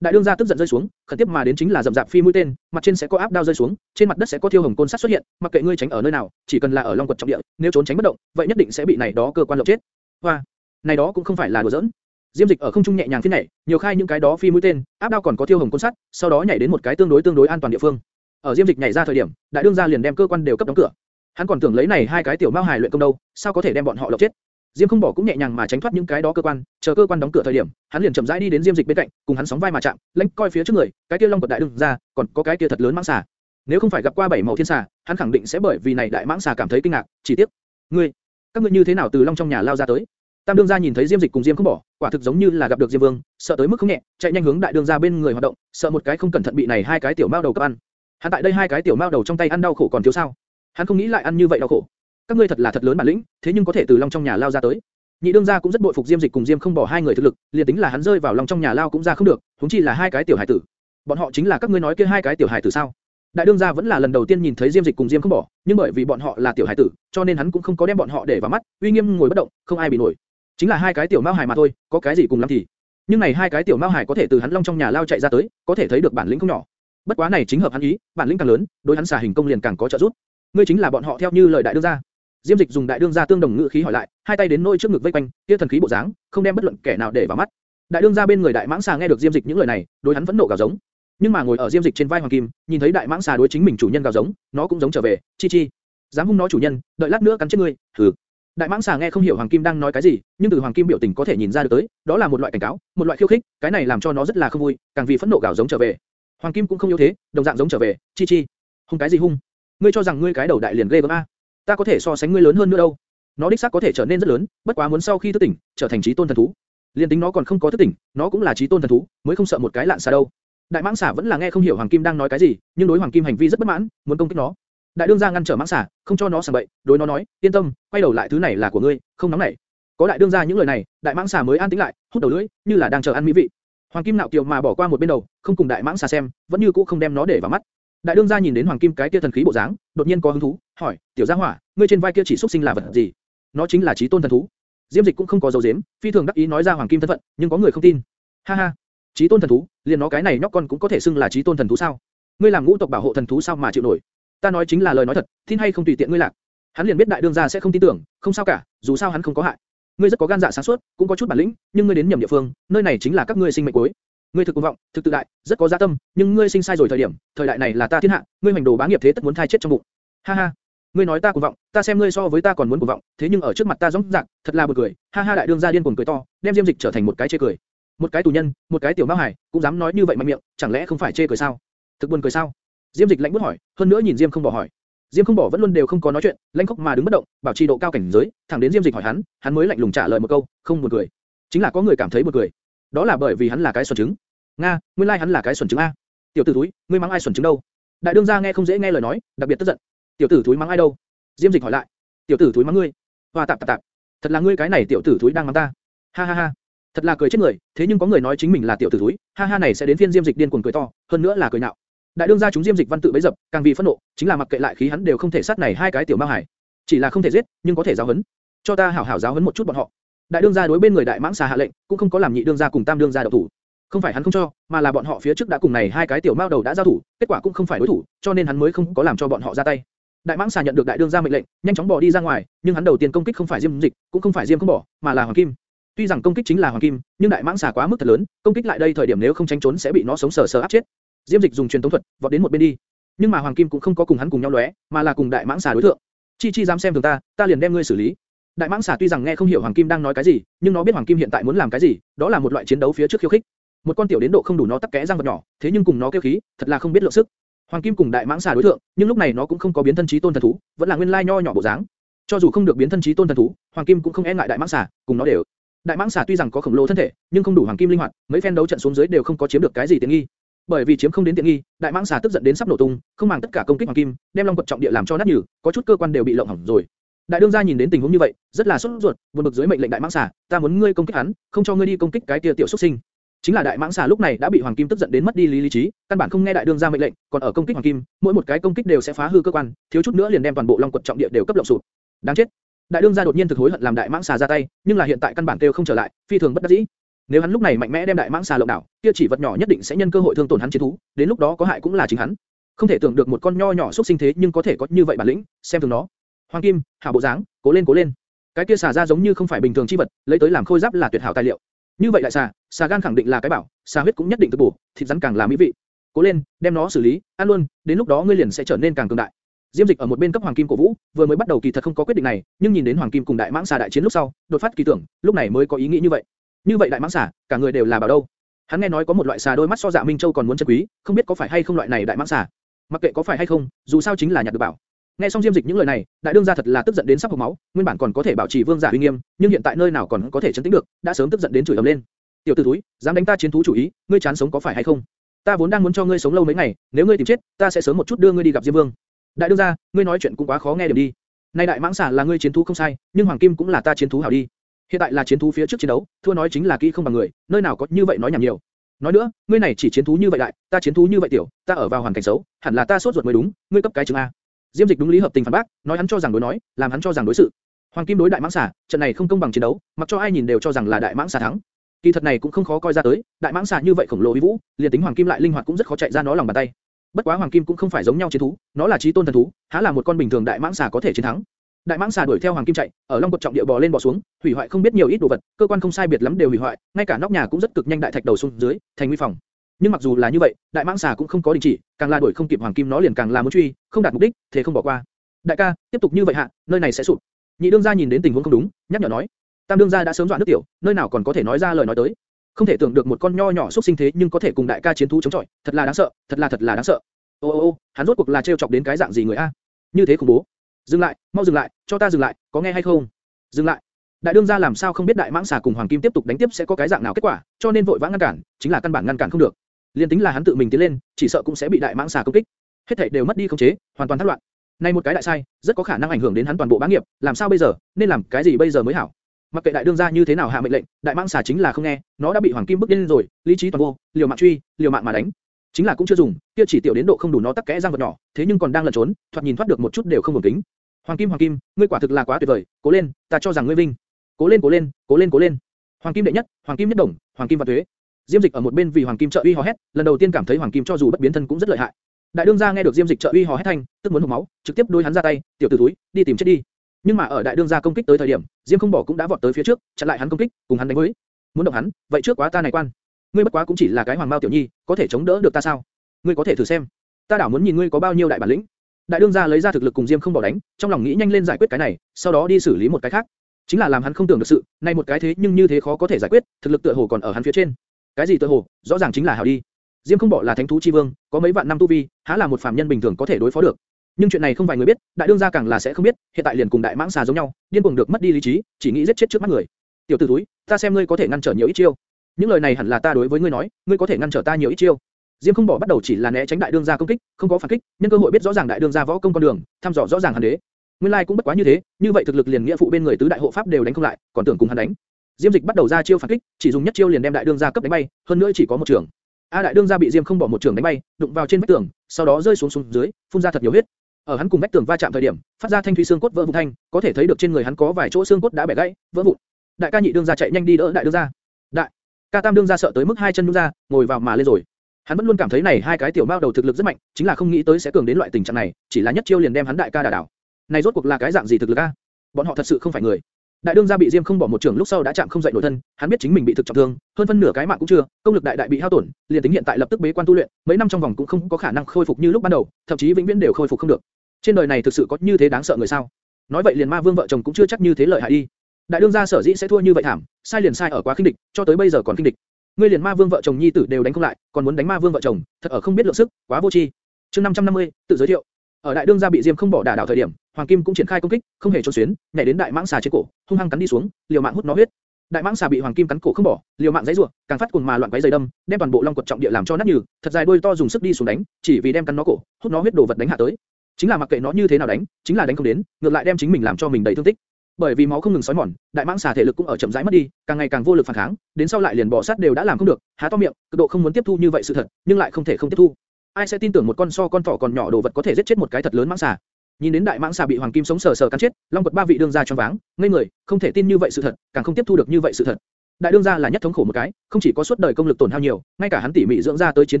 Đại đương gia tức giận rơi xuống, khẩn tiếp mà đến chính là dậm dạp phi mũi tên, mặt trên sẽ có áp đao rơi xuống, trên mặt đất sẽ có thiêu hồng côn sắt xuất hiện, mặc kệ ngươi tránh ở nơi nào, chỉ cần là ở long quật trọng địa, nếu trốn tránh bất động, vậy nhất định sẽ bị này đó cơ quan lộng chết. Hoa, này đó cũng không phải là đùa giỡn. Diêm Dịch ở không trung nhẹ nhàng phi nhảy, nhiều khai những cái đó phi mũi tên, áp đao còn có thiêu hồng côn sắt, sau đó nhảy đến một cái tương đối tương đối an toàn địa phương. Ở Diêm Dịch nhảy ra thời điểm, đại đương gia liền đem cơ quan đều cấp đóng cửa. Hắn còn tưởng lấy này hai cái tiểu mao hài luyện công đâu, sao có thể đem bọn họ lộng chết? Diêm không bỏ cũng nhẹ nhàng mà tránh thoát những cái đó cơ quan, chờ cơ quan đóng cửa thời điểm, hắn liền chậm rãi đi đến Diêm Dịch bên cạnh, cùng hắn sóng vai mà chạm, lãnh coi phía trước người, cái kia long quật đại đương gia, còn có cái kia thật lớn mãng xà. Nếu không phải gặp qua bảy màu thiên xà, hắn khẳng định sẽ bởi vì này đại mãng xà cảm thấy kinh ngạc, chỉ tiếc. Ngươi, các ngươi như thế nào từ long trong nhà lao ra tới? Tam đương gia nhìn thấy Diêm Dịch cùng Diêm không bỏ, quả thực giống như là gặp được Diêm Vương, sợ tới mức không nhẹ, chạy nhanh hướng đại đương gia bên người hoạt động, sợ một cái không cẩn thận bị này hai cái tiểu mao đầu cấp ăn. Hắn tại đây hai cái tiểu mao đầu trong tay ăn đau khổ còn thiếu sao? Hắn không nghĩ lại ăn như vậy đau khổ. Các ngươi thật là thật lớn bản lĩnh, thế nhưng có thể từ long trong nhà lao ra tới. Nhị đương gia cũng rất bội phục Diêm Dịch cùng Diêm không bỏ hai người thực lực, liền tính là hắn rơi vào long trong nhà lao cũng ra không được, huống chi là hai cái tiểu hải tử. Bọn họ chính là các ngươi nói kia hai cái tiểu hải tử sao? Đại đương gia vẫn là lần đầu tiên nhìn thấy Diêm Dịch cùng Diêm không bỏ, nhưng bởi vì bọn họ là tiểu hải tử, cho nên hắn cũng không có đem bọn họ để vào mắt, uy nghiêm ngồi bất động, không ai bị nổi. Chính là hai cái tiểu mao hải mà thôi, có cái gì cùng lắm thì. Nhưng này hai cái tiểu mao hải có thể từ hắn long trong nhà lao chạy ra tới, có thể thấy được bản lĩnh không nhỏ. Bất quá này chính hợp hắn ý, bản lĩnh càng lớn, đối hắn xà hình công liền càng có trợ giúp. Ngươi chính là bọn họ theo như lời đại đương gia. Diêm Dịch dùng đại đương gia tương đồng ngữ khí hỏi lại, hai tay đến nôi trước ngực vây quanh, kia thần khí bộ dáng, không đem bất luận kẻ nào để vào mắt. Đại đương gia bên người đại mãng xà nghe được Diêm Dịch những lời này, đối hắn vẫn nộ gào giống. Nhưng mà ngồi ở Diêm Dịch trên vai Hoàng Kim, nhìn thấy đại mãng xà đối chính mình chủ nhân gào giống, nó cũng giống trở về, chi chi, dám hung nó chủ nhân, đợi lát nữa cắn chết ngươi, thử. Đại mãng xà nghe không hiểu Hoàng Kim đang nói cái gì, nhưng từ Hoàng Kim biểu tình có thể nhìn ra được tới, đó là một loại cảnh cáo, một loại khiêu khích, cái này làm cho nó rất là không vui, càng vì phẫn nộ gào giống trở về. Hoàng Kim cũng không yếu thế, đồng dạng giống trở về, chi chi, hung cái gì hung? Ngươi cho rằng ngươi cái đầu đại liền ghê gớm a? Ta có thể so sánh ngươi lớn hơn nữa đâu? Nó đích xác có thể trở nên rất lớn, bất quá muốn sau khi thức tỉnh, trở thành trí tôn thần thú. Liên tính nó còn không có thức tỉnh, nó cũng là trí tôn thần thú, mới không sợ một cái lạn xà đâu. Đại mãng xà vẫn là nghe không hiểu Hoàng Kim đang nói cái gì, nhưng đối Hoàng Kim hành vi rất bất mãn, muốn công kích nó. Đại đương gia ngăn trở mãng xà, không cho nó sảng bậy, đối nó nói, yên tâm, quay đầu lại thứ này là của ngươi, không nóng nảy. Có đại đương gia những lời này, đại mãng xà mới an tĩnh lại, hút đầu lưỡi, như là đang chờ ăn mỹ vị. Hoàng Kim nạo kiều mà bỏ qua một bên đầu, không cùng đại mãng xà xem, vẫn như cũ không đem nó để vào mắt. Đại đương gia nhìn đến Hoàng Kim cái kia thần khí bộ dáng, đột nhiên có hứng thú, hỏi, tiểu gia hỏa, ngươi trên vai kia chỉ xuất sinh là vật gì? Nó chính là chí tôn thần thú. Diêm Dịch cũng không có dấu dếm, phi thường đắc ý nói ra Hoàng Kim thân phận, nhưng có người không tin. Ha ha, chí tôn thần thú, liền nó cái này nhóc con cũng có thể xưng là chí tôn thần thú sao? Ngươi làm ngũ tộc bảo hộ thần thú sao mà chịu nổi? Ta nói chính là lời nói thật, tin hay không tùy tiện ngươi lạc. Hắn liền biết đại đương gia sẽ không tin tưởng, không sao cả, dù sao hắn không có hại. Ngươi rất có gan dạ sáng suốt, cũng có chút bản lĩnh, nhưng ngươi đến nhầm địa phương, nơi này chính là các ngươi sinh mệnh cuối. Ngươi thực cuồng vọng, thực tự đại, rất có dạ tâm, nhưng ngươi sinh sai rồi thời điểm, thời đại này là ta thiên hạ, ngươi hành đồ bá nghiệp thế tất muốn thai chết trong bụng. Ha ha, ngươi nói ta cuồng vọng, ta xem ngươi so với ta còn muốn cuồng vọng, thế nhưng ở trước mặt ta giống dạng, thật là buồn cười. Ha ha đại đương gia điên cuồng cười to, đem Diêm Dịch trở thành một cái chê cười. Một cái tù nhân, một cái tiểu mao hải, cũng dám nói như vậy mạnh miệng, chẳng lẽ không phải chê cười sao? Thực buồn cười sao? Diêm Dịch lạnh bút hỏi, hơn nữa nhìn Diêm không bỏ hỏi. Diêm không bỏ vẫn luôn đều không có nói chuyện, lãnh khốc mà đứng bất động, bảo trì độ cao cảnh giới, thẳng đến Diêm Dịch hỏi hắn, hắn mới lạnh lùng trả lời một câu, không buồn cười. Chính là có người cảm thấy buồn cười. Đó là bởi vì hắn là cái xuẩn trứng. Nga, nguyên lai like hắn là cái xuẩn trứng a. Tiểu tử túi, ngươi mắng ai xuẩn trứng đâu? Đại đương gia nghe không dễ nghe lời nói, đặc biệt tức giận. Tiểu tử túi mắng ai đâu? Diêm Dịch hỏi lại. Tiểu tử túi mắng ngươi. Hoa tạm tạm tạm, Thật là ngươi cái này tiểu tử túi đang mắng ta. Ha ha ha. Thật là cười chết người, thế nhưng có người nói chính mình là tiểu tử túi, ha ha này sẽ đến phiên Diêm Dịch điên cuồng cười to, hơn nữa là cười nhạo. Đại đương gia chúng Diêm Dịch văn tự bấy dập, càng vì phẫn nộ, chính là mặc kệ lại khí hắn đều không thể sát này hai cái tiểu ma hải. Chỉ là không thể giết, nhưng có thể giáo huấn. Cho ta hảo hảo giáo huấn một chút bọn họ. Đại đương gia đối bên người đại mãng xà hạ lệnh, cũng không có làm nhị đương gia cùng tam đương gia động thủ. Không phải hắn không cho, mà là bọn họ phía trước đã cùng này hai cái tiểu mao đầu đã giao thủ, kết quả cũng không phải đối thủ, cho nên hắn mới không có làm cho bọn họ ra tay. Đại mãng xà nhận được đại đương gia mệnh lệnh, nhanh chóng bỏ đi ra ngoài, nhưng hắn đầu tiên công kích không phải Diêm Dịch, cũng không phải Diêm không bỏ, mà là Hoàng Kim. Tuy rằng công kích chính là Hoàng Kim, nhưng đại mãng xà quá mức thật lớn, công kích lại đây thời điểm nếu không tránh trốn sẽ bị nó sống sờ sờ áp chết. Diêm Dịch dùng truyền tống thuật, vọt đến một bên đi. Nhưng mà Hoàng Kim cũng không có cùng hắn cùng nhau lóe, mà là cùng đại mãng xà đối thượng. Chi Chi dám xem thường ta, ta liền đem ngươi xử lý. Đại mãng xà tuy rằng nghe không hiểu Hoàng Kim đang nói cái gì, nhưng nó biết Hoàng Kim hiện tại muốn làm cái gì, đó là một loại chiến đấu phía trước khiêu khích. Một con tiểu đến độ không đủ nó tắc kẽ răng vật nhỏ, thế nhưng cùng nó kêu khí, thật là không biết lượng sức. Hoàng Kim cùng đại mãng xà đối thượng, nhưng lúc này nó cũng không có biến thân chí tôn thần thú, vẫn là nguyên lai nho nhỏ bộ dáng. Cho dù không được biến thân chí tôn thần thú, Hoàng Kim cũng không e ngại đại mãng xà, cùng nó đều. Đại mãng xà tuy rằng có khổng lồ thân thể, nhưng không đủ Hoàng Kim linh hoạt, mấy phen đấu trận xuống dưới đều không có chiếm được cái gì tiện nghi. Bởi vì chiếm không đến tiện nghi, đại mãng xà tức giận đến sắp nổ tung, không màng tất cả công kích Hoàng Kim, đem long quật trọng địa làm cho nát nhừ, có chút cơ quan đều bị lộng hỏng rồi. Đại đương gia nhìn đến tình huống như vậy, rất là sốt ruột, buồn bực dưới mệnh lệnh đại mãng xà, ta muốn ngươi công kích hắn, không cho ngươi đi công kích cái kia tiểu xuất sinh. Chính là đại mãng xà lúc này đã bị Hoàng Kim tức giận đến mất đi lý lý trí, căn bản không nghe đại đương gia mệnh lệnh, còn ở công kích Hoàng Kim, mỗi một cái công kích đều sẽ phá hư cơ quan, thiếu chút nữa liền đem toàn bộ long quật trọng địa đều cấp lộng sụp. Đáng chết. Đại đương gia đột nhiên thực hối hận làm đại mãng xà ra tay, nhưng là hiện tại căn bản kêu không trở lại, phi thường bất đắc dĩ. Nếu hắn lúc này mạnh mẽ đem đại mãng xà lộng đảo, kia chỉ vật nhỏ nhất định sẽ nhân cơ hội thương tổn hắn chiến thú, đến lúc đó có hại cũng là chính hắn. Không thể tưởng được một con nho nhỏ xuất sinh thế nhưng có thể có như vậy bản lĩnh, xem thường nó. Hoàng Kim, hảo bộ dáng, cố lên cố lên. Cái kia xà ra giống như không phải bình thường chi vật, lấy tới làm khôi giáp là tuyệt hảo tài liệu. Như vậy đại xà, xà gan khẳng định là cái bảo, xà huyết cũng nhất định thực bổ, thịt rắn càng là mỹ vị. Cố lên, đem nó xử lý, ăn luôn, đến lúc đó ngươi liền sẽ trở nên càng cường đại. Diêm Dịch ở một bên cấp Hoàng Kim cổ vũ, vừa mới bắt đầu kỳ thật không có quyết định này, nhưng nhìn đến Hoàng Kim cùng Đại Mãng xà đại chiến lúc sau, đột phát kỳ tưởng, lúc này mới có ý nghĩ như vậy. Như vậy Đại Mãng xà, cả người đều là bảo đâu? Hắn nghe nói có một loại xà đôi mắt so dạ Minh Châu còn muốn chân quý, không biết có phải hay không loại này Đại Mãng xà. Mặc kệ có phải hay không, dù sao chính là nhặt được bảo. Nghe xong Diêm Dịch những lời này, đại đương gia thật là tức giận đến sắp hộc máu, nguyên bản còn có thể bảo trì vương giả uy nghiêm, nhưng hiện tại nơi nào còn có thể chấn tĩnh được, đã sớm tức giận đến chửi ầm lên. Tiểu tử túi, dám đánh ta chiến thú chủ ý, ngươi chán sống có phải hay không? Ta vốn đang muốn cho ngươi sống lâu mấy ngày, nếu ngươi tìm chết, ta sẽ sớm một chút đưa ngươi đi gặp Diêm Vương. Đại đương gia, ngươi nói chuyện cũng quá khó nghe điểm đi. Nay đại mãng xà là ngươi chiến thú không sai, nhưng hoàng kim cũng là ta chiến thú hảo đi. Hiện tại là chiến thú phía trước chiến đấu, thua nói chính là kỹ không bằng người, nơi nào có như vậy nói nhảm nhiều. Nói nữa, ngươi này chỉ chiến thú như vậy đại, ta chiến thú như vậy tiểu, ta ở vào hoàn cảnh xấu, hẳn là ta sốt ruột mới đúng, ngươi cấp cái chứng a. Diêm Dịch đúng lý hợp tình phản bác, nói hắn cho rằng đối nói, làm hắn cho rằng đối sự. Hoàng Kim đối đại mãng xà, trận này không công bằng chiến đấu, mặc cho ai nhìn đều cho rằng là đại mãng xà thắng. Kỳ thật này cũng không khó coi ra tới, đại mãng xà như vậy khổng lồ uy vũ, liền tính Hoàng Kim lại linh hoạt cũng rất khó chạy ra nó lòng bàn tay. Bất quá Hoàng Kim cũng không phải giống nhau chiến thú, nó là chí tôn thần thú, há là một con bình thường đại mãng xà có thể chiến thắng. Đại mãng xà đuổi theo Hoàng Kim chạy, ở long quật trọng địa bò lên bò xuống, hủy hoại không biết nhiều ít đồ vật, cơ quan không sai biệt lắm đều hủy hoại, ngay cả nóc nhà cũng rất cực nhanh đại thạch đầu xuống dưới, thành nguy phòng. Nhưng mặc dù là như vậy, đại mãng xà cũng không có đình chỉ, càng là đuổi không kịp Hoàng Kim nó liền càng là muốn truy, không đạt mục đích, thế không bỏ qua. Đại ca, tiếp tục như vậy hạ, nơi này sẽ sụp. Nhị đương gia nhìn đến tình huống không đúng, nhắc nhở nói. Tam đương gia đã sớm dọa nước tiểu, nơi nào còn có thể nói ra lời nói tới. Không thể tưởng được một con nho nhỏ xuất sinh thế nhưng có thể cùng đại ca chiến thú chống chọi, thật là đáng sợ, thật là thật là đáng sợ. Ô ô ô, hắn rốt cuộc là trêu chọc đến cái dạng gì người a? Như thế khủng bố. Dừng lại, mau dừng lại, cho ta dừng lại, có nghe hay không? Dừng lại. Đại đương gia làm sao không biết đại mãng xà cùng hoàng kim tiếp tục đánh tiếp sẽ có cái dạng nào kết quả, cho nên vội vã ngăn cản, chính là căn bản ngăn cản không được. Liên tính là hắn tự mình tiến lên, chỉ sợ cũng sẽ bị đại mãng xà công kích. Hết thảy đều mất đi khống chế, hoàn toàn thất loạn. Này một cái đại sai, rất có khả năng ảnh hưởng đến hắn toàn bộ bá nghiệp, làm sao bây giờ, nên làm cái gì bây giờ mới hảo? Mặc kệ đại đương gia như thế nào hạ mệnh lệnh, đại mãng xà chính là không nghe, nó đã bị hoàng kim bức điên rồi, lý trí toàn vô, liều mạng truy, liều mạng mà đánh. Chính là cũng chưa dùng, kia chỉ tiểu đến độ không đủ nó tắc kẽ răng vật nhỏ, thế nhưng còn đang lẩn trốn, thoạt nhìn thoát được một chút đều không ổn kính. Hoàng kim hoàng kim, ngươi quả thực là quá tuyệt vời, cố lên, ta cho rằng ngươi vinh. Cố lên cố lên, cố lên cố lên. Hoàng kim đệ nhất, hoàng kim nhất đồng, hoàng kim và thuế. Diêm Dịch ở một bên vì hoàng kim trợ uy hò hét, lần đầu tiên cảm thấy hoàng kim cho dù bất biến thân cũng rất lợi hại. Đại đương gia nghe được Diêm Dịch trợ uy hò hét thanh, tức muốn hộc máu, trực tiếp đôi hắn ra tay, tiểu tử túi, đi tìm chết đi. Nhưng mà ở đại đương gia công kích tới thời điểm, Diêm không bỏ cũng đã vọt tới phía trước, chặn lại hắn công kích, cùng hắn đánh với. Muốn động hắn, vậy trước quá ta này quan. Ngươi bất quá cũng chỉ là cái hoàng mao tiểu nhi, có thể chống đỡ được ta sao? Ngươi có thể thử xem. Ta đảo muốn nhìn ngươi có bao nhiêu đại bản lĩnh. Đại đương gia lấy ra thực lực cùng Diêm không bỏ đánh, trong lòng nghĩ nhanh lên giải quyết cái này, sau đó đi xử lý một cái khác. Chính là làm hắn không tưởng được sự, này một cái thế nhưng như thế khó có thể giải quyết, thực lực tựa hồ còn ở hắn phía trên. Cái gì tựa hồ, rõ ràng chính là hảo đi. Diêm không bỏ là thánh thú chi vương, có mấy vạn năm tu vi, há là một phàm nhân bình thường có thể đối phó được. Nhưng chuyện này không vài người biết, đại đương gia càng là sẽ không biết, hiện tại liền cùng đại mãng xà giống nhau, điên cuồng được mất đi lý trí, chỉ nghĩ giết chết trước mắt người. Tiểu tử túi, ta xem ngươi có thể ngăn trở nhiều ít chiêu. Những lời này hẳn là ta đối với ngươi nói, ngươi có thể ngăn trở ta nhiều ít chiêu. Diêm không bỏ bắt đầu chỉ là né tránh đại đương gia công kích, không có phản kích, nhân cơ hội biết rõ ràng đại đương gia võ công con đường, thăm dò rõ ràng hắn đế. Nguyên lai cũng bất quá như thế, như vậy thực lực liền nghĩa phụ bên người tứ đại hộ pháp đều đánh không lại, còn tưởng cùng hắn đánh. Diêm Dịch bắt đầu ra chiêu phản kích, chỉ dùng nhất chiêu liền đem đại đương gia cấp đánh bay, hơn nữa chỉ có một trường. A đại đương gia bị Diêm không bỏ một trường đánh bay, đụng vào trên vách tường, sau đó rơi xuống xuống dưới, phun ra thật nhiều huyết. Ở hắn cùng vách tường va chạm thời điểm, phát ra thanh thủy xương cốt vỡ vụn thanh, có thể thấy được trên người hắn có vài chỗ xương cốt đã bẻ gãy, vỡ vụn. Đại ca nhị đương gia chạy nhanh đi đỡ đại đương gia. Đại ca tam đương gia sợ tới mức hai chân nhũ ra, ngồi vào mà lên rồi. Hắn vẫn luôn cảm thấy này hai cái tiểu mao đầu thực lực rất mạnh, chính là không nghĩ tới sẽ cường đến loại tình trạng này, chỉ là nhất chiêu liền đem hắn đại ca đả đảo. Này rốt cuộc là cái dạng gì thực lực a? Bọn họ thật sự không phải người. Đại đương gia bị Diêm không bỏ một trường lúc sau đã chạm không dậy nổi thân, hắn biết chính mình bị thực trọng thương, hơn phân nửa cái mạng cũng chưa, công lực đại đại bị hao tổn, liền tính hiện tại lập tức bế quan tu luyện, mấy năm trong vòng cũng không có khả năng khôi phục như lúc ban đầu, thậm chí vĩnh viễn đều khôi phục không được. Trên đời này thực sự có như thế đáng sợ người sao? Nói vậy liền ma vương vợ chồng cũng chưa chắc như thế lợi hại đi. Đại đương gia sở dĩ sẽ thua như vậy thảm, sai liền sai ở quá khinh địch, cho tới bây giờ còn khinh địch. Ngươi liền ma vương vợ chồng nhi tử đều đánh không lại, còn muốn đánh ma vương vợ chồng, thật ở không biết lượng sức, quá vô tri. Chương 550, tự giới thiệu. Ở đại đương gia bị Diêm không bỏ đả đảo thời điểm, Hoàng Kim cũng triển khai công kích, không hề trốn xuyến, nhảy đến đại mãng xà trên cổ, hung hăng cắn đi xuống, liều mạng hút nó huyết. Đại mãng xà bị Hoàng Kim cắn cổ không bỏ, liều mạng dãy rủa càng phát cuồng mà loạn quấy dày đâm, đem toàn bộ long quật trọng địa làm cho nát nhừ, thật dài đuôi to dùng sức đi xuống đánh, chỉ vì đem cắn nó cổ, hút nó huyết đồ vật đánh hạ tới. Chính là mặc kệ nó như thế nào đánh, chính là đánh không đến, ngược lại đem chính mình làm cho mình đầy thương tích. Bởi vì máu không ngừng sói mòn, đại mãng xà thể lực cũng ở chậm rãi mất đi, càng ngày càng vô lực phản kháng, đến sau lại liền bỏ sát đều đã làm không được, há to miệng, cực độ không muốn tiếp thu như vậy sự thật, nhưng lại không thể không tiếp thu. Ai sẽ tin tưởng một con so con thỏ còn nhỏ đồ vật có thể giết chết một cái thật lớn mãng xà? Nhìn đến đại mãng xà bị hoàng kim sống sờ sờ cắn chết, long quật ba vị đương gia choáng váng, ngây người, không thể tin như vậy sự thật, càng không tiếp thu được như vậy sự thật. Đại đương gia là nhất thống khổ một cái, không chỉ có suốt đời công lực tổn hao nhiều, ngay cả hắn tỉ mỉ dưỡng ra tới chiến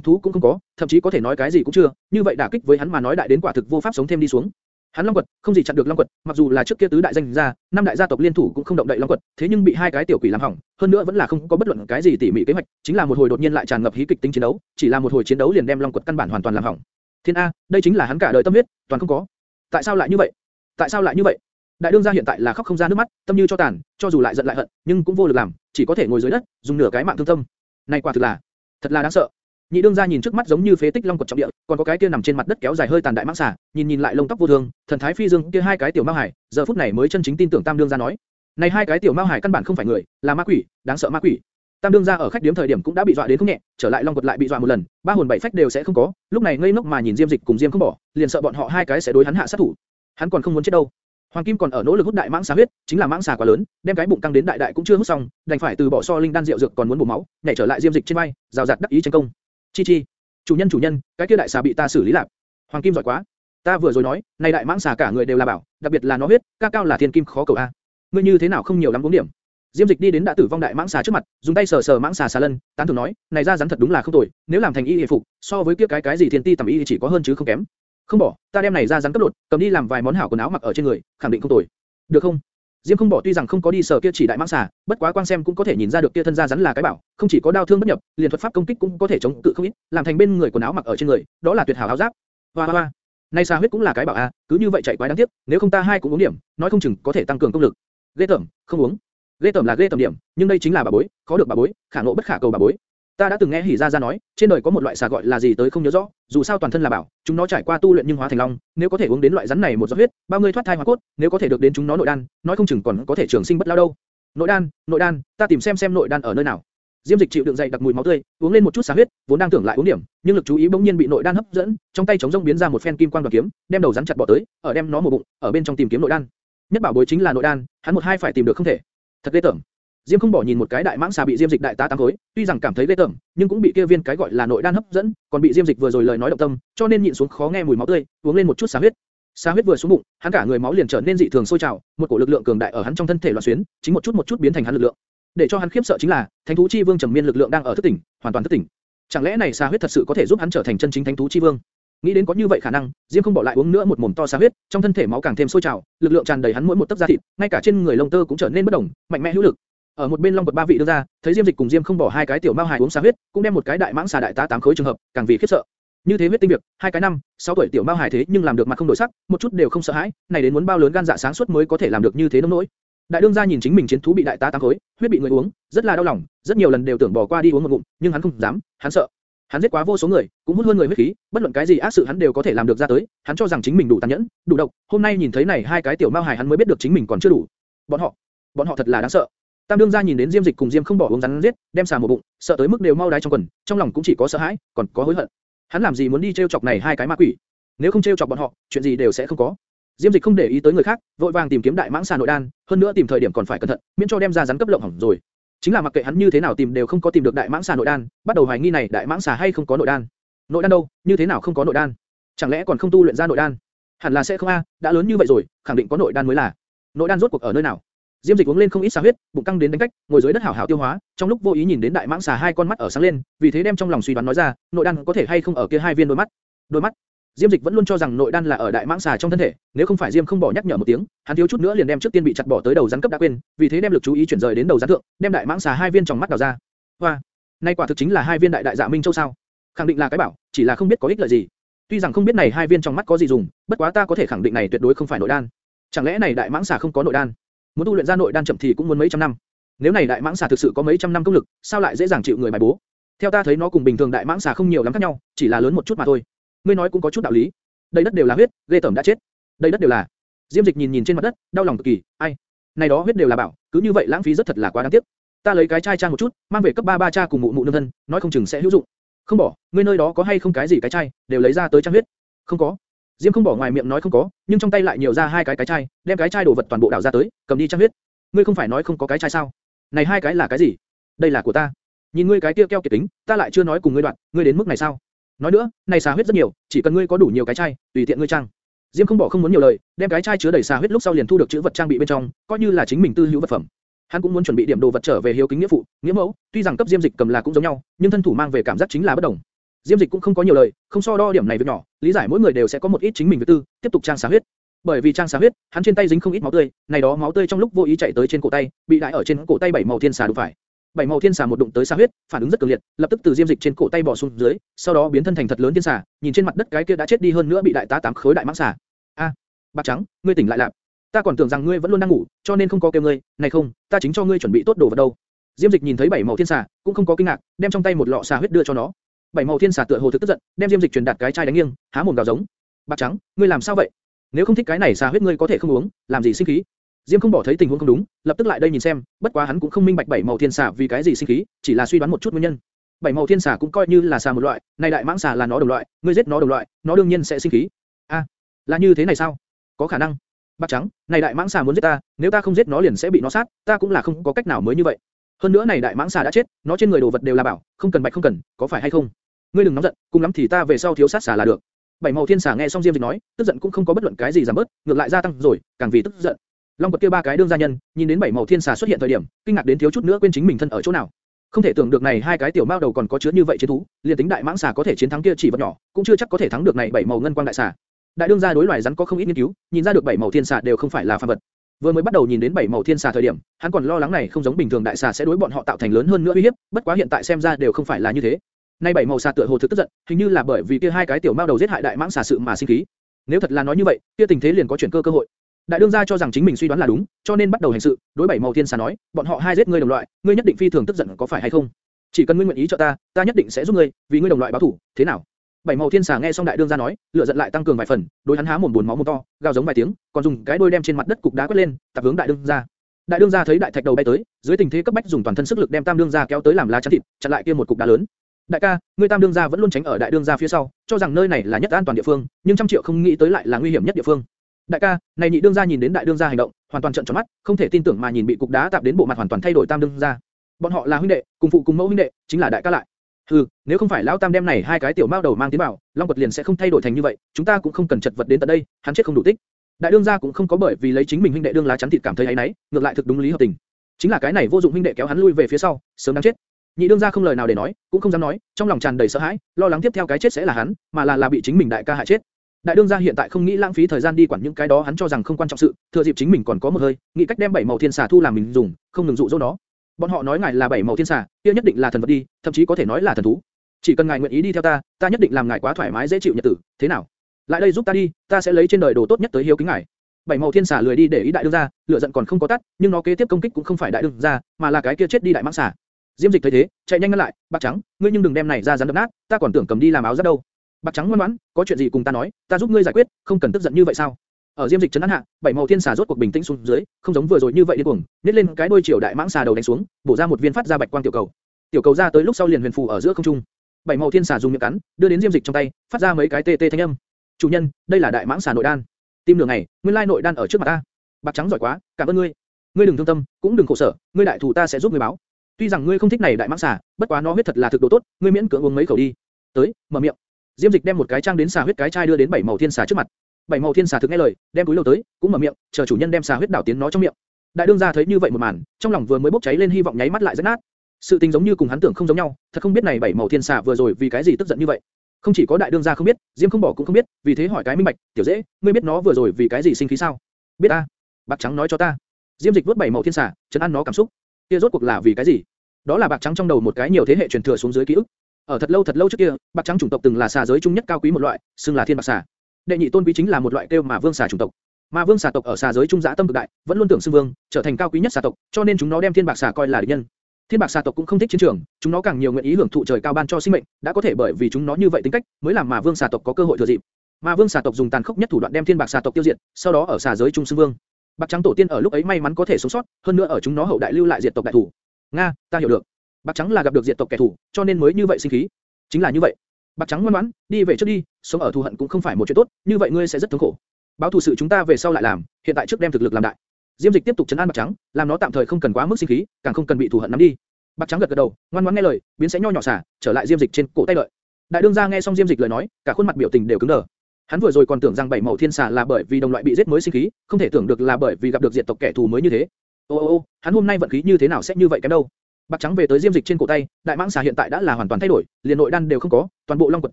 thú cũng không có, thậm chí có thể nói cái gì cũng chưa, như vậy đả kích với hắn mà nói đại đến quả thực vô pháp sống thêm đi xuống. Hắn Long quật, không gì chặn được Long quật, mặc dù là trước kia tứ đại danh gia, năm đại gia tộc liên thủ cũng không động đậy Long quật, thế nhưng bị hai cái tiểu quỷ làm hỏng, hơn nữa vẫn là không có bất luận cái gì tỉ mỉ kế hoạch, chính là một hồi đột nhiên lại tràn ngập hí kịch tính chiến đấu, chỉ là một hồi chiến đấu liền đem Long quật căn bản hoàn toàn làm hỏng. Thiên a, đây chính là hắn cả đời tâm huyết, toàn không có. Tại sao lại như vậy? Tại sao lại như vậy? Đại đương gia hiện tại là khóc không ra nước mắt, tâm như cho tàn, cho dù lại giận lại hận, nhưng cũng vô lực làm, chỉ có thể ngồi dưới đất, dùng nửa cái mạng thương tâm. Này quả thực là, thật là đáng sợ. Nhị đương gia nhìn trước mắt giống như phế tích long quật trọng địa, còn có cái kia nằm trên mặt đất kéo dài hơi tàn đại mãng xà, nhìn nhìn lại lông tóc vô thường, thần thái phi dương kia hai cái tiểu mao hải, giờ phút này mới chân chính tin tưởng tam đương gia nói. Này hai cái tiểu mao hải căn bản không phải người, là ma quỷ, đáng sợ ma quỷ. Tam đương gia ở khách điếm thời điểm cũng đã bị dọa đến không nhẹ, trở lại long quật lại bị dọa một lần, ba hồn bảy phách đều sẽ không có, lúc này ngây ngốc mà nhìn Diêm Dịch cùng Diêm không bỏ, liền sợ bọn họ hai cái sẽ đối hắn hạ sát thủ. Hắn còn không muốn chết đâu. Hoàng Kim còn ở nỗ lực hút đại mãng xà huyết, chính là mãng xà quá lớn, đem cái bụng căng đến đại đại cũng chưa hút xong, đành phải từ bỏ so linh đan rượu dược còn muốn bổ máu, nhảy trở lại Diêm Dịch trên vai, rào rạt đắc ý tranh công. Chi chi, chủ nhân chủ nhân, cái kia đại xà bị ta xử lý lạc. Hoàng Kim giỏi quá, ta vừa rồi nói, này đại mãng xà cả người đều là bảo, đặc biệt là nó huyết, ca cao là thiên kim khó cầu a. Ngươi như thế nào không nhiều lắm bốn điểm. Diêm Dịch đi đến đã tử vong đại mãng xà trước mặt, dùng tay sờ sờ mãng xà xà lân, tán thưởng nói, này ra rắn thật đúng là không tồi, nếu làm thành y y phục, so với kia cái cái gì thiên ti tầm y chỉ có hơn chứ không kém. Không bỏ, ta đem này ra rắn cấp đột, cầm đi làm vài món hảo quần áo mặc ở trên người, khẳng định không tồi. Được không? Diêm không bỏ tuy rằng không có đi sở kia chỉ đại mãng xà, bất quá quang xem cũng có thể nhìn ra được kia thân da rắn là cái bảo, không chỉ có đao thương bất nhập, liền thuật pháp công kích cũng có thể chống cự không ít, làm thành bên người quần áo mặc ở trên người, đó là tuyệt hảo áo giáp. Hoa hoa hoa, nay xà huyết cũng là cái bảo a, cứ như vậy chạy quái đáng tiếc, nếu không ta hai cũng uống điểm, nói không chừng có thể tăng cường công lực. Ghê tởm, không uống. Ghê tởm là ghê tởm điểm, nhưng đây chính là bà bối, khó được bà bối, khả ngộ bất khả cầu bà bối. Ta đã từng nghe Hỉ Gia Gia nói, trên đời có một loại xà gọi là gì tới không nhớ rõ, dù sao toàn thân là bảo, chúng nó trải qua tu luyện nhưng hóa thành long, nếu có thể uống đến loại rắn này một giọt huyết, bao người thoát thai hóa cốt, nếu có thể được đến chúng nó nội đan, nói không chừng còn có thể trường sinh bất lao đâu. Nội đan, nội đan, ta tìm xem xem nội đan ở nơi nào. Diêm Dịch chịu đựng dậy đặc mùi máu tươi, uống lên một chút xà huyết, vốn đang tưởng lại uống điểm, nhưng lực chú ý bỗng nhiên bị nội đan hấp dẫn, trong tay chống rông biến ra một phen kim quang đoạt kiếm, đem đầu rắn chặt bỏ tới, ở đem nó một bụng, ở bên trong tìm kiếm nội đan. Nhất bảo bối chính là nội đan, hắn một hai phải tìm được không thể. Thật ghê tởm. Diêm không bỏ nhìn một cái đại mãng xà bị Diêm Dịch đại tá tám khối, tuy rằng cảm thấy ghê tởm, nhưng cũng bị kia viên cái gọi là nội đan hấp dẫn, còn bị Diêm Dịch vừa rồi lời nói động tâm, cho nên nhịn xuống khó nghe mùi máu tươi, uống lên một chút xà huyết. Xà huyết vừa xuống bụng, hắn cả người máu liền trở nên dị thường sôi trào, một cổ lực lượng cường đại ở hắn trong thân thể loạn xuyến, chính một chút một chút biến thành hắn lực lượng. Để cho hắn khiếp sợ chính là, Thánh thú chi vương trầm miên lực lượng đang ở thức tỉnh, hoàn toàn thức tỉnh. Chẳng lẽ này xà huyết thật sự có thể giúp hắn trở thành chân chính thánh thú chi vương? Nghĩ đến có như vậy khả năng, Diêm không bỏ lại uống nữa một mồm to xà huyết, trong thân thể máu càng thêm sôi trào, lực lượng tràn đầy hắn mỗi một tấc da thịt, ngay cả trên người lông tơ cũng trở nên bất động, mạnh mẽ hữu lực. Ở một bên long quật ba vị đưa ra, thấy Diêm Dịch cùng Diêm không bỏ hai cái tiểu mao hài uống xà huyết, cũng đem một cái đại mãng xà đại tá tám khối trường hợp, càng vì khiếp sợ. Như thế huyết tinh việc, hai cái năm, sáu tuổi tiểu mao hài thế nhưng làm được mặt không đổi sắc, một chút đều không sợ hãi, này đến muốn bao lớn gan dạ sáng suốt mới có thể làm được như thế nông nỗi. Đại đương gia nhìn chính mình chiến thú bị đại tá tám khối, huyết bị người uống, rất là đau lòng, rất nhiều lần đều tưởng bỏ qua đi uống một ngụm, nhưng hắn không dám, hắn sợ. Hắn giết quá vô số người, cũng hút hơn người huyết khí, bất luận cái gì ác sự hắn đều có thể làm được ra tới, hắn cho rằng chính mình đủ tàn nhẫn, đủ độc, hôm nay nhìn thấy này hai cái tiểu mao hài hắn mới biết được chính mình còn chưa đủ. Bọn họ, bọn họ thật là đáng sợ. Tam đương gia nhìn đến Diêm Dịch cùng Diêm không bỏ uống rắn giết, đem xà một bụng, sợ tới mức đều mau đái trong quần, trong lòng cũng chỉ có sợ hãi, còn có hối hận. Hắn làm gì muốn đi treo chọc này hai cái ma quỷ? Nếu không treo chọc bọn họ, chuyện gì đều sẽ không có. Diêm Dịch không để ý tới người khác, vội vàng tìm kiếm đại mãng xà nội đan, hơn nữa tìm thời điểm còn phải cẩn thận, miễn cho đem ra rắn cấp lộng hỏng rồi. Chính là mặc kệ hắn như thế nào tìm đều không có tìm được đại mãng xà nội đan, bắt đầu hoài nghi này đại mãng xà hay không có nội đan. Nội đan đâu? Như thế nào không có nội đan? Chẳng lẽ còn không tu luyện ra nội đan? Hẳn là sẽ không a, đã lớn như vậy rồi, khẳng định có nội đan mới là. Nội đan rốt cuộc ở nơi nào? Diêm Dịch uống lên không ít xà huyết, bụng căng đến đánh cách, ngồi dưới đất hảo hảo tiêu hóa, trong lúc vô ý nhìn đến đại mãng xà hai con mắt ở sáng lên, vì thế đem trong lòng suy đoán nói ra, nội đan có thể hay không ở kia hai viên đôi mắt. Đôi mắt. Diêm Dịch vẫn luôn cho rằng nội đan là ở đại mãng xà trong thân thể, nếu không phải Diêm không bỏ nhắc nhở một tiếng, hắn thiếu chút nữa liền đem trước tiên bị chặt bỏ tới đầu rắn cấp đã quên, vì thế đem lực chú ý chuyển rời đến đầu rắn thượng, đem đại mãng xà hai viên trong mắt đào ra. Hoa, nay quả thực chính là hai viên đại đại dạ minh châu sao? Khẳng định là cái bảo, chỉ là không biết có ích lợi gì. Tuy rằng không biết này hai viên trong mắt có gì dùng, bất quá ta có thể khẳng định này tuyệt đối không phải nội đan. Chẳng lẽ này đại mãng xà không có nội đan? Muốn tu luyện ra nội đan chậm thì cũng muốn mấy trăm năm. Nếu này đại mãng xà thực sự có mấy trăm năm công lực, sao lại dễ dàng chịu người bài bố? Theo ta thấy nó cùng bình thường đại mãng xà không nhiều lắm khác nhau, chỉ là lớn một chút mà thôi. Ngươi nói cũng có chút đạo lý. Đây đất đều là huyết, lê tẩm đã chết. Đây đất đều là. Diêm Dịch nhìn nhìn trên mặt đất, đau lòng cực kỳ. Ai, này đó huyết đều là bảo, cứ như vậy lãng phí rất thật là quá đáng tiếc. Ta lấy cái chai trang một chút, mang về cấp ba ba cha cùng mụ mụ nương thân, nói không chừng sẽ hữu dụng. Không bỏ, ngươi nơi đó có hay không cái gì cái chai, đều lấy ra tới trang huyết. Không có. Diêm không bỏ ngoài miệng nói không có, nhưng trong tay lại nhiều ra hai cái cái chai, đem cái chai đồ vật toàn bộ đảo ra tới, cầm đi trang huyết. Ngươi không phải nói không có cái chai sao? Này hai cái là cái gì? Đây là của ta. Nhìn ngươi cái kia keo kiệt tính, ta lại chưa nói cùng ngươi đoạn, ngươi đến mức này sao? Nói nữa, này xà huyết rất nhiều, chỉ cần ngươi có đủ nhiều cái chai, tùy tiện ngươi trang. Diêm không bỏ không muốn nhiều lời, đem cái chai chứa đầy xà huyết lúc sau liền thu được chữ vật trang bị bên trong, coi như là chính mình tư hữu vật phẩm. Hắn cũng muốn chuẩn bị điểm đồ vật trở về hiếu kính nghĩa phụ, nghĩa mẫu, tuy rằng cấp Diêm Dịch cầm là cũng giống nhau, nhưng thân thủ mang về cảm giác chính là bất đồng. Diêm Dịch cũng không có nhiều lời, không so đo điểm này việc nhỏ, lý giải mỗi người đều sẽ có một ít chính mình việc tư, tiếp tục trang xà huyết. Bởi vì trang xà huyết, hắn trên tay dính không ít máu tươi, này đó máu tươi trong lúc vô ý chạy tới trên cổ tay, bị đại ở trên cổ tay bảy màu thiên xà đụng phải. Bảy màu thiên xà một đụng tới xà huyết, phản ứng rất cường liệt, lập tức từ diêm dịch trên cổ tay bò xuống dưới, sau đó biến thân thành thật lớn thiên xà, nhìn trên mặt đất cái kia đã chết đi hơn nữa bị đại tá tám khối đại mãng xà. A, bạc trắng, ngươi tỉnh lại lạc. Ta còn tưởng rằng ngươi vẫn luôn đang ngủ, cho nên không có kêu ngươi, này không, ta chính cho ngươi chuẩn bị tốt đồ vật đâu. Diêm Dịch nhìn thấy bảy màu thiên xà, cũng không có kinh ngạc, đem trong tay một lọ xà huyết đưa cho nó. Bảy màu thiên xà tựa hồ thực tức giận, đem Diêm Dịch truyền đạt cái chai đánh nghiêng, há mồm gào giống. Bạc trắng, ngươi làm sao vậy? Nếu không thích cái này xà huyết ngươi có thể không uống, làm gì sinh khí? Diêm không bỏ thấy tình huống không đúng, lập tức lại đây nhìn xem, bất quá hắn cũng không minh bạch bảy màu thiên xà vì cái gì sinh khí, chỉ là suy đoán một chút nguyên nhân. Bảy màu thiên xà cũng coi như là xà một loại, này đại mãng xà là nó đồng loại, ngươi giết nó đồng loại, nó đương nhiên sẽ sinh khí. A, là như thế này sao? Có khả năng. Bạc trắng, này đại mãng xà muốn giết ta, nếu ta không giết nó liền sẽ bị nó sát, ta cũng là không có cách nào mới như vậy. Hơn nữa này đại mãng xà đã chết, nó trên người đồ vật đều là bảo, không cần bạch không cần, có phải hay không? Ngươi đừng nóng giận, cùng lắm thì ta về sau thiếu sát xà là được. Bảy màu thiên xà nghe xong Diêm Dịch nói, tức giận cũng không có bất luận cái gì giảm bớt, ngược lại gia tăng rồi, càng vì tức giận. Long quật kia ba cái đương gia nhân, nhìn đến bảy màu thiên xà xuất hiện thời điểm, kinh ngạc đến thiếu chút nữa quên chính mình thân ở chỗ nào. Không thể tưởng được này hai cái tiểu mao đầu còn có chứa như vậy chiến thú, liền tính đại mãng xà có thể chiến thắng kia chỉ vật nhỏ, cũng chưa chắc có thể thắng được này bảy màu ngân quang đại xà. Đại đương gia đối loài rắn có không ít nghiên cứu, nhìn ra được bảy màu thiên xà đều không phải là phàm vật. Vừa mới bắt đầu nhìn đến bảy màu thiên xà thời điểm, hắn còn lo lắng này không giống bình thường đại xà sẽ đối bọn họ tạo thành lớn hơn nữa uy hiếp, bất quá hiện tại xem ra đều không phải là như thế. Nay bảy màu xà tựa hồ thực tức giận, hình như là bởi vì kia hai cái tiểu mao đầu giết hại đại mãng xà sự mà sinh khí. Nếu thật là nói như vậy, kia tình thế liền có chuyển cơ cơ hội. Đại đương gia cho rằng chính mình suy đoán là đúng, cho nên bắt đầu hành sự. Đối bảy màu thiên xà nói, bọn họ hai giết ngươi đồng loại, ngươi nhất định phi thường tức giận có phải hay không? Chỉ cần ngươi nguyện ý cho ta, ta nhất định sẽ giúp ngươi, vì ngươi đồng loại báo thù, thế nào? Bảy màu thiên xà nghe xong đại đương gia nói, lửa giận lại tăng cường vài phần, đối hắn há mồm buồn máu mồm to, gào giống vài tiếng, còn dùng cái đuôi đem trên mặt đất cục đá quét lên, tập hướng đại đương gia. Đại đương gia thấy đại thạch đầu bay tới, dưới tình thế cấp bách dùng toàn thân sức lực đem tam đương gia kéo tới làm lá chắn thịt, chặn lại kia một cục đá lớn. Đại ca, ngươi tam đương gia vẫn luôn tránh ở đại đương gia phía sau, cho rằng nơi này là nhất an toàn địa phương, nhưng trăm triệu không nghĩ tới lại là nguy hiểm nhất địa phương. Đại ca, này nhị đương gia nhìn đến đại đương gia hành động, hoàn toàn trợn tròn mắt, không thể tin tưởng mà nhìn bị cục đá tạp đến bộ mặt hoàn toàn thay đổi tam đương gia. Bọn họ là huynh đệ, cùng phụ cùng mẫu huynh đệ, chính là đại ca lại. Hừ, nếu không phải lão tam đem này hai cái tiểu mao đầu mang tiến vào, Long quật liền sẽ không thay đổi thành như vậy, chúng ta cũng không cần chật vật đến tận đây, hắn chết không đủ tích. Đại đương gia cũng không có bởi vì lấy chính mình huynh đệ đương lá chắn thịt cảm thấy ấy nấy, ngược lại thực đúng lý hợp tình. Chính là cái này vô dụng huynh đệ kéo hắn lui về phía sau, sớm đáng chết. Nhị đương gia không lời nào để nói, cũng không dám nói, trong lòng tràn đầy sợ hãi, lo lắng tiếp theo cái chết sẽ là hắn, mà là là bị chính mình đại ca hại chết. Đại đương gia hiện tại không nghĩ lãng phí thời gian đi quản những cái đó hắn cho rằng không quan trọng sự, thừa dịp chính mình còn có một hơi, nghĩ cách đem bảy màu thiên xà thu làm mình dùng, không ngừng dụ dỗ nó. Bọn họ nói ngài là bảy màu thiên xà, kia nhất định là thần vật đi, thậm chí có thể nói là thần thú. Chỉ cần ngài nguyện ý đi theo ta, ta nhất định làm ngài quá thoải mái dễ chịu nhật tử, thế nào? Lại đây giúp ta đi, ta sẽ lấy trên đời đồ tốt nhất tới hiếu kính ngài. Bảy màu thiên xà lười đi để ý đại đương gia, lửa giận còn không có tắt, nhưng nó kế tiếp công kích cũng không phải đại đương gia, mà là cái kia chết đi đại mãng xà. Diêm Dịch thấy thế, chạy nhanh ngăn lại, bạc trắng, ngươi nhưng đừng đem này ra rắn đập nát, ta còn tưởng cầm đi làm áo giáp đâu. Bạc trắng ngoan ngoãn, có chuyện gì cùng ta nói, ta giúp ngươi giải quyết, không cần tức giận như vậy sao? Ở Diêm Dịch trấn an hạ, bảy màu thiên xà rốt cuộc bình tĩnh xuống dưới, không giống vừa rồi như vậy điên cuồng, nhét lên cái đuôi triều đại mãng xà đầu đánh xuống, bổ ra một viên phát ra bạch quang tiểu cầu. Tiểu cầu ra tới lúc sau liền huyền phù ở giữa không trung. Bảy màu thiên xà dùng miệng cắn, đưa đến Diêm Dịch trong tay, phát ra mấy cái tê tê thanh âm. Chủ nhân, đây là đại mãng xà nội đan. Tim nửa ngày, nguyên lai nội đan ở trước mặt ta. Bạc trắng giỏi quá, cảm ơn ngươi. Ngươi đừng thương tâm, cũng đừng khổ sở, ngươi đại thủ ta sẽ giúp ngươi báo. Tuy rằng ngươi không thích này đại mãng xà, bất quá nó huyết thật là thực độ tốt, ngươi miễn cưỡng uống mấy khẩu đi. Tới, mở miệng. Diêm Dịch đem một cái trang đến xà huyết cái chai đưa đến bảy màu thiên xà trước mặt. Bảy màu thiên xà thực nghe lời, đem túi lâu tới, cũng mở miệng, chờ chủ nhân đem xà huyết đảo tiến nó trong miệng. Đại đương gia thấy như vậy một màn, trong lòng vừa mới bốc cháy lên hy vọng nháy mắt lại rách nát. Sự tình giống như cùng hắn tưởng không giống nhau, thật không biết này bảy màu thiên xà vừa rồi vì cái gì tức giận như vậy. Không chỉ có đại đương gia không biết, Diêm không bỏ cũng không biết, vì thế hỏi cái minh bạch, tiểu dễ, ngươi biết nó vừa rồi vì cái gì sinh khí sao? Biết a. Bạc trắng nói cho ta. Diêm dịch vuốt bảy màu thiên xà, chấn an nó cảm xúc. Kia rốt cuộc là vì cái gì? Đó là bạc trắng trong đầu một cái nhiều thế hệ truyền thừa xuống dưới ký ức. Ở thật lâu thật lâu trước kia, bạc trắng chủng tộc từng là xà giới trung nhất cao quý một loại, xưng là thiên bạc xà. Đệ nhị tôn quý chính là một loại kêu mà vương xà chủng tộc. Mà vương xà tộc ở xà giới trung giả tâm cực đại, vẫn luôn tưởng xưng vương, trở thành cao quý nhất xà tộc, cho nên chúng nó đem thiên bạc xà coi là địch nhân. Thiên bạc xà tộc cũng không thích chiến trường, chúng nó càng nhiều nguyện ý hưởng thụ trời cao ban cho sinh mệnh, đã có thể bởi vì chúng nó như vậy tính cách, mới làm mà vương xà tộc có cơ hội thừa dịp. Mà vương xà tộc dùng tàn khốc nhất thủ đoạn đem thiên bạc xà tộc tiêu diệt, sau đó ở xà giới trung xưng vương. Bạc trắng tổ tiên ở lúc ấy may mắn có thể sống sót, hơn nữa ở chúng nó hậu đại lưu lại diệt tộc đại thủ. Nga, ta hiểu được. Bạc trắng là gặp được diệt tộc kẻ thù, cho nên mới như vậy sinh khí. Chính là như vậy. Bạc trắng ngoan ngoãn, đi về trước đi, sống ở thù hận cũng không phải một chuyện tốt, như vậy ngươi sẽ rất thống khổ. Báo thù sự chúng ta về sau lại làm, hiện tại trước đem thực lực làm đại. Diêm Dịch tiếp tục trấn an Bạc Trắng, làm nó tạm thời không cần quá mức sinh khí, càng không cần bị thù hận nắm đi. Bạc Trắng gật gật đầu, ngoan ngoãn nghe lời, biến sẽ nho nhỏ xả, trở lại Diêm Dịch trên cổ tay đợi. Đại đương gia nghe xong Diêm Dịch lời nói, cả khuôn mặt biểu tình đều cứng đờ. Hắn vừa rồi còn tưởng rằng bảy màu thiên xà là bởi vì đồng loại bị giết mới sinh khí, không thể tưởng được là bởi vì gặp được diệt tộc kẻ thù mới như thế. Ô ô ô, hắn hôm nay vận khí như thế nào sẽ như vậy kém đâu? Bạc trắng về tới diêm dịch trên cổ tay, đại mãng xà hiện tại đã là hoàn toàn thay đổi, liền nội đan đều không có, toàn bộ long quật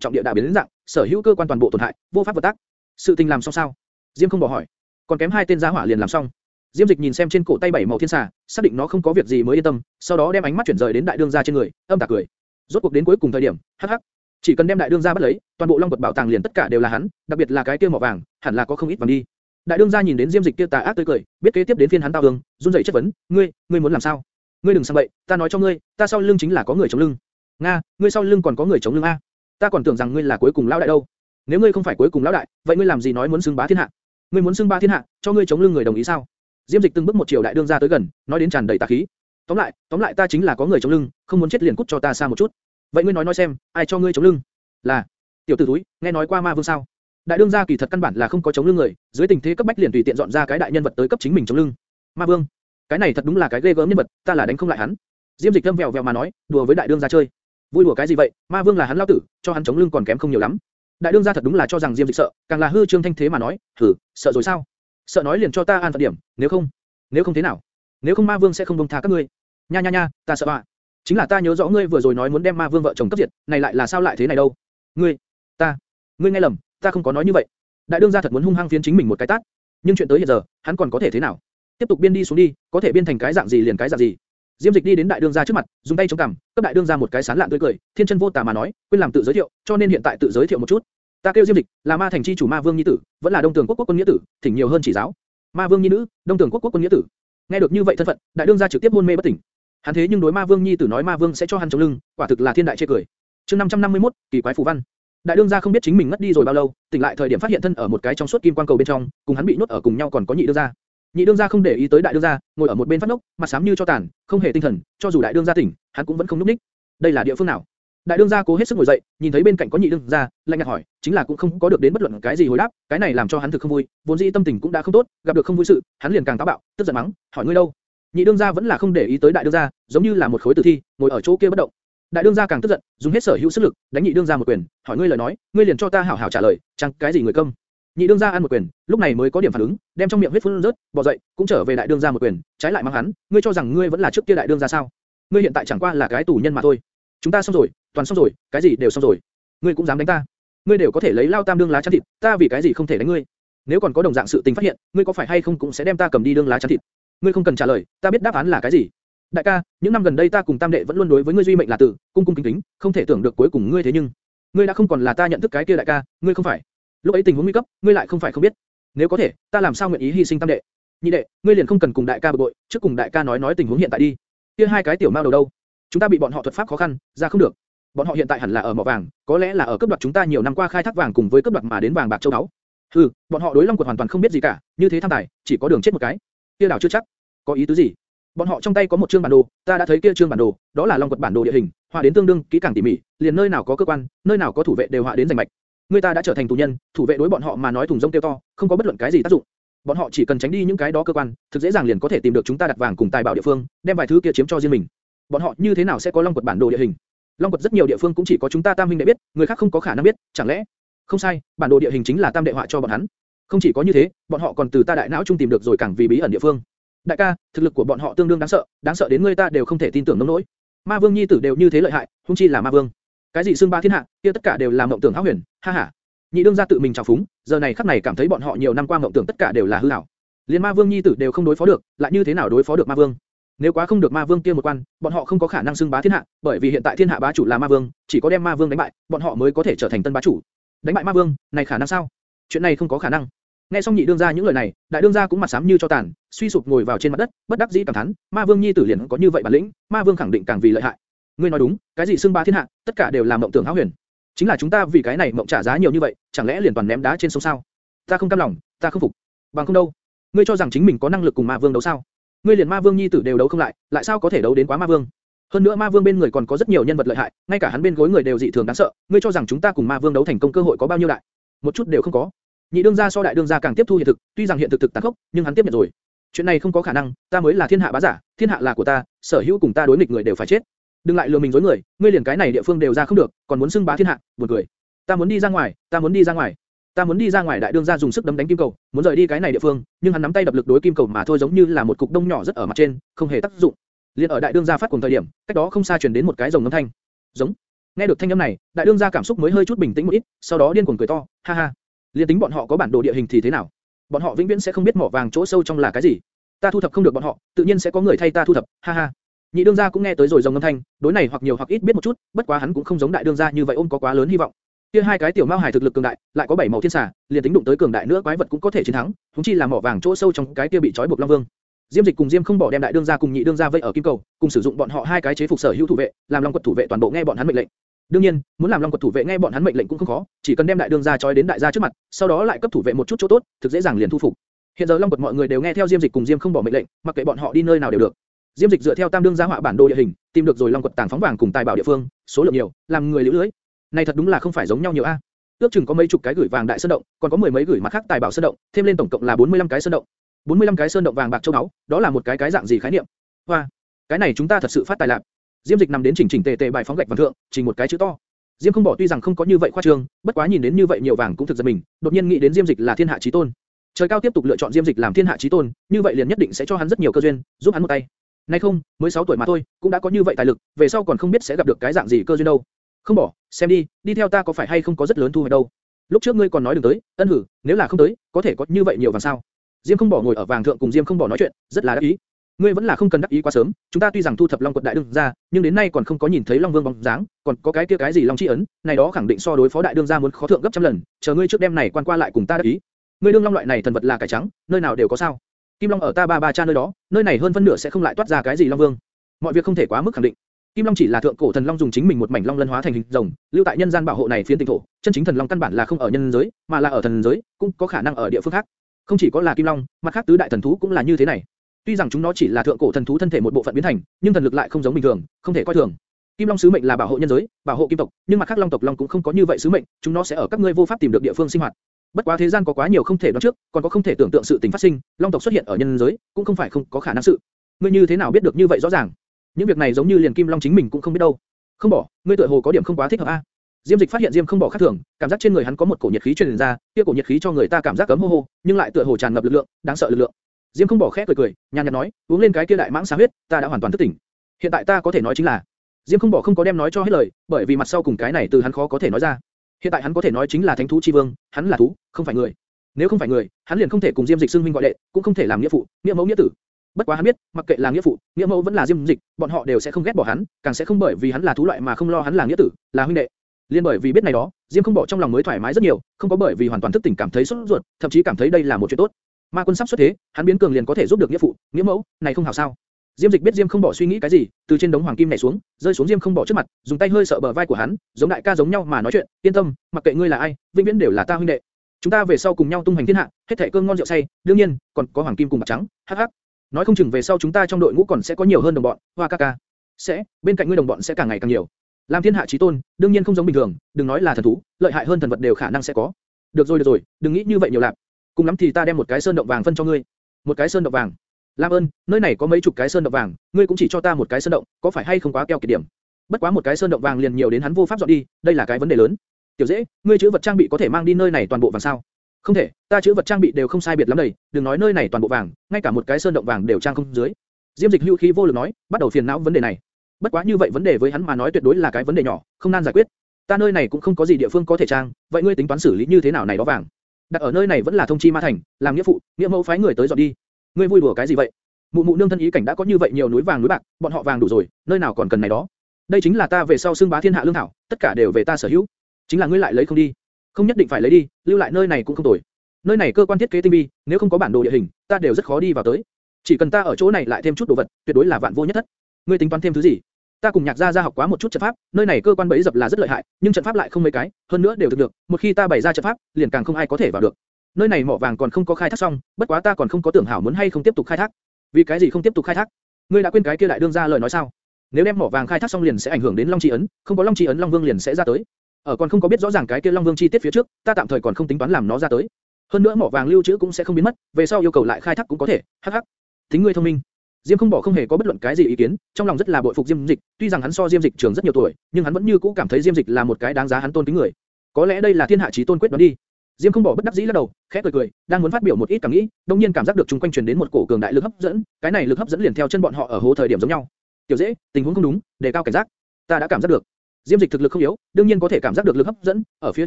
trọng địa đã biến đến dạng, sở hữu cơ quan toàn bộ tổn hại, vô pháp vật tác. Sự tình làm xong sao? Diêm không bỏ hỏi. còn kém hai tên gia hỏa liền làm xong. Diêm Dịch nhìn xem trên cổ tay bảy màu thiên xà, xác định nó không có việc gì mới yên tâm, sau đó đem ánh mắt chuyển rời đến đại đương gia trên người, âm tà cười. Rốt cuộc đến cuối cùng thời điểm, hắc hắc. Chỉ cần đem đại đương gia bắt lấy, toàn bộ long vật bảo tàng liền tất cả đều là hắn, đặc biệt là cái kia mỏ vàng, hẳn là có không ít vàng đi. Đại đương gia nhìn đến Diêm Dịch kia tà ác tươi cười, biết kế tiếp đến phiên hắn tao ương, run rẩy chất vấn, "Ngươi, ngươi muốn làm sao? Ngươi đừng sang bậy, ta nói cho ngươi, ta sau lưng chính là có người chống lưng." "Nga, ngươi sau lưng còn có người chống lưng a? Ta còn tưởng rằng ngươi là cuối cùng lão đại đâu. Nếu ngươi không phải cuối cùng lão đại, vậy ngươi làm gì nói muốn xưng bá thiên hạ? Ngươi muốn xưng bá thiên hạ, cho ngươi chống lưng người đồng ý sao?" Diêm Dịch từng bước một chiều đại đương gia tới gần, nói đến tràn đầy tà khí. "Tóm lại, tóm lại ta chính là có người chống lưng, không muốn chết liền cút cho ta xa một chút." "Vậy ngươi nói nói xem, ai cho ngươi chống lưng?" "Là tiểu tử túi, nghe nói qua ma vương sao?" Đại đương gia kỳ thật căn bản là không có chống lưng người, dưới tình thế cấp bách liền tùy tiện dọn ra cái đại nhân vật tới cấp chính mình chống lưng. Ma vương, cái này thật đúng là cái ghê gớm nhân vật, ta là đánh không lại hắn. Diêm Dịch lâm vèo vèo mà nói, đùa với đại đương gia chơi. Vui đùa cái gì vậy? Ma vương là hắn lao tử, cho hắn chống lưng còn kém không nhiều lắm. Đại đương gia thật đúng là cho rằng Diêm Dịch sợ, càng là hư trương thanh thế mà nói, thử, sợ rồi sao? Sợ nói liền cho ta an phận điểm, nếu không, nếu không thế nào? Nếu không Ma vương sẽ không buông tha các ngươi. Nha nha nha, ta sợ à. Chính là ta nhớ rõ ngươi vừa rồi nói muốn đem Ma vương vợ chồng cấp diệt, này lại là sao lại thế này đâu? Ngươi, ta, ngươi nghe lầm, ta không có nói như vậy. Đại đương gia thật muốn hung hăng phiến chính mình một cái tát, nhưng chuyện tới hiện giờ, hắn còn có thể thế nào? Tiếp tục biên đi xuống đi, có thể biên thành cái dạng gì liền cái dạng gì. Diêm Dịch đi đến đại đương gia trước mặt, dùng tay chống cằm, cấp đại đương gia một cái sán lạn tươi cười, thiên chân vô tà mà nói, quên làm tự giới thiệu, cho nên hiện tại tự giới thiệu một chút. Ta kêu Diêm Dịch, là Ma thành chi chủ Ma Vương nhi tử, vẫn là Đông Tường quốc quốc quân nghĩa tử, thỉnh nhiều hơn chỉ giáo. Ma Vương nhi nữ, Đông Tường quốc quốc quân nghĩa tử. Nghe được như vậy thân phận, đại đương gia trực tiếp hôn mê bất tỉnh. Hắn thế nhưng đối Ma Vương nhi tử nói Ma Vương sẽ cho hắn chống lưng, quả thực là thiên đại chê cười. Chương 551, kỳ quái phù văn. Đại đương gia không biết chính mình ngất đi rồi bao lâu, tỉnh lại thời điểm phát hiện thân ở một cái trong suốt kim quang cầu bên trong, cùng hắn bị nuốt ở cùng nhau còn có nhị đương gia. Nhị đương gia không để ý tới đại đương gia, ngồi ở một bên phát ngốc, mặt xám như cho tàn, không hề tinh thần, cho dù đại đương gia tỉnh, hắn cũng vẫn không núp ních. Đây là địa phương nào? Đại đương gia cố hết sức ngồi dậy, nhìn thấy bên cạnh có nhị đương gia, lạnh nhạt hỏi, chính là cũng không có được đến bất luận cái gì hồi đáp, cái này làm cho hắn thực không vui, vốn dĩ tâm tình cũng đã không tốt, gặp được không vui sự, hắn liền càng táo bạo, tức giận mắng, hỏi ngươi đâu? Nhị đương gia vẫn là không để ý tới đại đương gia, giống như là một khối tử thi, ngồi ở chỗ kia bất động. Đại đương gia càng tức giận, dùng hết sở hữu sức lực, đánh nhị đương gia một quyền, hỏi ngươi lời nói, ngươi liền cho ta hảo hảo trả lời, chẳng cái gì người công. Nhị đương gia ăn một quyền, lúc này mới có điểm phản ứng, đem trong miệng huyết phun rớt, bò dậy, cũng trở về đại đương gia một quyền, trái lại mang hắn, ngươi cho rằng ngươi vẫn là trước kia đại đương gia sao? Ngươi hiện tại chẳng qua là cái tù nhân mà thôi. Chúng ta xong rồi, toàn xong rồi, cái gì đều xong rồi. Ngươi cũng dám đánh ta? Ngươi đều có thể lấy lao tam đương lá chắn thịt, ta vì cái gì không thể đánh ngươi? Nếu còn có đồng dạng sự tình phát hiện, ngươi có phải hay không cũng sẽ đem ta cầm đi đương lá chắn thịt? Ngươi không cần trả lời, ta biết đáp án là cái gì. Đại ca, những năm gần đây ta cùng Tam đệ vẫn luôn đối với ngươi duy mệnh là tử, cung cung kính kính, không thể tưởng được cuối cùng ngươi thế nhưng, ngươi đã không còn là ta nhận thức cái kia đại ca, ngươi không phải. Lúc ấy tình huống nguy cấp, ngươi lại không phải không biết. Nếu có thể, ta làm sao nguyện ý hy sinh Tam đệ? Nhị đệ, ngươi liền không cần cùng đại ca bực bội, trước cùng đại ca nói nói tình huống hiện tại đi. Kia hai cái tiểu mao đầu đâu? Chúng ta bị bọn họ thuật pháp khó khăn, ra không được. Bọn họ hiện tại hẳn là ở mỏ vàng, có lẽ là ở cấp đoạt chúng ta nhiều năm qua khai thác vàng cùng với cấp đoạt mà đến vàng bạc châu báu. Hừ, bọn họ đối Long quật hoàn toàn không biết gì cả, như thế tham tài, chỉ có đường chết một cái. Kia đảo chưa chắc. Có ý tứ gì? Bọn họ trong tay có một chương bản đồ, ta đã thấy kia chương bản đồ, đó là long quật bản đồ địa hình, họa đến tương đương kỹ càng tỉ mỉ, liền nơi nào có cơ quan, nơi nào có thủ vệ đều họa đến rành mạch. Người ta đã trở thành tù nhân, thủ vệ đối bọn họ mà nói thùng rông tiêu to, không có bất luận cái gì tác dụng. Bọn họ chỉ cần tránh đi những cái đó cơ quan, thực dễ dàng liền có thể tìm được chúng ta đặt vàng cùng tài bảo địa phương, đem vài thứ kia chiếm cho riêng mình. Bọn họ như thế nào sẽ có long quật bản đồ địa hình? Long quật rất nhiều địa phương cũng chỉ có chúng ta Tam huynh đệ biết, người khác không có khả năng biết, chẳng lẽ? Không sai, bản đồ địa hình chính là Tam đệ họa cho bọn hắn. Không chỉ có như thế, bọn họ còn từ ta đại não trung tìm được rồi càng vì bí ẩn địa phương. Đại ca, thực lực của bọn họ tương đương đáng sợ, đáng sợ đến người ta đều không thể tin tưởng nông nỗi. Ma Vương nhi tử đều như thế lợi hại, không chi là Ma Vương. Cái gì xương ba thiên hạ, kia tất cả đều là mộng tưởng hão huyền, ha ha. Nhị đương gia tự mình trào phúng, giờ này khắc này cảm thấy bọn họ nhiều năm qua mộng tưởng tất cả đều là hư ảo. Liên Ma Vương nhi tử đều không đối phó được, lại như thế nào đối phó được Ma Vương? Nếu quá không được Ma Vương kia một quan, bọn họ không có khả năng xưng bá thiên hạ, bởi vì hiện tại thiên hạ bá chủ là Ma Vương, chỉ có đem Ma Vương đánh bại, bọn họ mới có thể trở thành tân bá chủ. Đánh bại Ma Vương, này khả năng sao? Chuyện này không có khả năng. Nghe xong nhị đương gia những lời này, đại đương gia cũng mặt sám như cho tàn, suy sụp ngồi vào trên mặt đất, bất đắc dĩ cảm thán, Ma Vương nhi tử liền có như vậy bản lĩnh, Ma Vương khẳng định càng vì lợi hại. Ngươi nói đúng, cái gì xưng ba thiên hạ, tất cả đều là mộng tưởng hão huyền. Chính là chúng ta vì cái này mộng trả giá nhiều như vậy, chẳng lẽ liền toàn ném đá trên sông sao? Ta không cam lòng, ta không phục. Bằng không đâu. Ngươi cho rằng chính mình có năng lực cùng Ma Vương đấu sao? Ngươi liền Ma Vương nhi tử đều đấu không lại, lại sao có thể đấu đến quá Ma Vương? Hơn nữa Ma Vương bên người còn có rất nhiều nhân vật lợi hại, ngay cả hắn bên gối người đều dị thường đáng sợ. Ngươi cho rằng chúng ta cùng Ma Vương đấu thành công cơ hội có bao nhiêu đại? Một chút đều không có. Nhị đương gia so đại đương gia càng tiếp thu hiện thực, tuy rằng hiện thực thực tàn khốc, nhưng hắn tiếp nhận rồi. Chuyện này không có khả năng, ta mới là thiên hạ bá giả, thiên hạ là của ta, sở hữu cùng ta đối nghịch người đều phải chết. Đừng lại lừa mình dối người, ngươi liền cái này địa phương đều ra không được, còn muốn xưng bá thiên hạ, buồn cười. Ta muốn đi ra ngoài, ta muốn đi ra ngoài. Ta muốn đi ra ngoài đại đương gia dùng sức đấm đánh kim cầu, muốn rời đi cái này địa phương, nhưng hắn nắm tay đập lực đối kim cầu mà thôi giống như là một cục đông nhỏ rất ở mặt trên, không hề tác dụng. Liên ở đại đương gia phát cùng thời điểm, cách đó không xa truyền đến một cái rồng âm thanh. Giống. Nghe được thanh âm này, đại đương gia cảm xúc mới hơi chút bình tĩnh một ít, sau đó điên cuồng cười to, ha ha. Liên tính bọn họ có bản đồ địa hình thì thế nào? bọn họ vĩnh viễn sẽ không biết mỏ vàng chỗ sâu trong là cái gì. Ta thu thập không được bọn họ, tự nhiên sẽ có người thay ta thu thập, ha ha. Nhị đương gia cũng nghe tới rồi rồng âm thanh, đối này hoặc nhiều hoặc ít biết một chút, bất quá hắn cũng không giống đại đương gia như vậy ôm có quá lớn hy vọng. Kia hai cái tiểu mao hải thực lực cường đại, lại có bảy màu thiên xà, liền tính đụng tới cường đại nữa quái vật cũng có thể chiến thắng, chúng chi là mỏ vàng chỗ sâu trong cái kia bị trói buộc long vương. Diêm Dịch cùng Diêm không bỏ đem đại đương gia cùng nhị đương gia vây ở kim cầu, cùng sử dụng bọn họ hai cái chế phục sở hữu thủ vệ, làm long quật thủ vệ toàn bộ nghe bọn hắn mệnh lệnh đương nhiên, muốn làm long quật thủ vệ nghe bọn hắn mệnh lệnh cũng không khó, chỉ cần đem đại đường gia trói đến đại gia trước mặt, sau đó lại cấp thủ vệ một chút chỗ tốt, thực dễ dàng liền thu phục. Hiện giờ long quật mọi người đều nghe theo Diêm Dịch cùng Diêm không bỏ mệnh lệnh, mặc kệ bọn họ đi nơi nào đều được. Diêm Dịch dựa theo tam đương gia họa bản đồ địa hình, tìm được rồi long quật tàng phóng vàng cùng tài bảo địa phương, số lượng nhiều, làm người liễu lưới. Này thật đúng là không phải giống nhau nhiều a. Ước chừng có mấy chục cái gửi vàng đại sơn động, còn có mười mấy gửi mặt khác tài bảo sơn động, thêm lên tổng cộng là 45 cái sơn động. 45 cái sơn động vàng bạc châu báu, đó là một cái cái dạng gì khái niệm? Hoa, cái này chúng ta thật sự phát tài lạc. Diêm Dịch nằm đến chỉnh chỉnh tề tề bài phóng gạch vàng thượng, chỉnh một cái chữ to. Diêm không bỏ tuy rằng không có như vậy khoa trương, bất quá nhìn đến như vậy nhiều vàng cũng thực giật mình, đột nhiên nghĩ đến Diêm Dịch là thiên hạ chí tôn. Trời cao tiếp tục lựa chọn Diêm Dịch làm thiên hạ chí tôn, như vậy liền nhất định sẽ cho hắn rất nhiều cơ duyên, giúp hắn một tay. Nay không, mới 6 tuổi mà thôi, cũng đã có như vậy tài lực, về sau còn không biết sẽ gặp được cái dạng gì cơ duyên đâu. Không bỏ, xem đi, đi theo ta có phải hay không có rất lớn thu hoạch đâu. Lúc trước ngươi còn nói đừng tới, ân hử, nếu là không tới, có thể có như vậy nhiều vàng sao? Diêm không bỏ ngồi ở vàng thượng cùng Diêm không bỏ nói chuyện, rất là đắc ý. Ngươi vẫn là không cần đắc ý quá sớm, chúng ta tuy rằng thu thập Long quật đại đương gia, nhưng đến nay còn không có nhìn thấy Long Vương bóng dáng, còn có cái kia cái gì Long chi ấn, này đó khẳng định so đối phó đại đương gia muốn khó thượng gấp trăm lần, chờ ngươi trước đêm này quan qua lại cùng ta đắc ý. Ngươi đương long loại này thần vật là cải trắng, nơi nào đều có sao? Kim Long ở ta ba ba cha nơi đó, nơi này hơn phân nửa sẽ không lại toát ra cái gì Long Vương. Mọi việc không thể quá mức khẳng định. Kim Long chỉ là thượng cổ thần long dùng chính mình một mảnh long lân hóa thành hình rồng, lưu tại nhân gian bảo hộ này phiến tinh thổ, chân chính thần long căn bản là không ở nhân giới, mà là ở thần giới, cũng có khả năng ở địa phương khác. Không chỉ có là Kim Long, mặt khác tứ đại thần thú cũng là như thế này. Tuy rằng chúng nó chỉ là thượng cổ thần thú thân thể một bộ phận biến thành, nhưng thần lực lại không giống bình thường, không thể coi thường. Kim Long sứ mệnh là bảo hộ nhân giới, bảo hộ kim tộc, nhưng mặt khác Long tộc Long cũng không có như vậy sứ mệnh, chúng nó sẽ ở các ngươi vô pháp tìm được địa phương sinh hoạt. Bất quá thế gian có quá nhiều không thể đoán trước, còn có không thể tưởng tượng sự tình phát sinh, Long tộc xuất hiện ở nhân giới, cũng không phải không có khả năng sự. Ngươi như thế nào biết được như vậy rõ ràng? Những việc này giống như liền Kim Long chính mình cũng không biết đâu. Không bỏ, ngươi tựa hồ có điểm không quá thích hợp a. Diêm Dịch phát hiện Diêm không bỏ khác thường, cảm giác trên người hắn có một cổ nhiệt khí truyền ra, kia cổ nhiệt khí cho người ta cảm giác cấm hô hô, nhưng lại tựa hồ tràn ngập lực lượng, đáng sợ lực lượng. Diêm không bỏ khẽ cười cười, nhàn nhạt nói, uống lên cái kia đại mãng xá huyết, ta đã hoàn toàn thức tỉnh. Hiện tại ta có thể nói chính là, Diêm không bỏ không có đem nói cho hết lời, bởi vì mặt sau cùng cái này từ hắn khó có thể nói ra. Hiện tại hắn có thể nói chính là thánh thú chi vương, hắn là thú, không phải người. Nếu không phải người, hắn liền không thể cùng Diêm Dịch xưng huynh gọi đệ, cũng không thể làm nghĩa phụ, nghĩa mẫu nghĩa tử. Bất quá hắn biết, mặc kệ là nghĩa phụ, nghĩa mẫu vẫn là Diêm Dịch, bọn họ đều sẽ không ghét bỏ hắn, càng sẽ không bởi vì hắn là thú loại mà không lo hắn là nghĩa tử, là huynh đệ. Liên bởi vì biết này đó, Diêm không bỏ trong lòng mới thoải mái rất nhiều, không có bởi vì hoàn toàn thức tỉnh cảm thấy sốt ruột, thậm chí cảm thấy đây là một chuyện tốt. Ma quân sắp xuất thế, hắn biến cường liền có thể giúp được nghĩa phụ, nghĩa mẫu, này không hảo sao? Diêm Dịch biết Diêm không bỏ suy nghĩ cái gì, từ trên đống hoàng kim nhảy xuống, rơi xuống Diêm không bỏ trước mặt, dùng tay hơi sợ bờ vai của hắn, giống đại ca giống nhau mà nói chuyện, yên tâm, mặc kệ ngươi là ai, vĩnh viễn đều là ta huynh đệ. Chúng ta về sau cùng nhau tung hoành thiên hạ, hết thảy cơm ngon rượu say, đương nhiên, còn có hoàng kim cùng bạc trắng, hắc hắc. Nói không chừng về sau chúng ta trong đội ngũ còn sẽ có nhiều hơn đồng bọn, hoa ca ca. Sẽ, bên cạnh ngươi đồng bọn sẽ càng ngày càng nhiều. Làm thiên hạ chí tôn, đương nhiên không giống bình thường, đừng nói là thần thú, lợi hại hơn thần vật đều khả năng sẽ có. Được rồi được rồi, đừng nghĩ như vậy nhiều lạc. Cùng lắm thì ta đem một cái sơn động vàng phân cho ngươi. Một cái sơn động vàng. Lam ơn, nơi này có mấy chục cái sơn động vàng, ngươi cũng chỉ cho ta một cái sơn động, có phải hay không quá keo kiệt điểm? Bất quá một cái sơn động vàng liền nhiều đến hắn vô pháp dọn đi, đây là cái vấn đề lớn. Tiểu dễ, ngươi chữ vật trang bị có thể mang đi nơi này toàn bộ vàng sao? Không thể, ta chữ vật trang bị đều không sai biệt lắm đầy, đừng nói nơi này toàn bộ vàng, ngay cả một cái sơn động vàng đều trang không dưới. Diêm Dịch hưu khí vô lực nói, bắt đầu phiền não vấn đề này. Bất quá như vậy vấn đề với hắn mà nói tuyệt đối là cái vấn đề nhỏ, không nan giải quyết. Ta nơi này cũng không có gì địa phương có thể trang, vậy ngươi tính toán xử lý như thế nào này đó vàng? Đặt ở nơi này vẫn là thông chi ma thành, làm nghĩa phụ, nghĩa mẫu phái người tới dọn đi. Ngươi vui đùa cái gì vậy? Mụ mụ nương thân ý cảnh đã có như vậy nhiều núi vàng núi bạc, bọn họ vàng đủ rồi, nơi nào còn cần này đó? Đây chính là ta về sau xương bá thiên hạ lương thảo, tất cả đều về ta sở hữu. Chính là ngươi lại lấy không đi, không nhất định phải lấy đi, lưu lại nơi này cũng không tồi. Nơi này cơ quan thiết kế tinh vi, nếu không có bản đồ địa hình, ta đều rất khó đi vào tới. Chỉ cần ta ở chỗ này lại thêm chút đồ vật, tuyệt đối là vạn vô nhất thất. Ngươi tính toán thêm thứ gì? Ta cùng nhạc gia gia học quá một chút trận pháp, nơi này cơ quan bẫy dập là rất lợi hại, nhưng trận pháp lại không mấy cái, hơn nữa đều thực được. Một khi ta bày ra trận pháp, liền càng không ai có thể vào được. Nơi này mỏ vàng còn không có khai thác xong, bất quá ta còn không có tưởng hảo muốn hay không tiếp tục khai thác. Vì cái gì không tiếp tục khai thác? Ngươi đã quên cái kia đại đương gia lời nói sao? Nếu đem mỏ vàng khai thác xong liền sẽ ảnh hưởng đến Long Chi ấn, không có Long Chi ấn Long Vương liền sẽ ra tới. Ở còn không có biết rõ ràng cái kia Long Vương chi tiết phía trước, ta tạm thời còn không tính toán làm nó ra tới. Hơn nữa mỏ vàng lưu trữ cũng sẽ không biến mất, về sau yêu cầu lại khai thác cũng có thể. Hắc hắc. Tính ngươi thông minh. Diêm không bỏ không hề có bất luận cái gì ý kiến, trong lòng rất là bội phục Diêm Dịch, tuy rằng hắn so Diêm Dịch trưởng rất nhiều tuổi, nhưng hắn vẫn như cũ cảm thấy Diêm Dịch là một cái đáng giá hắn tôn kính người. Có lẽ đây là thiên hạ chí tôn quyết đoán đi. Diêm không bỏ bất đắc dĩ lắc đầu, khẽ cười cười, đang muốn phát biểu một ít cảm nghĩ, đột nhiên cảm giác được chung quanh truyền đến một cổ cường đại lực hấp dẫn, cái này lực hấp dẫn liền theo chân bọn họ ở hố thời điểm giống nhau. Tiểu dễ, tình huống không đúng, đề cao cảnh giác. Ta đã cảm giác được. Diêm Dịch thực lực không yếu, đương nhiên có thể cảm giác được lực hấp dẫn, ở phía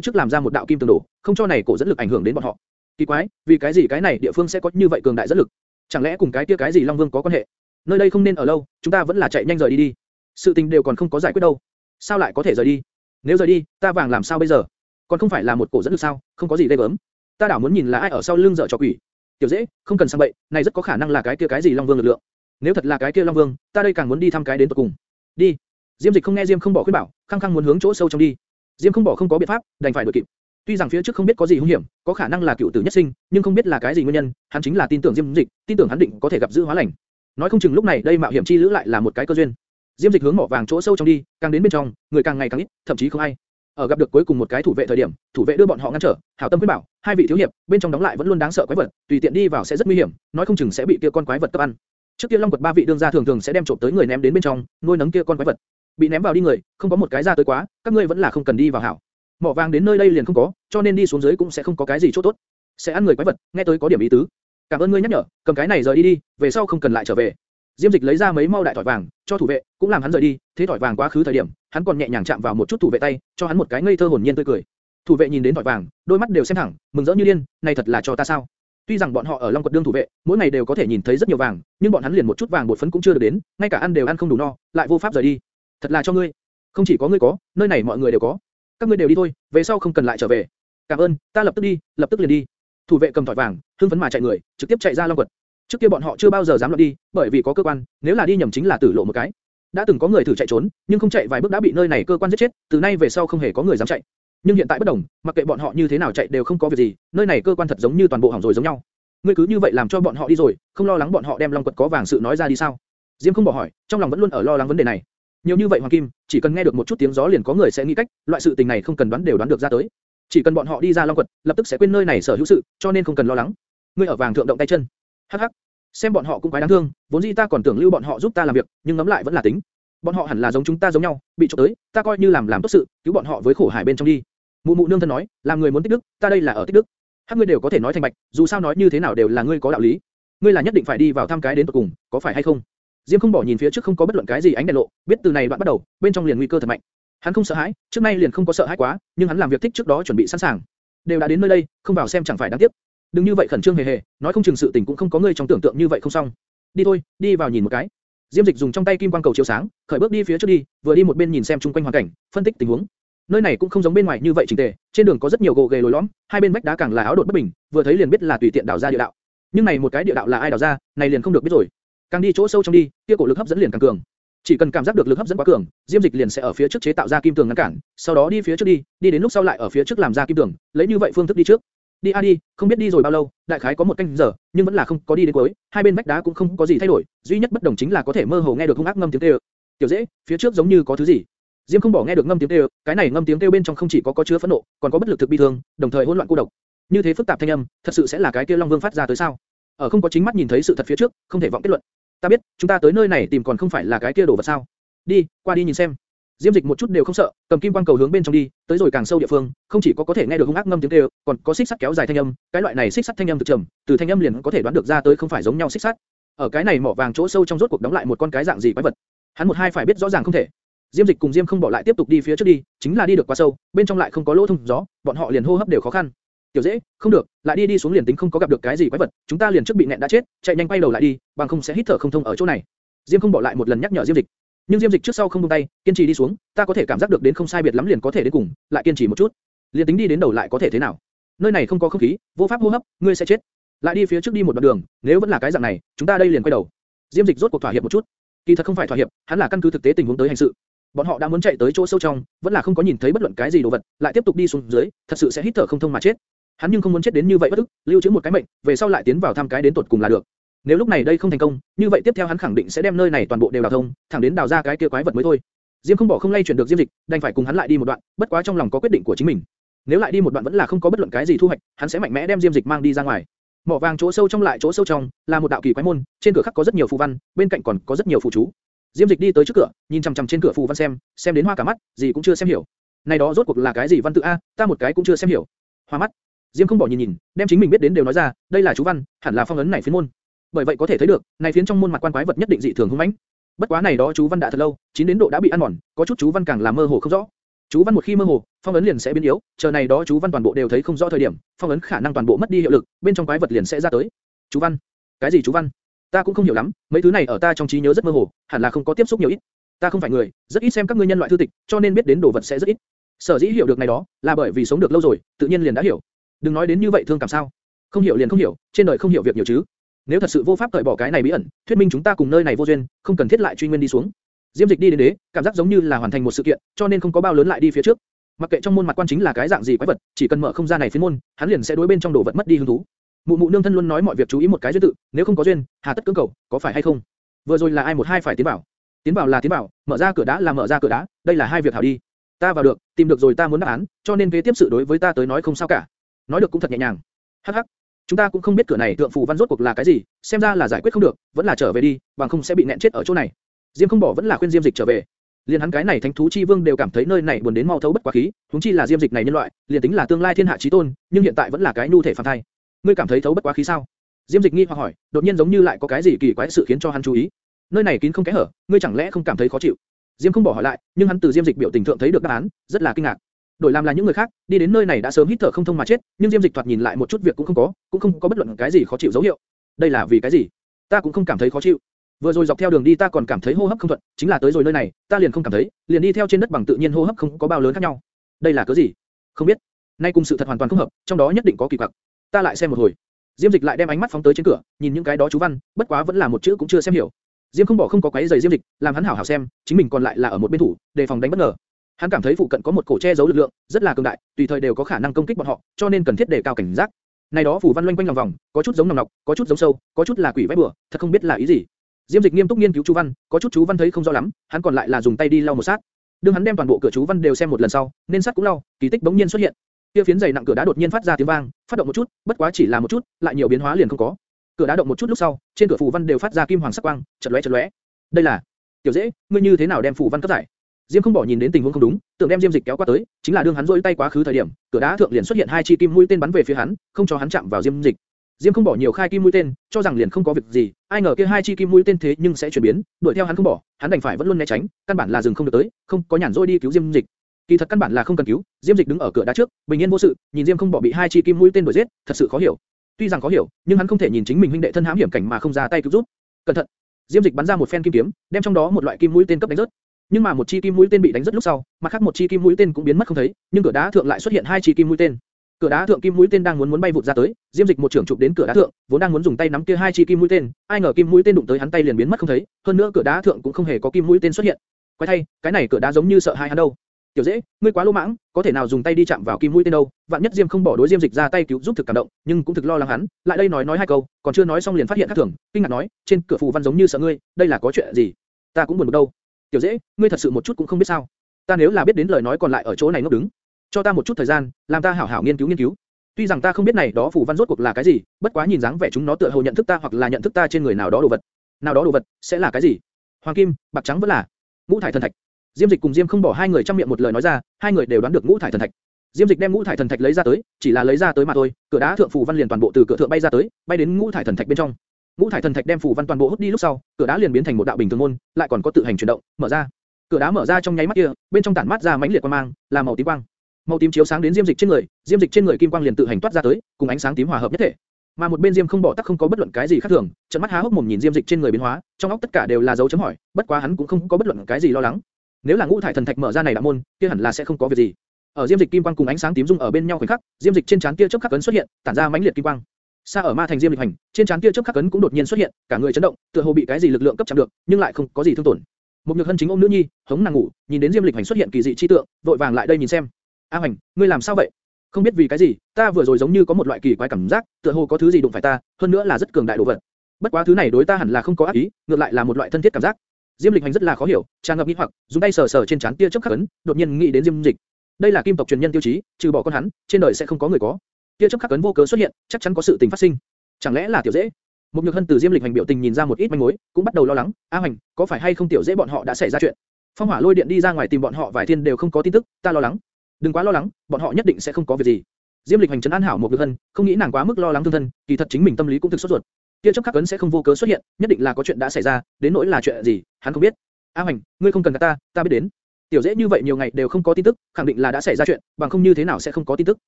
trước làm ra một đạo kim tường đổ, không cho này cổ dẫn lực ảnh hưởng đến bọn họ. Kỳ quái, vì cái gì cái này địa phương sẽ có như vậy cường đại dẫn lực? Chẳng lẽ cùng cái kia cái gì Long Vương có quan hệ? Nơi đây không nên ở lâu, chúng ta vẫn là chạy nhanh rời đi đi. Sự tình đều còn không có giải quyết đâu. Sao lại có thể rời đi? Nếu rời đi, ta vàng làm sao bây giờ? Còn không phải là một cổ dẫn được sao? Không có gì ghê gớm. Ta đảo muốn nhìn là ai ở sau lưng dở trò quỷ. Tiểu dễ, không cần sang bậy, này rất có khả năng là cái kia cái gì Long Vương lực lượng. Nếu thật là cái kia Long Vương, ta đây càng muốn đi thăm cái đến tận cùng. Đi. Diêm Dịch không nghe Diêm không bỏ khuyên bảo, khăng khăng muốn hướng chỗ sâu trong đi. Diêm không bỏ không có biện pháp, đành phải đuổi kịp. Tuy rằng phía trước không biết có gì hung hiểm, có khả năng là cựu tử nhất sinh, nhưng không biết là cái gì nguyên nhân, hắn chính là tin tưởng Diêm Dịch, tin tưởng hắn định có thể gặp dữ hóa lành. Nói không chừng lúc này đây mạo hiểm chi lữ lại là một cái cơ duyên. Diêm Dịch hướng mỏ vàng chỗ sâu trong đi, càng đến bên trong, người càng ngày càng ít, thậm chí không ai. Ở gặp được cuối cùng một cái thủ vệ thời điểm, thủ vệ đưa bọn họ ngăn trở, hảo tâm khuyên bảo, hai vị thiếu hiệp, bên trong đóng lại vẫn luôn đáng sợ quái vật, tùy tiện đi vào sẽ rất nguy hiểm, nói không chừng sẽ bị kia con quái vật cấp ăn. Trước kia long quật ba vị đương gia thường thường sẽ đem trộm tới người ném đến bên trong, nuôi nấng kia con quái vật. Bị ném vào đi người, không có một cái ra tới quá, các ngươi vẫn là không cần đi vào hảo. Mỏ vàng đến nơi đây liền không có, cho nên đi xuống dưới cũng sẽ không có cái gì chỗ tốt. Sẽ ăn người quái vật, nghe tới có điểm ý tứ. Cảm ơn ngươi nhắc nhở, cầm cái này rời đi đi, về sau không cần lại trở về. Diêm Dịch lấy ra mấy mau đại thỏi vàng, cho thủ vệ, cũng làm hắn rời đi. Thế thỏi vàng quá khứ thời điểm, hắn còn nhẹ nhàng chạm vào một chút thủ vệ tay, cho hắn một cái ngây thơ hồn nhiên tươi cười. Thủ vệ nhìn đến thỏi vàng, đôi mắt đều xem thẳng, mừng rỡ như điên, này thật là cho ta sao? Tuy rằng bọn họ ở Long Quật đương thủ vệ, mỗi ngày đều có thể nhìn thấy rất nhiều vàng, nhưng bọn hắn liền một chút vàng bột phấn cũng chưa được đến, ngay cả ăn đều ăn không đủ no, lại vô pháp rời đi. Thật là cho ngươi. Không chỉ có ngươi có, nơi này mọi người đều có. Các ngươi đều đi thôi, về sau không cần lại trở về. Cảm ơn, ta lập tức đi, lập tức liền đi. Thủ vệ cầm thỏi vàng, hưng phấn mà chạy người, trực tiếp chạy ra Long Quật. Trước kia bọn họ chưa bao giờ dám loạn đi, bởi vì có cơ quan, nếu là đi nhầm chính là tử lộ một cái. Đã từng có người thử chạy trốn, nhưng không chạy vài bước đã bị nơi này cơ quan giết chết, từ nay về sau không hề có người dám chạy. Nhưng hiện tại bất đồng, mặc kệ bọn họ như thế nào chạy đều không có việc gì, nơi này cơ quan thật giống như toàn bộ hỏng rồi giống nhau. Ngươi cứ như vậy làm cho bọn họ đi rồi, không lo lắng bọn họ đem long quật có vàng sự nói ra đi sao? Diêm không bỏ hỏi, trong lòng vẫn luôn ở lo lắng vấn đề này. Nhiều như vậy hoàng kim, chỉ cần nghe được một chút tiếng gió liền có người sẽ nghĩ cách, loại sự tình này không cần đoán đều đoán được ra tới. Chỉ cần bọn họ đi ra long quật, lập tức sẽ quên nơi này sở hữu sự, cho nên không cần lo lắng. Ngươi ở vàng thượng động tay chân. Hắc hắc. Xem bọn họ cũng quái đáng thương, vốn dĩ ta còn tưởng lưu bọn họ giúp ta làm việc, nhưng ngẫm lại vẫn là tính. Bọn họ hẳn là giống chúng ta giống nhau, bị trộm tới, ta coi như làm làm tốt sự, cứu bọn họ với khổ hải bên trong đi. Mụ mụ nương thân nói, làm người muốn tích đức, ta đây là ở tích đức. Hắc ngươi đều có thể nói thành bạch, dù sao nói như thế nào đều là ngươi có đạo lý. Ngươi là nhất định phải đi vào thăm cái đến tận cùng, có phải hay không? Diêm không bỏ nhìn phía trước không có bất luận cái gì ánh đèn lộ, biết từ này đoạn bắt đầu, bên trong liền nguy cơ thật mạnh. Hắn không sợ hãi, trước nay liền không có sợ hãi quá, nhưng hắn làm việc thích trước đó chuẩn bị sẵn sàng. Đều đã đến nơi đây, không vào xem chẳng phải đáng tiếc. Đừng như vậy khẩn trương hề hề, nói không chừng sự tình cũng không có ngươi trong tưởng tượng như vậy không xong. Đi thôi, đi vào nhìn một cái. Diêm Dịch dùng trong tay kim quang cầu chiếu sáng, khởi bước đi phía trước đi, vừa đi một bên nhìn xem chung quanh hoàn cảnh, phân tích tình huống. Nơi này cũng không giống bên ngoài như vậy chỉnh tề, trên đường có rất nhiều gồ ghề lồi lõm, hai bên vách đá càng là áo đột bất bình, vừa thấy liền biết là tùy tiện đào ra địa đạo. Nhưng này một cái địa đạo là ai đào ra, này liền không được biết rồi. Càng đi chỗ sâu trong đi, kia cổ lực hấp dẫn liền càng cường. Chỉ cần cảm giác được lực hấp dẫn quá cường, Diêm Dịch liền sẽ ở phía trước chế tạo ra kim tường ngăn cản, sau đó đi phía trước đi, đi đến lúc sau lại ở phía trước làm ra kim tường, lấy như vậy phương thức đi trước. Đi a đi, không biết đi rồi bao lâu, đại khái có một canh giờ, nhưng vẫn là không có đi đến cuối, hai bên vách đá cũng không có gì thay đổi, duy nhất bất đồng chính là có thể mơ hồ nghe được hung ác ngâm tiếng kêu. Tiểu dễ, phía trước giống như có thứ gì. Diêm không bỏ nghe được ngâm tiếng kêu, cái này ngâm tiếng kêu bên trong không chỉ có có chứa phẫn nộ, còn có bất lực thực bi thương, đồng thời hỗn loạn cô độc. Như thế phức tạp thanh âm, thật sự sẽ là cái kia Long Vương phát ra tới sao? Ở không có chính mắt nhìn thấy sự thật phía trước, không thể vọng kết luận. Ta biết, chúng ta tới nơi này tìm còn không phải là cái kia đồ vật sao? Đi, qua đi nhìn xem. Diêm Dịch một chút đều không sợ, cầm kim quang cầu hướng bên trong đi, tới rồi càng sâu địa phương, không chỉ có có thể nghe được hung ác ngâm tiếng kêu, còn có xích sắt kéo dài thanh âm, cái loại này xích sắt thanh âm thực trầm, từ thanh âm liền có thể đoán được ra tới không phải giống nhau xích sắt. Ở cái này mỏ vàng chỗ sâu trong rốt cuộc đóng lại một con cái dạng gì quái vật. Hắn một hai phải biết rõ ràng không thể. Diêm Dịch cùng Diêm không bỏ lại tiếp tục đi phía trước đi, chính là đi được quá sâu, bên trong lại không có lỗ thông gió, bọn họ liền hô hấp đều khó khăn. Tiểu dễ, không được, lại đi đi xuống liền tính không có gặp được cái gì quái vật, chúng ta liền trước bị nẹn đã chết, chạy nhanh quay đầu lại đi, bằng không sẽ hít thở không thông ở chỗ này. Diêm không bỏ lại một lần nhắc nhở Diêm Dịch. Nhưng Diêm Dịch trước sau không buông tay, kiên trì đi xuống, ta có thể cảm giác được đến không sai biệt lắm liền có thể đến cùng, lại kiên trì một chút. Liền tính đi đến đầu lại có thể thế nào? Nơi này không có không khí, vô pháp hô hấp, ngươi sẽ chết. Lại đi phía trước đi một đoạn đường, nếu vẫn là cái dạng này, chúng ta đây liền quay đầu. Diêm Dịch rốt cuộc thỏa hiệp một chút. Kỳ thật không phải thỏa hiệp, hắn là căn cứ thực tế tình huống tới hành sự. Bọn họ đã muốn chạy tới chỗ sâu trong, vẫn là không có nhìn thấy bất luận cái gì đồ vật, lại tiếp tục đi xuống dưới, thật sự sẽ hít thở không thông mà chết. Hắn nhưng không muốn chết đến như vậy bất ức, lưu trữ một cái mệnh, về sau lại tiến vào thăm cái đến tuột cùng là được. Nếu lúc này đây không thành công, như vậy tiếp theo hắn khẳng định sẽ đem nơi này toàn bộ đều đào thông, thẳng đến đào ra cái kia quái vật mới thôi. Diêm không bỏ không lay chuyển được Diêm Dịch, đành phải cùng hắn lại đi một đoạn, bất quá trong lòng có quyết định của chính mình. Nếu lại đi một đoạn vẫn là không có bất luận cái gì thu hoạch, hắn sẽ mạnh mẽ đem Diêm Dịch mang đi ra ngoài. Mỏ vàng chỗ sâu trong lại chỗ sâu trong, là một đạo kỳ quái môn, trên cửa khắc có rất nhiều phù văn, bên cạnh còn có rất nhiều phù chú. Diêm Dịch đi tới trước cửa, nhìn chằm chằm trên cửa phù văn xem, xem đến hoa cả mắt, gì cũng chưa xem hiểu. Này đó rốt cuộc là cái gì văn tự a, ta một cái cũng chưa xem hiểu. Hoa mắt. Diêm không bỏ nhìn nhìn, đem chính mình biết đến đều nói ra, đây là chú văn, hẳn là phong ấn này phiến môn. Bởi vậy có thể thấy được, này phiến trong môn mặt quan quái vật nhất định dị thường hung mãnh. Bất quá này đó chú văn đã thật lâu, chín đến độ đã bị ăn mòn, có chút chú văn càng là mơ hồ không rõ. Chú văn một khi mơ hồ, phong ấn liền sẽ biến yếu, chờ này đó chú văn toàn bộ đều thấy không rõ thời điểm, phong ấn khả năng toàn bộ mất đi hiệu lực, bên trong quái vật liền sẽ ra tới. Chú văn? Cái gì chú văn? Ta cũng không hiểu lắm, mấy thứ này ở ta trong trí nhớ rất mơ hồ, hẳn là không có tiếp xúc nhiều ít. Ta không phải người, rất ít xem các ngươi nhân loại thư tịch, cho nên biết đến đồ vật sẽ rất ít. Sở dĩ hiểu được này đó, là bởi vì sống được lâu rồi, tự nhiên liền đã hiểu. Đừng nói đến như vậy thương cảm sao? Không hiểu liền không hiểu, trên đời không hiểu việc nhiều chứ. Nếu thật sự vô pháp cởi bỏ cái này bí ẩn, thuyết minh chúng ta cùng nơi này vô duyên, không cần thiết lại truy nguyên đi xuống. Diêm Dịch đi đến đế, cảm giác giống như là hoàn thành một sự kiện, cho nên không có bao lớn lại đi phía trước. Mặc kệ trong môn mặt quan chính là cái dạng gì quái vật, chỉ cần mở không gian này phiến môn, hắn liền sẽ đối bên trong đồ vật mất đi hứng thú. Mụ mụ nương thân luôn nói mọi việc chú ý một cái duyên tự, nếu không có duyên, hà tất cưỡng cầu, có phải hay không? Vừa rồi là ai một hai phải tiến vào? Tiến vào là tiến vào, mở ra cửa đá là mở ra cửa đá, đây là hai việc hảo đi. Ta vào được, tìm được rồi ta muốn đáp án, cho nên kế tiếp sự đối với ta tới nói không sao cả. Nói được cũng thật nhẹ nhàng. Hắc hắc. Chúng ta cũng không biết cửa này thượng phù văn rốt cuộc là cái gì, xem ra là giải quyết không được, vẫn là trở về đi, bằng không sẽ bị nẹn chết ở chỗ này. Diêm không bỏ vẫn là khuyên Diêm Dịch trở về. Liên hắn cái này thánh thú chi vương đều cảm thấy nơi này buồn đến mau thấu bất quá khí, huống chi là Diêm Dịch này nhân loại, liền tính là tương lai thiên hạ chí tôn, nhưng hiện tại vẫn là cái nhu thể phàm thai. Ngươi cảm thấy thấu bất quá khí sao? Diêm Dịch nghi hoặc hỏi, đột nhiên giống như lại có cái gì kỳ quái sự khiến cho hắn chú ý. Nơi này kín không kẽ hở, ngươi chẳng lẽ không cảm thấy khó chịu? Diêm không bỏ hỏi lại, nhưng hắn từ Diêm Dịch biểu tình thượng thấy được đáp án, rất là kinh ngạc. Đổi làm là những người khác, đi đến nơi này đã sớm hít thở không thông mà chết, nhưng Diêm Dịch thoạt nhìn lại một chút việc cũng không có, cũng không có bất luận cái gì khó chịu dấu hiệu. Đây là vì cái gì? Ta cũng không cảm thấy khó chịu. Vừa rồi dọc theo đường đi ta còn cảm thấy hô hấp không thuận, chính là tới rồi nơi này, ta liền không cảm thấy, liền đi theo trên đất bằng tự nhiên hô hấp không có bao lớn khác nhau. Đây là cái gì? Không biết. Nay cùng sự thật hoàn toàn không hợp, trong đó nhất định có kỳ quặc. Ta lại xem một hồi. Diêm Dịch lại đem ánh mắt phóng tới trên cửa, nhìn những cái đó chú văn, bất quá vẫn là một chữ cũng chưa xem hiểu. Diêm không bỏ không có quấy giày Diêm Dịch, làm hắn hảo hảo xem, chính mình còn lại là ở một bên thủ, đề phòng đánh bất ngờ. Hắn cảm thấy phụ cận có một cổ che giấu lực lượng, rất là cường đại, tùy thời đều có khả năng công kích bọn họ, cho nên cần thiết đề cao cảnh giác. Này đó phủ văn loanh quanh lòng vòng, có chút giống nòng nọc, có chút giống sâu, có chút là quỷ vẽ bừa, thật không biết là ý gì. Diêm Dịch nghiêm túc nghiên cứu chú văn, có chút chú văn thấy không rõ lắm, hắn còn lại là dùng tay đi lau một sát. Đương hắn đem toàn bộ cửa chú văn đều xem một lần sau, nên sát cũng lau, kỳ tích bỗng nhiên xuất hiện. Kia phiến dày nặng cửa đá đột nhiên phát ra tiếng vang, phát động một chút, bất quá chỉ là một chút, lại nhiều biến hóa liền không có. Cửa đá động một chút lúc sau, trên cửa phù văn đều phát ra kim hoàng sắc quang, chợt lóe chợt lóe. Đây là Tiểu Dễ, ngươi như thế nào đem phù văn cấp giải? Diêm không bỏ nhìn đến tình huống không đúng, tưởng đem Diêm Dịch kéo qua tới, chính là đương hắn rỗi tay quá khứ thời điểm, cửa đá thượng liền xuất hiện hai chi kim mũi tên bắn về phía hắn, không cho hắn chạm vào Diêm Dịch. Diêm không bỏ nhiều khai kim mũi tên, cho rằng liền không có việc gì, ai ngờ kia hai chi kim mũi tên thế nhưng sẽ chuyển biến, đuổi theo hắn không bỏ, hắn đành phải vẫn luôn né tránh, căn bản là dừng không được tới, không có nhàn rỗi đi cứu Diêm Dịch. Kỳ thật căn bản là không cần cứu, Diêm Dịch đứng ở cửa đá trước, bình yên vô sự, nhìn Diêm không bỏ bị hai chi kim mũi tên đuổi giết, thật sự khó hiểu. Tuy rằng khó hiểu, nhưng hắn không thể nhìn chính mình huynh đệ thân hãm hiểm cảnh mà không ra tay cứu giúp. Cẩn thận! Diêm Dịch bắn ra một phen kim kiếm, đem trong đó một loại kim mũi tên cấp đánh rớt. Nhưng mà một chi kim mũi tên bị đánh rất lúc sau, mặt khác một chi kim mũi tên cũng biến mất không thấy, nhưng cửa đá thượng lại xuất hiện hai chi kim mũi tên. Cửa đá thượng kim mũi tên đang muốn muốn bay vụt ra tới, Diêm Dịch một trưởng chụp đến cửa đá thượng, vốn đang muốn dùng tay nắm kia hai chi kim mũi tên, ai ngờ kim mũi tên đụng tới hắn tay liền biến mất không thấy, hơn nữa cửa đá thượng cũng không hề có kim mũi tên xuất hiện. Quái thay, cái này cửa đá giống như sợ hai hắn đâu. Tiểu dễ, ngươi quá lỗ mãng, có thể nào dùng tay đi chạm vào kim mũi tên đâu? Vạn nhất Diêm không bỏ đối Diêm Dịch ra tay cứu giúp thực cảm động, nhưng cũng thực lo lắng hắn, lại đây nói nói hai câu, còn chưa nói xong liền phát hiện khác thường, kinh ngạc nói, trên cửa phù văn giống như sợ ngươi, đây là có chuyện gì? Ta cũng buồn bực đâu. Tiểu dễ, ngươi thật sự một chút cũng không biết sao? Ta nếu là biết đến lời nói còn lại ở chỗ này ngốc đứng, cho ta một chút thời gian, làm ta hảo hảo nghiên cứu nghiên cứu. Tuy rằng ta không biết này đó phù văn rốt cuộc là cái gì, bất quá nhìn dáng vẻ chúng nó tựa hồ nhận thức ta hoặc là nhận thức ta trên người nào đó đồ vật. Nào đó đồ vật sẽ là cái gì? Hoàng kim, bạc trắng vẫn là ngũ thải thần thạch. Diêm Dịch cùng Diêm không bỏ hai người trong miệng một lời nói ra, hai người đều đoán được ngũ thải thần thạch. Diêm Dịch đem ngũ thải thần thạch lấy ra tới, chỉ là lấy ra tới mà thôi, cửa đá thượng phù văn liền toàn bộ từ cửa thượng bay ra tới, bay đến ngũ thải thần thạch bên trong. Ngũ thải thần thạch đem phù văn toàn bộ hút đi lúc sau, cửa đá liền biến thành một đạo bình thường môn, lại còn có tự hành chuyển động, mở ra. Cửa đá mở ra trong nháy mắt kia, bên trong tản mát ra mãnh liệt quang mang, là màu tím quang. Màu tím chiếu sáng đến Diêm Dịch trên người, Diêm Dịch trên người kim quang liền tự hành toát ra tới, cùng ánh sáng tím hòa hợp nhất thể. Mà một bên Diêm không bỏ tắc không có bất luận cái gì khác thường, trợn mắt há hốc mồm nhìn Diêm Dịch trên người biến hóa, trong óc tất cả đều là dấu chấm hỏi, bất quá hắn cũng không có bất luận cái gì lo lắng. Nếu là ngũ thải thần thạch mở ra này đạo môn, kia hẳn là sẽ không có việc gì. Ở Diêm Dịch kim quang cùng ánh sáng tím dung ở bên nhau khoảnh khắc, Diêm Dịch trên trán kia chớp khắc ấn xuất hiện, tản ra mãnh liệt kim quang. Xa ở ma thành Diêm Lịch hành, trên trán kia chớp khắc ấn cũng đột nhiên xuất hiện, cả người chấn động, tựa hồ bị cái gì lực lượng cấp chạm được, nhưng lại không có gì thương tổn. Một nhược hân chính ôm nữ nhi, hống nàng ngủ, nhìn đến Diêm Lịch hành xuất hiện kỳ dị chi tượng, vội vàng lại đây nhìn xem. A hành, ngươi làm sao vậy? Không biết vì cái gì, ta vừa rồi giống như có một loại kỳ quái cảm giác, tựa hồ có thứ gì đụng phải ta, hơn nữa là rất cường đại đồ vật. Bất quá thứ này đối ta hẳn là không có ác ý, ngược lại là một loại thân thiết cảm giác. Diêm Lịch Hành rất là khó hiểu, tràn ngập nghi hoặc, dùng tay sờ sờ trên trán tia chớp khắc ấn, đột nhiên nghĩ đến Diêm Dịch. Đây là kim tộc truyền nhân tiêu chí, trừ bỏ con hắn, trên đời sẽ không có người có kia chớp khắc cấn vô cớ xuất hiện, chắc chắn có sự tình phát sinh. Chẳng lẽ là tiểu dễ? Một nhược hân từ Diêm Lịch Hành biểu tình nhìn ra một ít manh mối, cũng bắt đầu lo lắng. A Hành, có phải hay không tiểu dễ bọn họ đã xảy ra chuyện? Phong hỏa lôi điện đi ra ngoài tìm bọn họ vài thiên đều không có tin tức, ta lo lắng. Đừng quá lo lắng, bọn họ nhất định sẽ không có việc gì. Diêm Lịch Hành trấn an hảo một nhược hân, không nghĩ nàng quá mức lo lắng thương thân, kỳ thật chính mình tâm lý cũng thực sốt ruột. Kia chớp khắc cấn sẽ không vô cớ xuất hiện, nhất định là có chuyện đã xảy ra, đến nỗi là chuyện gì, hắn không biết. A Hành, ngươi không cần cả ta, ta biết đến. tiểu dễ như vậy nhiều ngày đều không có tin tức, khẳng định là đã xảy ra chuyện, bằng không như thế nào sẽ không có tin tức.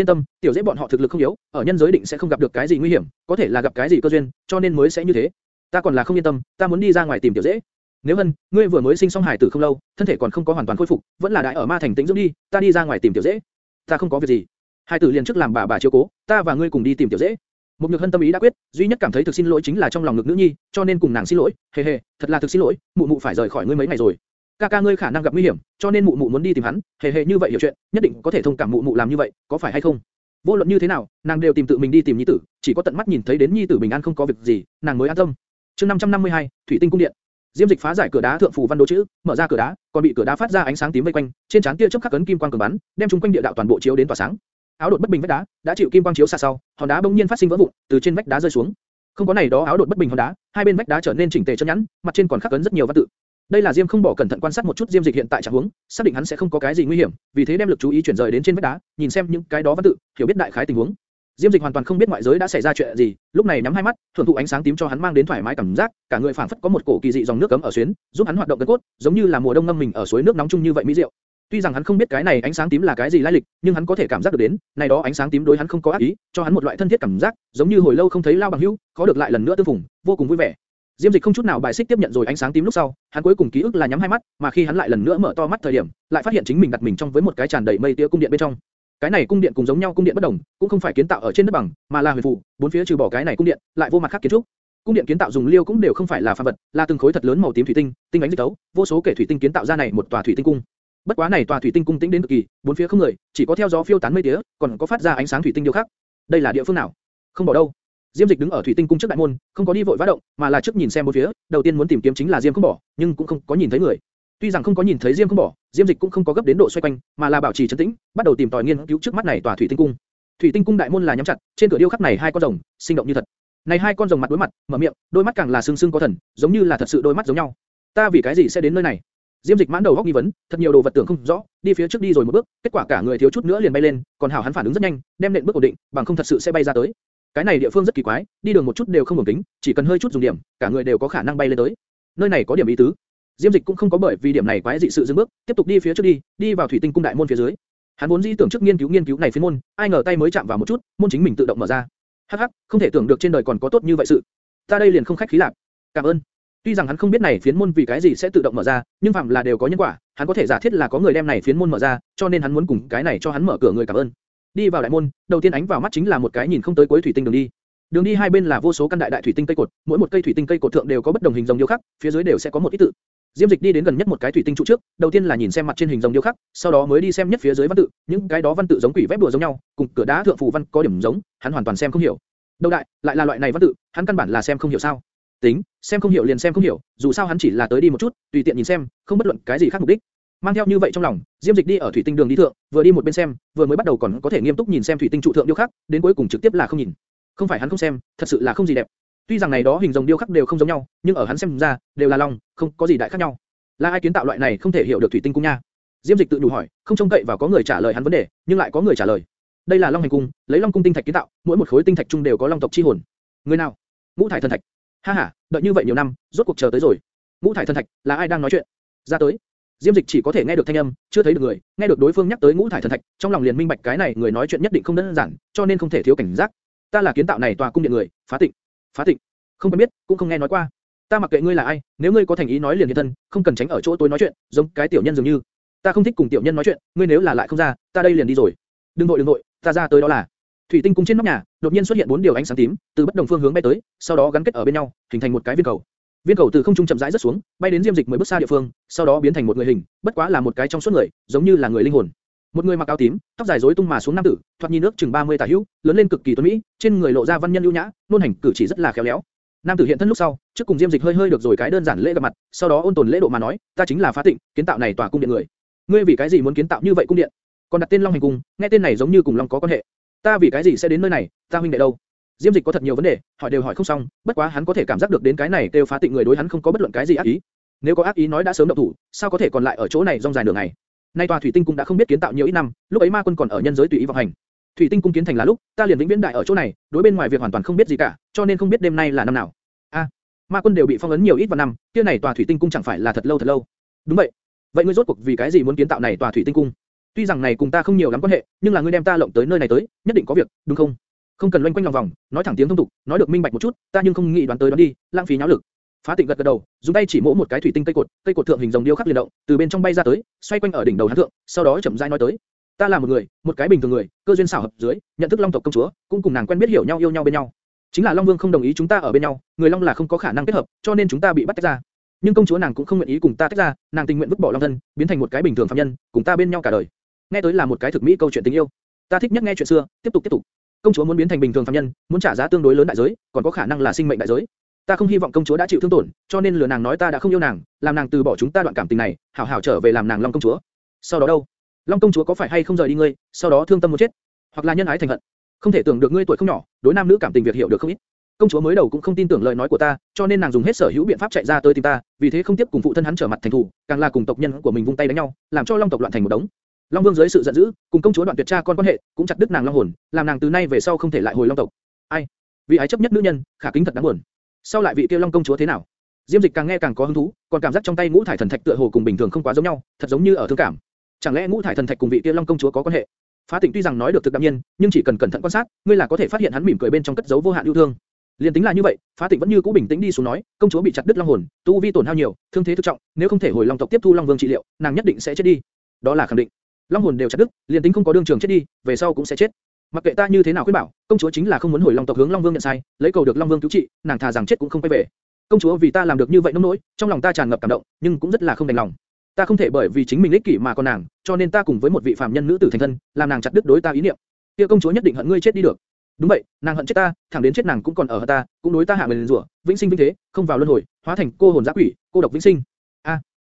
Yên tâm, tiểu dễ bọn họ thực lực không yếu, ở nhân giới định sẽ không gặp được cái gì nguy hiểm, có thể là gặp cái gì cơ duyên, cho nên mới sẽ như thế. Ta còn là không yên tâm, ta muốn đi ra ngoài tìm tiểu dễ. Nếu hân, ngươi vừa mới sinh xong hải tử không lâu, thân thể còn không có hoàn toàn khôi phục, vẫn là đại ở ma thành tĩnh dưỡng đi, ta đi ra ngoài tìm tiểu dễ. Ta không có việc gì. Hải tử liền trước làm bà bà chiếu cố, ta và ngươi cùng đi tìm tiểu dễ. Một nhược hân tâm ý đã quyết, duy nhất cảm thấy thực xin lỗi chính là trong lòng ngực nữ nhi, cho nên cùng nàng xin lỗi, hề hề, thật là thực xin lỗi, mụ mụ phải rời khỏi ngươi mấy ngày rồi. Ca ca ngươi khả năng gặp nguy hiểm, cho nên mụ mụ muốn đi tìm hắn, hề hề như vậy hiểu chuyện, nhất định có thể thông cảm mụ mụ làm như vậy, có phải hay không? Vô luận như thế nào, nàng đều tìm tự mình đi tìm nhi tử, chỉ có tận mắt nhìn thấy đến nhi tử bình an không có việc gì, nàng mới an tâm. Chương 552, Thủy Tinh cung điện. Diêm Dịch phá giải cửa đá thượng phủ văn đố chữ, mở ra cửa đá, còn bị cửa đá phát ra ánh sáng tím vây quanh, trên trán tia chớp khắc cấn kim quang cường bắn, đem chúng quanh địa đạo toàn bộ chiếu đến tỏa sáng. Áo đột bất bình vách đá, đã chịu kim quang chiếu xa sau, hòn đá bỗng nhiên phát sinh vỡ vụn, từ trên vách đá rơi xuống. Không có này đó áo đột bất bình hòn đá, hai bên vách đá trở nên chỉnh tề chân nhẵn, mặt trên còn khắc cấn rất nhiều văn tự. Đây là Diêm không bỏ cẩn thận quan sát một chút Diêm Dịch hiện tại trạng huống, xác định hắn sẽ không có cái gì nguy hiểm, vì thế đem lực chú ý chuyển rời đến trên vách đá, nhìn xem những cái đó văn tự, hiểu biết đại khái tình huống. Diêm Dịch hoàn toàn không biết ngoại giới đã xảy ra chuyện gì, lúc này nhắm hai mắt, thưởng thụ ánh sáng tím cho hắn mang đến thoải mái cảm giác, cả người phảng phất có một cổ kỳ dị dòng nước cấm ở xuyến, giúp hắn hoạt động gân cốt, giống như là mùa đông ngâm mình ở suối nước nóng chung như vậy mỹ diệu. Tuy rằng hắn không biết cái này ánh sáng tím là cái gì lai lịch, nhưng hắn có thể cảm giác được đến, này đó ánh sáng tím đối hắn không có ác ý, cho hắn một loại thân thiết cảm giác, giống như hồi lâu không thấy lao bằng hữu, khó được lại lần nữa tương phùng, vô cùng vui vẻ. Diêm Dịch không chút nào bài xích tiếp nhận rồi ánh sáng tím lúc sau, hắn cuối cùng ký ức là nhắm hai mắt, mà khi hắn lại lần nữa mở to mắt thời điểm, lại phát hiện chính mình đặt mình trong với một cái tràn đầy mây tia cung điện bên trong. Cái này cung điện cùng giống nhau cung điện bất đồng, cũng không phải kiến tạo ở trên đất bằng, mà là huyền phù, bốn phía trừ bỏ cái này cung điện, lại vô mặt khác kiến trúc. Cung điện kiến tạo dùng liêu cũng đều không phải là phàm vật, là từng khối thật lớn màu tím thủy tinh, tinh ánh dịch tấu, vô số kể thủy tinh kiến tạo ra này một tòa thủy tinh cung. Bất quá này tòa thủy tinh cung tĩnh đến cực kỳ, bốn phía không người, chỉ có theo gió phiêu tán mây tía, còn có phát ra ánh sáng thủy tinh điêu khắc. Đây là địa phương nào? Không bỏ đâu. Diêm Dịch đứng ở thủy tinh cung trước đại môn, không có đi vội vã động, mà là trước nhìn xem bốn phía, đầu tiên muốn tìm kiếm chính là Diêm không bỏ, nhưng cũng không có nhìn thấy người. Tuy rằng không có nhìn thấy Diêm không bỏ, Diêm Dịch cũng không có gấp đến độ xoay quanh, mà là bảo trì trấn tĩnh, bắt đầu tìm tòi nghiên cứu trước mắt này tòa thủy tinh cung. Thủy tinh cung đại môn là nhắm chặt, trên cửa điêu khắc này hai con rồng, sinh động như thật. Này hai con rồng mặt đối mặt, mở miệng, đôi mắt càng là sưng sưng có thần, giống như là thật sự đôi mắt giống nhau. Ta vì cái gì sẽ đến nơi này? Diêm Dịch mãn đầu góc nghi vấn, thật nhiều đồ vật tưởng không rõ, đi phía trước đi rồi một bước, kết quả cả người thiếu chút nữa liền bay lên, còn hảo hắn phản ứng rất nhanh, đem nện bước ổn định, bằng không thật sự sẽ bay ra tới. Cái này địa phương rất kỳ quái, đi đường một chút đều không ổn tính, chỉ cần hơi chút dùng điểm, cả người đều có khả năng bay lên tới. Nơi này có điểm ý tứ. Diêm Dịch cũng không có bởi vì điểm này quái dị sự dừng bước, tiếp tục đi phía trước đi, đi vào thủy tinh cung đại môn phía dưới. Hắn vốn dĩ tưởng trước nghiên cứu nghiên cứu này phiến môn, ai ngờ tay mới chạm vào một chút, môn chính mình tự động mở ra. Hắc hắc, không thể tưởng được trên đời còn có tốt như vậy sự. Ta đây liền không khách khí lạc. Cảm ơn. Tuy rằng hắn không biết này phiến môn vì cái gì sẽ tự động mở ra, nhưng phạm là đều có nhân quả, hắn có thể giả thiết là có người đem này phiến môn mở ra, cho nên hắn muốn cùng cái này cho hắn mở cửa người cảm ơn. Đi vào đại môn, đầu tiên ánh vào mắt chính là một cái nhìn không tới cuối thủy tinh đường đi. Đường đi hai bên là vô số căn đại đại thủy tinh cây cột, mỗi một cây thủy tinh cây cột thượng đều có bất đồng hình rồng điêu khắc, phía dưới đều sẽ có một ít tự. Diêm Dịch đi đến gần nhất một cái thủy tinh trụ trước, đầu tiên là nhìn xem mặt trên hình rồng điêu khắc, sau đó mới đi xem nhất phía dưới văn tự, những cái đó văn tự giống quỷ vẽ đùa giống nhau, cùng cửa đá thượng phù văn có điểm giống, hắn hoàn toàn xem không hiểu. Đầu đại, lại là loại này văn tự, hắn căn bản là xem không hiểu sao? Tính, xem không hiểu liền xem không hiểu, dù sao hắn chỉ là tới đi một chút, tùy tiện nhìn xem, không bất luận cái gì khác mục đích. Mang theo như vậy trong lòng, Diêm Dịch đi ở thủy tinh đường đi thượng, vừa đi một bên xem, vừa mới bắt đầu còn có thể nghiêm túc nhìn xem thủy tinh trụ thượng điêu khắc, đến cuối cùng trực tiếp là không nhìn. Không phải hắn không xem, thật sự là không gì đẹp. Tuy rằng này đó hình rồng điêu khắc đều không giống nhau, nhưng ở hắn xem ra, đều là long, không có gì đại khác nhau. Là ai kiến tạo loại này không thể hiểu được thủy tinh cung nha? Diêm Dịch tự đủ hỏi, không trông cậy vào có người trả lời hắn vấn đề, nhưng lại có người trả lời. Đây là Long Hành Cung, lấy Long Cung tinh thạch kiến tạo, mỗi một khối tinh thạch chung đều có Long tộc chi hồn. Người nào? Ngũ thải thần thạch. Ha ha, đợi như vậy nhiều năm, rốt cuộc chờ tới rồi. Ngũ thải thần thạch, là ai đang nói chuyện? Ra tới. Diêm Dịch chỉ có thể nghe được thanh âm, chưa thấy được người, nghe được đối phương nhắc tới ngũ thải thần thạch, trong lòng liền minh bạch cái này người nói chuyện nhất định không đơn giản, cho nên không thể thiếu cảnh giác. Ta là kiến tạo này tòa cung điện người, Phá Tịnh. Phá Tịnh. Không cần biết, cũng không nghe nói qua. Ta mặc kệ ngươi là ai, nếu ngươi có thành ý nói liền hiện thân, không cần tránh ở chỗ tôi nói chuyện, giống cái tiểu nhân dường như. Ta không thích cùng tiểu nhân nói chuyện, ngươi nếu là lại không ra, ta đây liền đi rồi. Đừng nội đừng nội, ta ra tới đó là. Thủy tinh cung trên nóc nhà, đột nhiên xuất hiện bốn điều ánh sáng tím, từ bất đồng phương hướng bay tới, sau đó gắn kết ở bên nhau, hình thành một cái viên cầu. Viên cầu từ không trung chậm rãi rớt xuống, bay đến Diêm Dịch mới bước xa địa phương, sau đó biến thành một người hình, bất quá là một cái trong suốt người, giống như là người linh hồn. Một người mặc áo tím, tóc dài rối tung mà xuống nam tử, thoạt nhìn nước chừng 30 tả hữu, lớn lên cực kỳ tuấn mỹ, trên người lộ ra văn nhân ưu nhã, luôn hành cử chỉ rất là khéo léo. Nam tử hiện thân lúc sau, trước cùng Diêm Dịch hơi hơi được rồi cái đơn giản lễ gặp mặt, sau đó ôn tồn lễ độ mà nói, ta chính là Phá Tịnh, kiến tạo này tòa cung điện người. Ngươi vì cái gì muốn kiến tạo như vậy cung điện? Còn đặt tên Long Hành Cung, nghe tên này giống như cùng Long có quan hệ. Ta vì cái gì sẽ đến nơi này, ta huynh đệ đâu? Diêm Dịch có thật nhiều vấn đề, hỏi đều hỏi không xong, bất quá hắn có thể cảm giác được đến cái này kêu Phá Tịnh người đối hắn không có bất luận cái gì ác ý. Nếu có ác ý nói đã sớm động thủ, sao có thể còn lại ở chỗ này rong dài đường ngày? Nay tòa thủy tinh cung đã không biết kiến tạo nhiều ít năm, lúc ấy ma quân còn ở nhân giới tùy ý vọng hành. Thủy tinh cung kiến thành là lúc, ta liền vĩnh viễn đại ở chỗ này, đối bên ngoài việc hoàn toàn không biết gì cả, cho nên không biết đêm nay là năm nào. A, ma quân đều bị phong ấn nhiều ít vào năm, kia này tòa thủy tinh cung chẳng phải là thật lâu thật lâu. Đúng vậy. Vậy ngươi rốt cuộc vì cái gì muốn kiến tạo này tòa thủy tinh cung? Tuy rằng này cùng ta không nhiều lắm quan hệ, nhưng là ngươi đem ta lộng tới nơi này tới, nhất định có việc, đúng không? Không cần loanh quanh lòng vòng, nói thẳng tiếng thông tục, nói được minh bạch một chút, ta nhưng không nghĩ đoán tới đoán đi, lãng phí nháo lực. Phá Tịnh gật gật đầu, dùng tay chỉ mỗ một cái thủy tinh cây cột, cây cột thượng hình rồng điêu khắc liền động, từ bên trong bay ra tới, xoay quanh ở đỉnh đầu hắn thượng, sau đó chậm rãi nói tới. Ta là một người, một cái bình thường người, cơ duyên xảo hợp dưới, nhận thức Long tộc công chúa, cũng cùng nàng quen biết hiểu nhau yêu nhau bên nhau. Chính là Long Vương không đồng ý chúng ta ở bên nhau, người Long là không có khả năng kết hợp, cho nên chúng ta bị bắt tách ra. Nhưng công chúa nàng cũng không nguyện ý cùng ta tách ra, nàng tình nguyện vứt bỏ Long thân, biến thành một cái bình thường phàm nhân, cùng ta bên nhau cả đời. Nghe tới là một cái thực mỹ câu chuyện tình yêu. Ta thích nhất nghe chuyện xưa, tiếp tục tiếp tục. Công chúa muốn biến thành bình thường phàm nhân, muốn trả giá tương đối lớn đại giới, còn có khả năng là sinh mệnh đại giới. Ta không hy vọng công chúa đã chịu thương tổn, cho nên lừa nàng nói ta đã không yêu nàng, làm nàng từ bỏ chúng ta đoạn cảm tình này, hảo hảo trở về làm nàng Long công chúa. Sau đó đâu? Long công chúa có phải hay không rời đi ngươi, sau đó thương tâm muốn chết, hoặc là nhân ái thành hận? Không thể tưởng được ngươi tuổi không nhỏ, đối nam nữ cảm tình việc hiểu được không ít. Công chúa mới đầu cũng không tin tưởng lời nói của ta, cho nên nàng dùng hết sở hữu biện pháp chạy ra tới tìm ta, vì thế không tiếp cùng phụ thân hắn trở mặt thành thù, càng là cùng tộc nhân của mình vung tay đánh nhau, làm cho Long tộc loạn thành một đống. Long Vương dưới sự giận dữ, cùng công chúa đoạn tuyệt cha con quan hệ, cũng chặt đứt nàng long hồn, làm nàng từ nay về sau không thể lại hồi Long tộc. Ai? Vị ái chấp nhất nữ nhân, khả kính thật đáng buồn. Sau lại vị kia Long công chúa thế nào? Diêm Dịch càng nghe càng có hứng thú, còn cảm giác trong tay ngũ thải thần thạch tựa hồ cùng bình thường không quá giống nhau, thật giống như ở thương cảm. Chẳng lẽ ngũ thải thần thạch cùng vị kia Long công chúa có quan hệ? Phá Tịnh tuy rằng nói được thực đạm nhiên, nhưng chỉ cần cẩn thận quan sát, ngươi là có thể phát hiện hắn mỉm cười bên trong cất giấu vô hạn yêu thương. Liên tính là như vậy, Phá Tịnh vẫn như cũ bình tĩnh đi xuống nói, công chúa bị chặt đứt long hồn, tu vi tổn hao nhiều, thương thế thực trọng, nếu không thể hồi long tộc tiếp thu long vương trị liệu, nàng nhất định sẽ chết đi. Đó là khẳng định. Long hồn đều chặt đứt, liên tính không có đương trường chết đi, về sau cũng sẽ chết. Mặc kệ ta như thế nào khuyên bảo, công chúa chính là không muốn hồi long tộc hướng long vương nhận sai, lấy cầu được long vương cứu trị, nàng thà rằng chết cũng không quay về. Công chúa vì ta làm được như vậy nông nỗi, trong lòng ta tràn ngập cảm động, nhưng cũng rất là không đành lòng. Ta không thể bởi vì chính mình ích kỷ mà còn nàng, cho nên ta cùng với một vị phàm nhân nữ tử thành thân, làm nàng chặt đứt đối ta ý niệm. Kia công chúa nhất định hận ngươi chết đi được. Đúng vậy, nàng hận chết ta, thẳng đến chết nàng cũng còn ở hận ta, cũng đối ta hạ mình rủa, vĩnh sinh vĩnh thế, không vào luân hồi, hóa thành cô hồn dã quỷ, cô độc vĩnh sinh.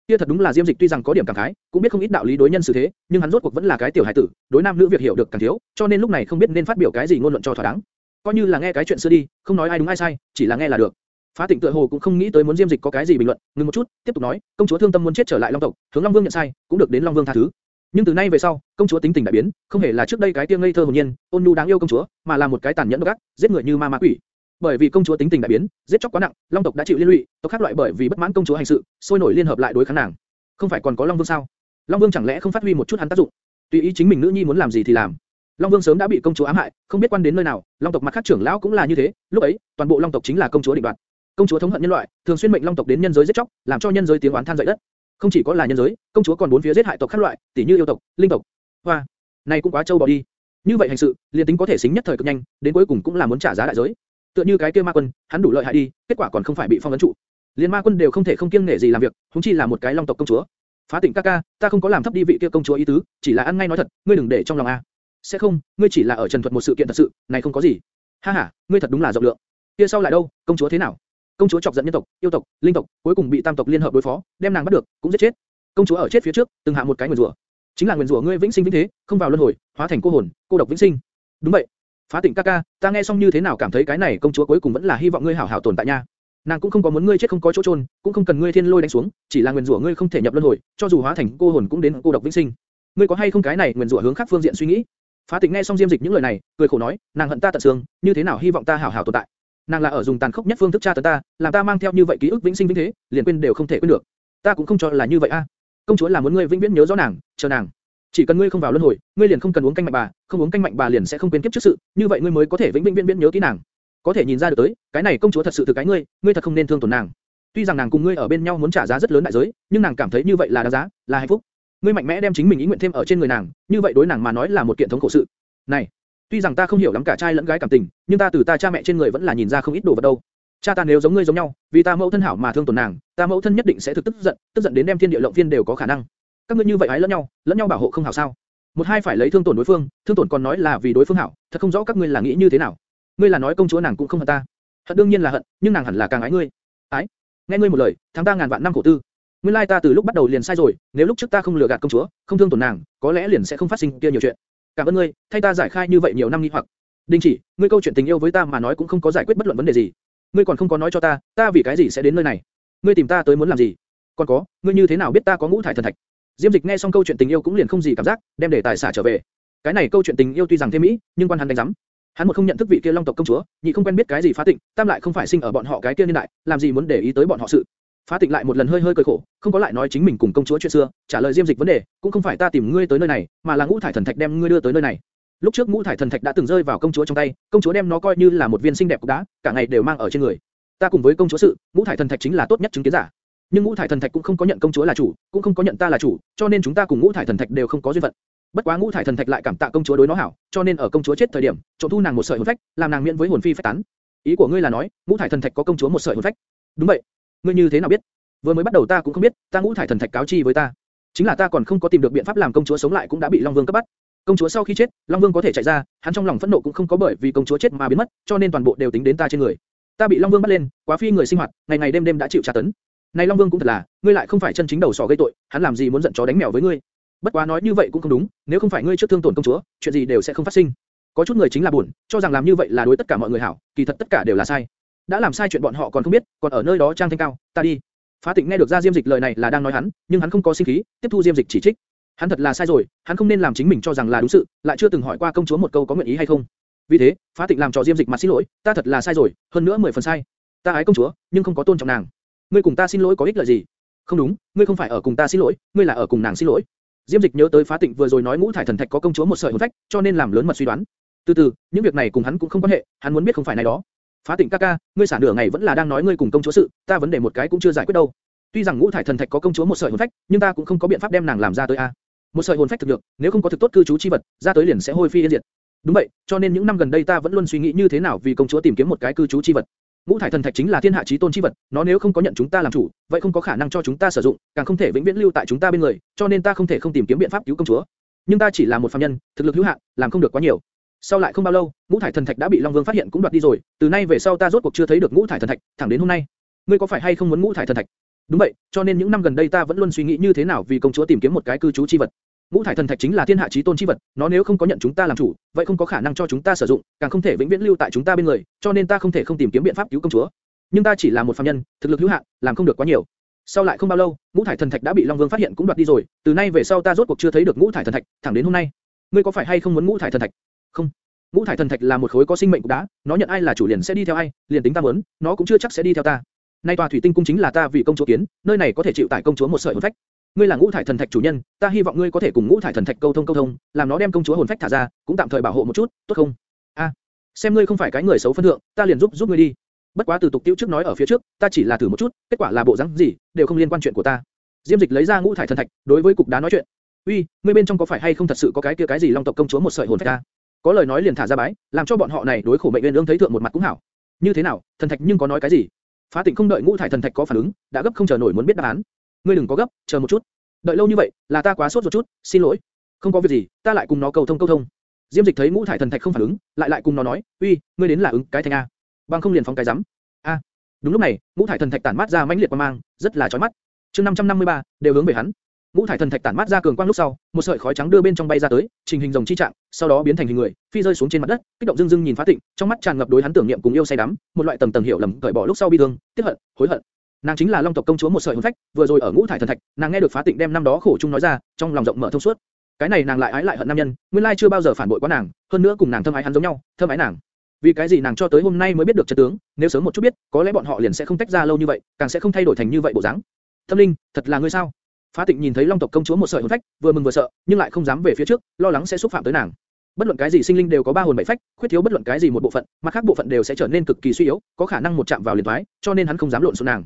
Kia thật đúng là Diêm Dịch tuy rằng có điểm cảm khái, cũng biết không ít đạo lý đối nhân xử thế, nhưng hắn rốt cuộc vẫn là cái tiểu hải tử, đối nam nữ việc hiểu được càng thiếu, cho nên lúc này không biết nên phát biểu cái gì ngôn luận cho thỏa đáng. Coi như là nghe cái chuyện xưa đi, không nói ai đúng ai sai, chỉ là nghe là được. Phá Tịnh tựa hồ cũng không nghĩ tới muốn Diêm Dịch có cái gì bình luận, ngừng một chút, tiếp tục nói, công chúa thương tâm muốn chết trở lại Long tộc, hướng Long Vương nhận sai, cũng được đến Long Vương tha thứ. Nhưng từ nay về sau, công chúa tính tình đại biến, không hề là trước đây cái kia ngây thơ hồn nhiên, ôn nhu đáng yêu công chúa, mà là một cái tàn nhẫn độc ác, giết người như ma ma quỷ. Bởi vì công chúa tính tình đại biến, giết chóc quá nặng, Long tộc đã chịu liên lụy, tộc khác loại bởi vì bất mãn công chúa hành sự, sôi nổi liên hợp lại đối kháng nàng. Không phải còn có Long Vương sao? Long Vương chẳng lẽ không phát huy một chút hắn tác dụng? Tùy ý chính mình nữ nhi muốn làm gì thì làm. Long Vương sớm đã bị công chúa ám hại, không biết quan đến nơi nào, Long tộc mặt khác trưởng lão cũng là như thế, lúc ấy, toàn bộ Long tộc chính là công chúa định đoạt. Công chúa thống hận nhân loại, thường xuyên mệnh Long tộc đến nhân giới giết chóc, làm cho nhân giới tiếng oán than dậy đất. Không chỉ có là nhân giới, công chúa còn bốn phía giết hại tộc khác loại, tỷ như yêu tộc, linh tộc. Hoa, này cũng quá trâu bò đi. Như vậy hành sự, liền tính có thể xính nhất thời cực nhanh, đến cuối cùng cũng là muốn trả giá đại giới. Tựa như cái kia ma quân, hắn đủ lợi hại đi, kết quả còn không phải bị phong ấn trụ. Liên ma quân đều không thể không kiêng nể gì làm việc, huống chi là một cái long tộc công chúa. Phá tỉnh ca ca, ta không có làm thấp đi vị kia công chúa ý tứ, chỉ là ăn ngay nói thật, ngươi đừng để trong lòng a. Sẽ không, ngươi chỉ là ở trần thuật một sự kiện thật sự, này không có gì. Ha ha, ngươi thật đúng là rộng lượng. Kia sau lại đâu, công chúa thế nào? Công chúa chọc giận nhân tộc, yêu tộc, linh tộc, cuối cùng bị tam tộc liên hợp đối phó, đem nàng bắt được, cũng giết chết. Công chúa ở chết phía trước, từng hạ một cái nguyền rủa, chính là nguyền rủa ngươi vĩnh sinh vĩnh thế, không vào luân hồi, hóa thành cô hồn, cô độc vĩnh sinh. Đúng vậy. Phá Tịnh ca ca, ta nghe xong như thế nào cảm thấy cái này công chúa cuối cùng vẫn là hy vọng ngươi hảo hảo tồn tại nha. Nàng cũng không có muốn ngươi chết không có chỗ trôn, cũng không cần ngươi thiên lôi đánh xuống, chỉ là nguyền rủa ngươi không thể nhập luân hồi, cho dù hóa thành cô hồn cũng đến cô độc vĩnh sinh. Ngươi có hay không cái này nguyền rủa hướng khác phương diện suy nghĩ? Phá Tịnh nghe xong Diêm Dịch những lời này, cười khổ nói, nàng hận ta tận xương, như thế nào hy vọng ta hảo hảo tồn tại. Nàng là ở dùng tàn khốc nhất phương thức tra tấn ta, làm ta mang theo như vậy ký ức vĩnh sinh vĩnh thế, liền quên đều không thể quên được. Ta cũng không cho là như vậy a. Công chúa là muốn ngươi vĩnh viễn nhớ rõ nàng, chờ nàng. Chỉ cần ngươi không vào luân hồi, ngươi liền không cần uống canh mạnh bà, không uống canh mạnh bà liền sẽ không quên kiếp trước sự, như vậy ngươi mới có thể vĩnh viễn viễn nhớ kỹ nàng. Có thể nhìn ra được tới, cái này công chúa thật sự từ cái ngươi, ngươi thật không nên thương tổn nàng. Tuy rằng nàng cùng ngươi ở bên nhau muốn trả giá rất lớn đại giới, nhưng nàng cảm thấy như vậy là đáng giá, là hạnh phúc. Ngươi mạnh mẽ đem chính mình ý nguyện thêm ở trên người nàng, như vậy đối nàng mà nói là một kiện thống khổ sự. Này, tuy rằng ta không hiểu lắm cả trai lẫn gái cảm tình, nhưng ta từ ta cha mẹ trên người vẫn là nhìn ra không ít đồ vật đâu. Cha ta nếu giống ngươi giống nhau, vì ta mẫu thân hảo mà thương tổn nàng, ta mẫu thân nhất định sẽ thực tức giận, tức giận đến đem thiên địa lộng phiên đều có khả năng. Các ngươi như vậy ái lẫn nhau, lẫn nhau bảo hộ không hảo sao? Một hai phải lấy thương tổn đối phương, thương tổn còn nói là vì đối phương hảo, thật không rõ các ngươi là nghĩ như thế nào. Ngươi là nói công chúa nàng cũng không hận ta, hận đương nhiên là hận, nhưng nàng hẳn là càng ái ngươi. Ái, nghe ngươi một lời, thắng ta ngàn vạn năm khổ tư. Nguyên lai ta từ lúc bắt đầu liền sai rồi, nếu lúc trước ta không lừa gạt công chúa, không thương tổn nàng, có lẽ liền sẽ không phát sinh kia nhiều chuyện. Cảm ơn ngươi, thay ta giải khai như vậy nhiều năm nghi hoặc. Đình chỉ, ngươi câu chuyện tình yêu với ta mà nói cũng không có giải quyết bất luận vấn đề gì. Ngươi còn không có nói cho ta, ta vì cái gì sẽ đến nơi này? Ngươi tìm ta tới muốn làm gì? Còn có, ngươi như thế nào biết ta có ngũ thải thần thạch? Diêm Dịch nghe xong câu chuyện tình yêu cũng liền không gì cảm giác, đem đề tài xả trở về. Cái này câu chuyện tình yêu tuy rằng thêm mỹ, nhưng quan hắn đánh giám. Hắn một không nhận thức vị kia Long tộc công chúa, nhị không quen biết cái gì phá tịnh, tam lại không phải sinh ở bọn họ cái kia niên đại, làm gì muốn để ý tới bọn họ sự. Phá Tịnh lại một lần hơi hơi cười khổ, không có lại nói chính mình cùng công chúa chuyện xưa, trả lời Diêm Dịch vấn đề, cũng không phải ta tìm ngươi tới nơi này, mà là ngũ thải thần thạch đem ngươi đưa tới nơi này. Lúc trước ngũ thải thần thạch đã từng rơi vào công chúa trong tay, công chúa đem nó coi như là một viên xinh đẹp cục đá, cả ngày đều mang ở trên người. Ta cùng với công chúa sự, ngũ thải thần thạch chính là tốt nhất chứng kiến giả. Nhưng ngũ thải thần thạch cũng không có nhận công chúa là chủ, cũng không có nhận ta là chủ, cho nên chúng ta cùng ngũ thải thần thạch đều không có duyên phận. Bất quá ngũ thải thần thạch lại cảm tạ công chúa đối nó hảo, cho nên ở công chúa chết thời điểm, trộm thu nàng một sợi hồn phách, làm nàng miễn với hồn phi phách tán. Ý của ngươi là nói, ngũ thải thần thạch có công chúa một sợi hồn phách? Đúng vậy. Ngươi như thế nào biết? Vừa mới bắt đầu ta cũng không biết, ta ngũ thải thần thạch cáo chi với ta. Chính là ta còn không có tìm được biện pháp làm công chúa sống lại cũng đã bị Long Vương cấp bắt. Công chúa sau khi chết, Long Vương có thể chạy ra, hắn trong lòng phẫn nộ cũng không có bởi vì công chúa chết mà biến mất, cho nên toàn bộ đều tính đến ta trên người. Ta bị Long Vương bắt lên, quá phi người sinh hoạt, ngày ngày đêm đêm đã chịu tra tấn. Này Long Vương cũng thật là, ngươi lại không phải chân chính đầu sỏ gây tội, hắn làm gì muốn giận chó đánh mèo với ngươi? Bất quá nói như vậy cũng không đúng, nếu không phải ngươi trước thương tổn công chúa, chuyện gì đều sẽ không phát sinh. Có chút người chính là buồn, cho rằng làm như vậy là đối tất cả mọi người hảo, kỳ thật tất cả đều là sai. Đã làm sai chuyện bọn họ còn không biết, còn ở nơi đó trang thanh cao, ta đi. Phá Tịnh nghe được ra Diêm Dịch lời này là đang nói hắn, nhưng hắn không có sinh khí, tiếp thu Diêm Dịch chỉ trích. Hắn thật là sai rồi, hắn không nên làm chính mình cho rằng là đúng sự, lại chưa từng hỏi qua công chúa một câu có nguyện ý hay không. Vì thế, Phá Tịnh làm cho Diêm Dịch mặt xin lỗi, ta thật là sai rồi, hơn nữa mười phần sai. Ta ái công chúa, nhưng không có tôn trọng nàng. Ngươi cùng ta xin lỗi có ích lợi gì? Không đúng, ngươi không phải ở cùng ta xin lỗi, ngươi là ở cùng nàng xin lỗi. Diêm Dịch nhớ tới Phá Tịnh vừa rồi nói ngũ thải thần thạch có công chúa một sợi hồn phách, cho nên làm lớn mật suy đoán. Từ từ, những việc này cùng hắn cũng không quan hệ, hắn muốn biết không phải này đó. Phá Tịnh ca ca, ngươi sản nửa ngày vẫn là đang nói ngươi cùng công chúa sự, ta vấn đề một cái cũng chưa giải quyết đâu. Tuy rằng ngũ thải thần thạch có công chúa một sợi hồn phách, nhưng ta cũng không có biện pháp đem nàng làm ra tới a. Một sợi hồn phách thực được, nếu không có thực tốt cư trú chi vật, ra tới liền sẽ hôi phi yên diệt. Đúng vậy, cho nên những năm gần đây ta vẫn luôn suy nghĩ như thế nào vì công chúa tìm kiếm một cái cư trú chi vật. Ngũ thải thần thạch chính là thiên hạ chí tôn chi vật, nó nếu không có nhận chúng ta làm chủ, vậy không có khả năng cho chúng ta sử dụng, càng không thể vĩnh viễn lưu tại chúng ta bên người, cho nên ta không thể không tìm kiếm biện pháp cứu công chúa. Nhưng ta chỉ là một phàm nhân, thực lực hữu hạn, làm không được quá nhiều. Sau lại không bao lâu, ngũ thải thần thạch đã bị Long Vương phát hiện cũng đoạt đi rồi, từ nay về sau ta rốt cuộc chưa thấy được ngũ thải thần thạch, thẳng đến hôm nay. Ngươi có phải hay không muốn ngũ thải thần thạch? Đúng vậy, cho nên những năm gần đây ta vẫn luôn suy nghĩ như thế nào vì công chúa tìm kiếm một cái cư trú chi vật. Ngũ thải thần thạch chính là thiên hạ chí tôn chi vật, nó nếu không có nhận chúng ta làm chủ, vậy không có khả năng cho chúng ta sử dụng, càng không thể vĩnh viễn lưu tại chúng ta bên người, cho nên ta không thể không tìm kiếm biện pháp cứu công chúa. Nhưng ta chỉ là một phàm nhân, thực lực hữu hạn, làm không được quá nhiều. Sau lại không bao lâu, ngũ thải thần thạch đã bị Long Vương phát hiện cũng đoạt đi rồi, từ nay về sau ta rốt cuộc chưa thấy được ngũ thải thần thạch, thẳng đến hôm nay. Ngươi có phải hay không muốn ngũ thải thần thạch? Không. Ngũ thải thần thạch là một khối có sinh mệnh cục đá, nó nhận ai là chủ liền sẽ đi theo ai, liền tính ta muốn, nó cũng chưa chắc sẽ đi theo ta. Nay tòa thủy tinh cung chính là ta vì công chúa kiến, nơi này có thể chịu tải công chúa một sợi hồn phách. Ngươi là ngũ thải thần thạch chủ nhân, ta hy vọng ngươi có thể cùng ngũ thải thần thạch câu thông câu thông, làm nó đem công chúa hồn phách thả ra, cũng tạm thời bảo hộ một chút, tốt không? A, xem ngươi không phải cái người xấu phân thượng, ta liền giúp giúp ngươi đi. Bất quá từ tục tiêu trước nói ở phía trước, ta chỉ là thử một chút, kết quả là bộ dáng gì, đều không liên quan chuyện của ta. Diêm Dịch lấy ra ngũ thải thần thạch, đối với cục đá nói chuyện. Uy, ngươi bên trong có phải hay không thật sự có cái kia cái gì long tộc công chúa một sợi hồn phách ta? Có lời nói liền thả ra bái, làm cho bọn họ này đối khổ mệnh nguyên ương thấy thượng một mặt cũng hảo. Như thế nào, thần thạch nhưng có nói cái gì? Phá Tịnh không đợi ngũ thải thần thạch có phản ứng, đã gấp không chờ nổi muốn biết đáp án. Ngươi đừng có gấp, chờ một chút. Đợi lâu như vậy, là ta quá sốt ruột chút, xin lỗi. Không có việc gì, ta lại cùng nó cầu thông câu thông. Diêm Dịch thấy ngũ thải thần thạch không phản ứng, lại lại cùng nó nói, uy, ngươi đến là ứng cái thanh a. Bằng không liền phóng cái rắm. A. Đúng lúc này, ngũ thải thần thạch tản mát ra mãnh liệt quang mang, rất là chói mắt. Chương 553, đều hướng về hắn. Ngũ thải thần thạch tản mát ra cường quang lúc sau, một sợi khói trắng đưa bên trong bay ra tới, trình hình rồng chi trạng, sau đó biến thành hình người, phi rơi xuống trên mặt đất, kích động dưng dưng nhìn Phá Tịnh, trong mắt tràn ngập đối hắn tưởng niệm cùng yêu say đắm, một loại tầng tầng hiểu lầm, cởi bỏ lúc sau bi thương, tiếc hận, hối hận. Nàng chính là Long tộc công chúa một sợi hồn phách, vừa rồi ở Ngũ thải thần thạch, nàng nghe được Phá Tịnh đem năm đó khổ chung nói ra, trong lòng rộng mở thông suốt. Cái này nàng lại ái lại hận nam nhân, nguyên lai chưa bao giờ phản bội quá nàng, hơn nữa cùng nàng thâm ái hắn giống nhau, thâm ái nàng. Vì cái gì nàng cho tới hôm nay mới biết được chân tướng, nếu sớm một chút biết, có lẽ bọn họ liền sẽ không tách ra lâu như vậy, càng sẽ không thay đổi thành như vậy bộ dáng. Thâm Linh, thật là ngươi sao? Phá Tịnh nhìn thấy Long tộc công chúa một sợi hồn phách, vừa mừng vừa sợ, nhưng lại không dám về phía trước, lo lắng sẽ xúc phạm tới nàng. Bất luận cái gì sinh linh đều có ba hồn bảy phách, khuyết thiếu bất luận cái gì một bộ phận, mà khác bộ phận đều sẽ trở nên cực kỳ suy yếu, có khả năng một chạm vào liền thoái, cho nên hắn không dám lộn xộn nàng.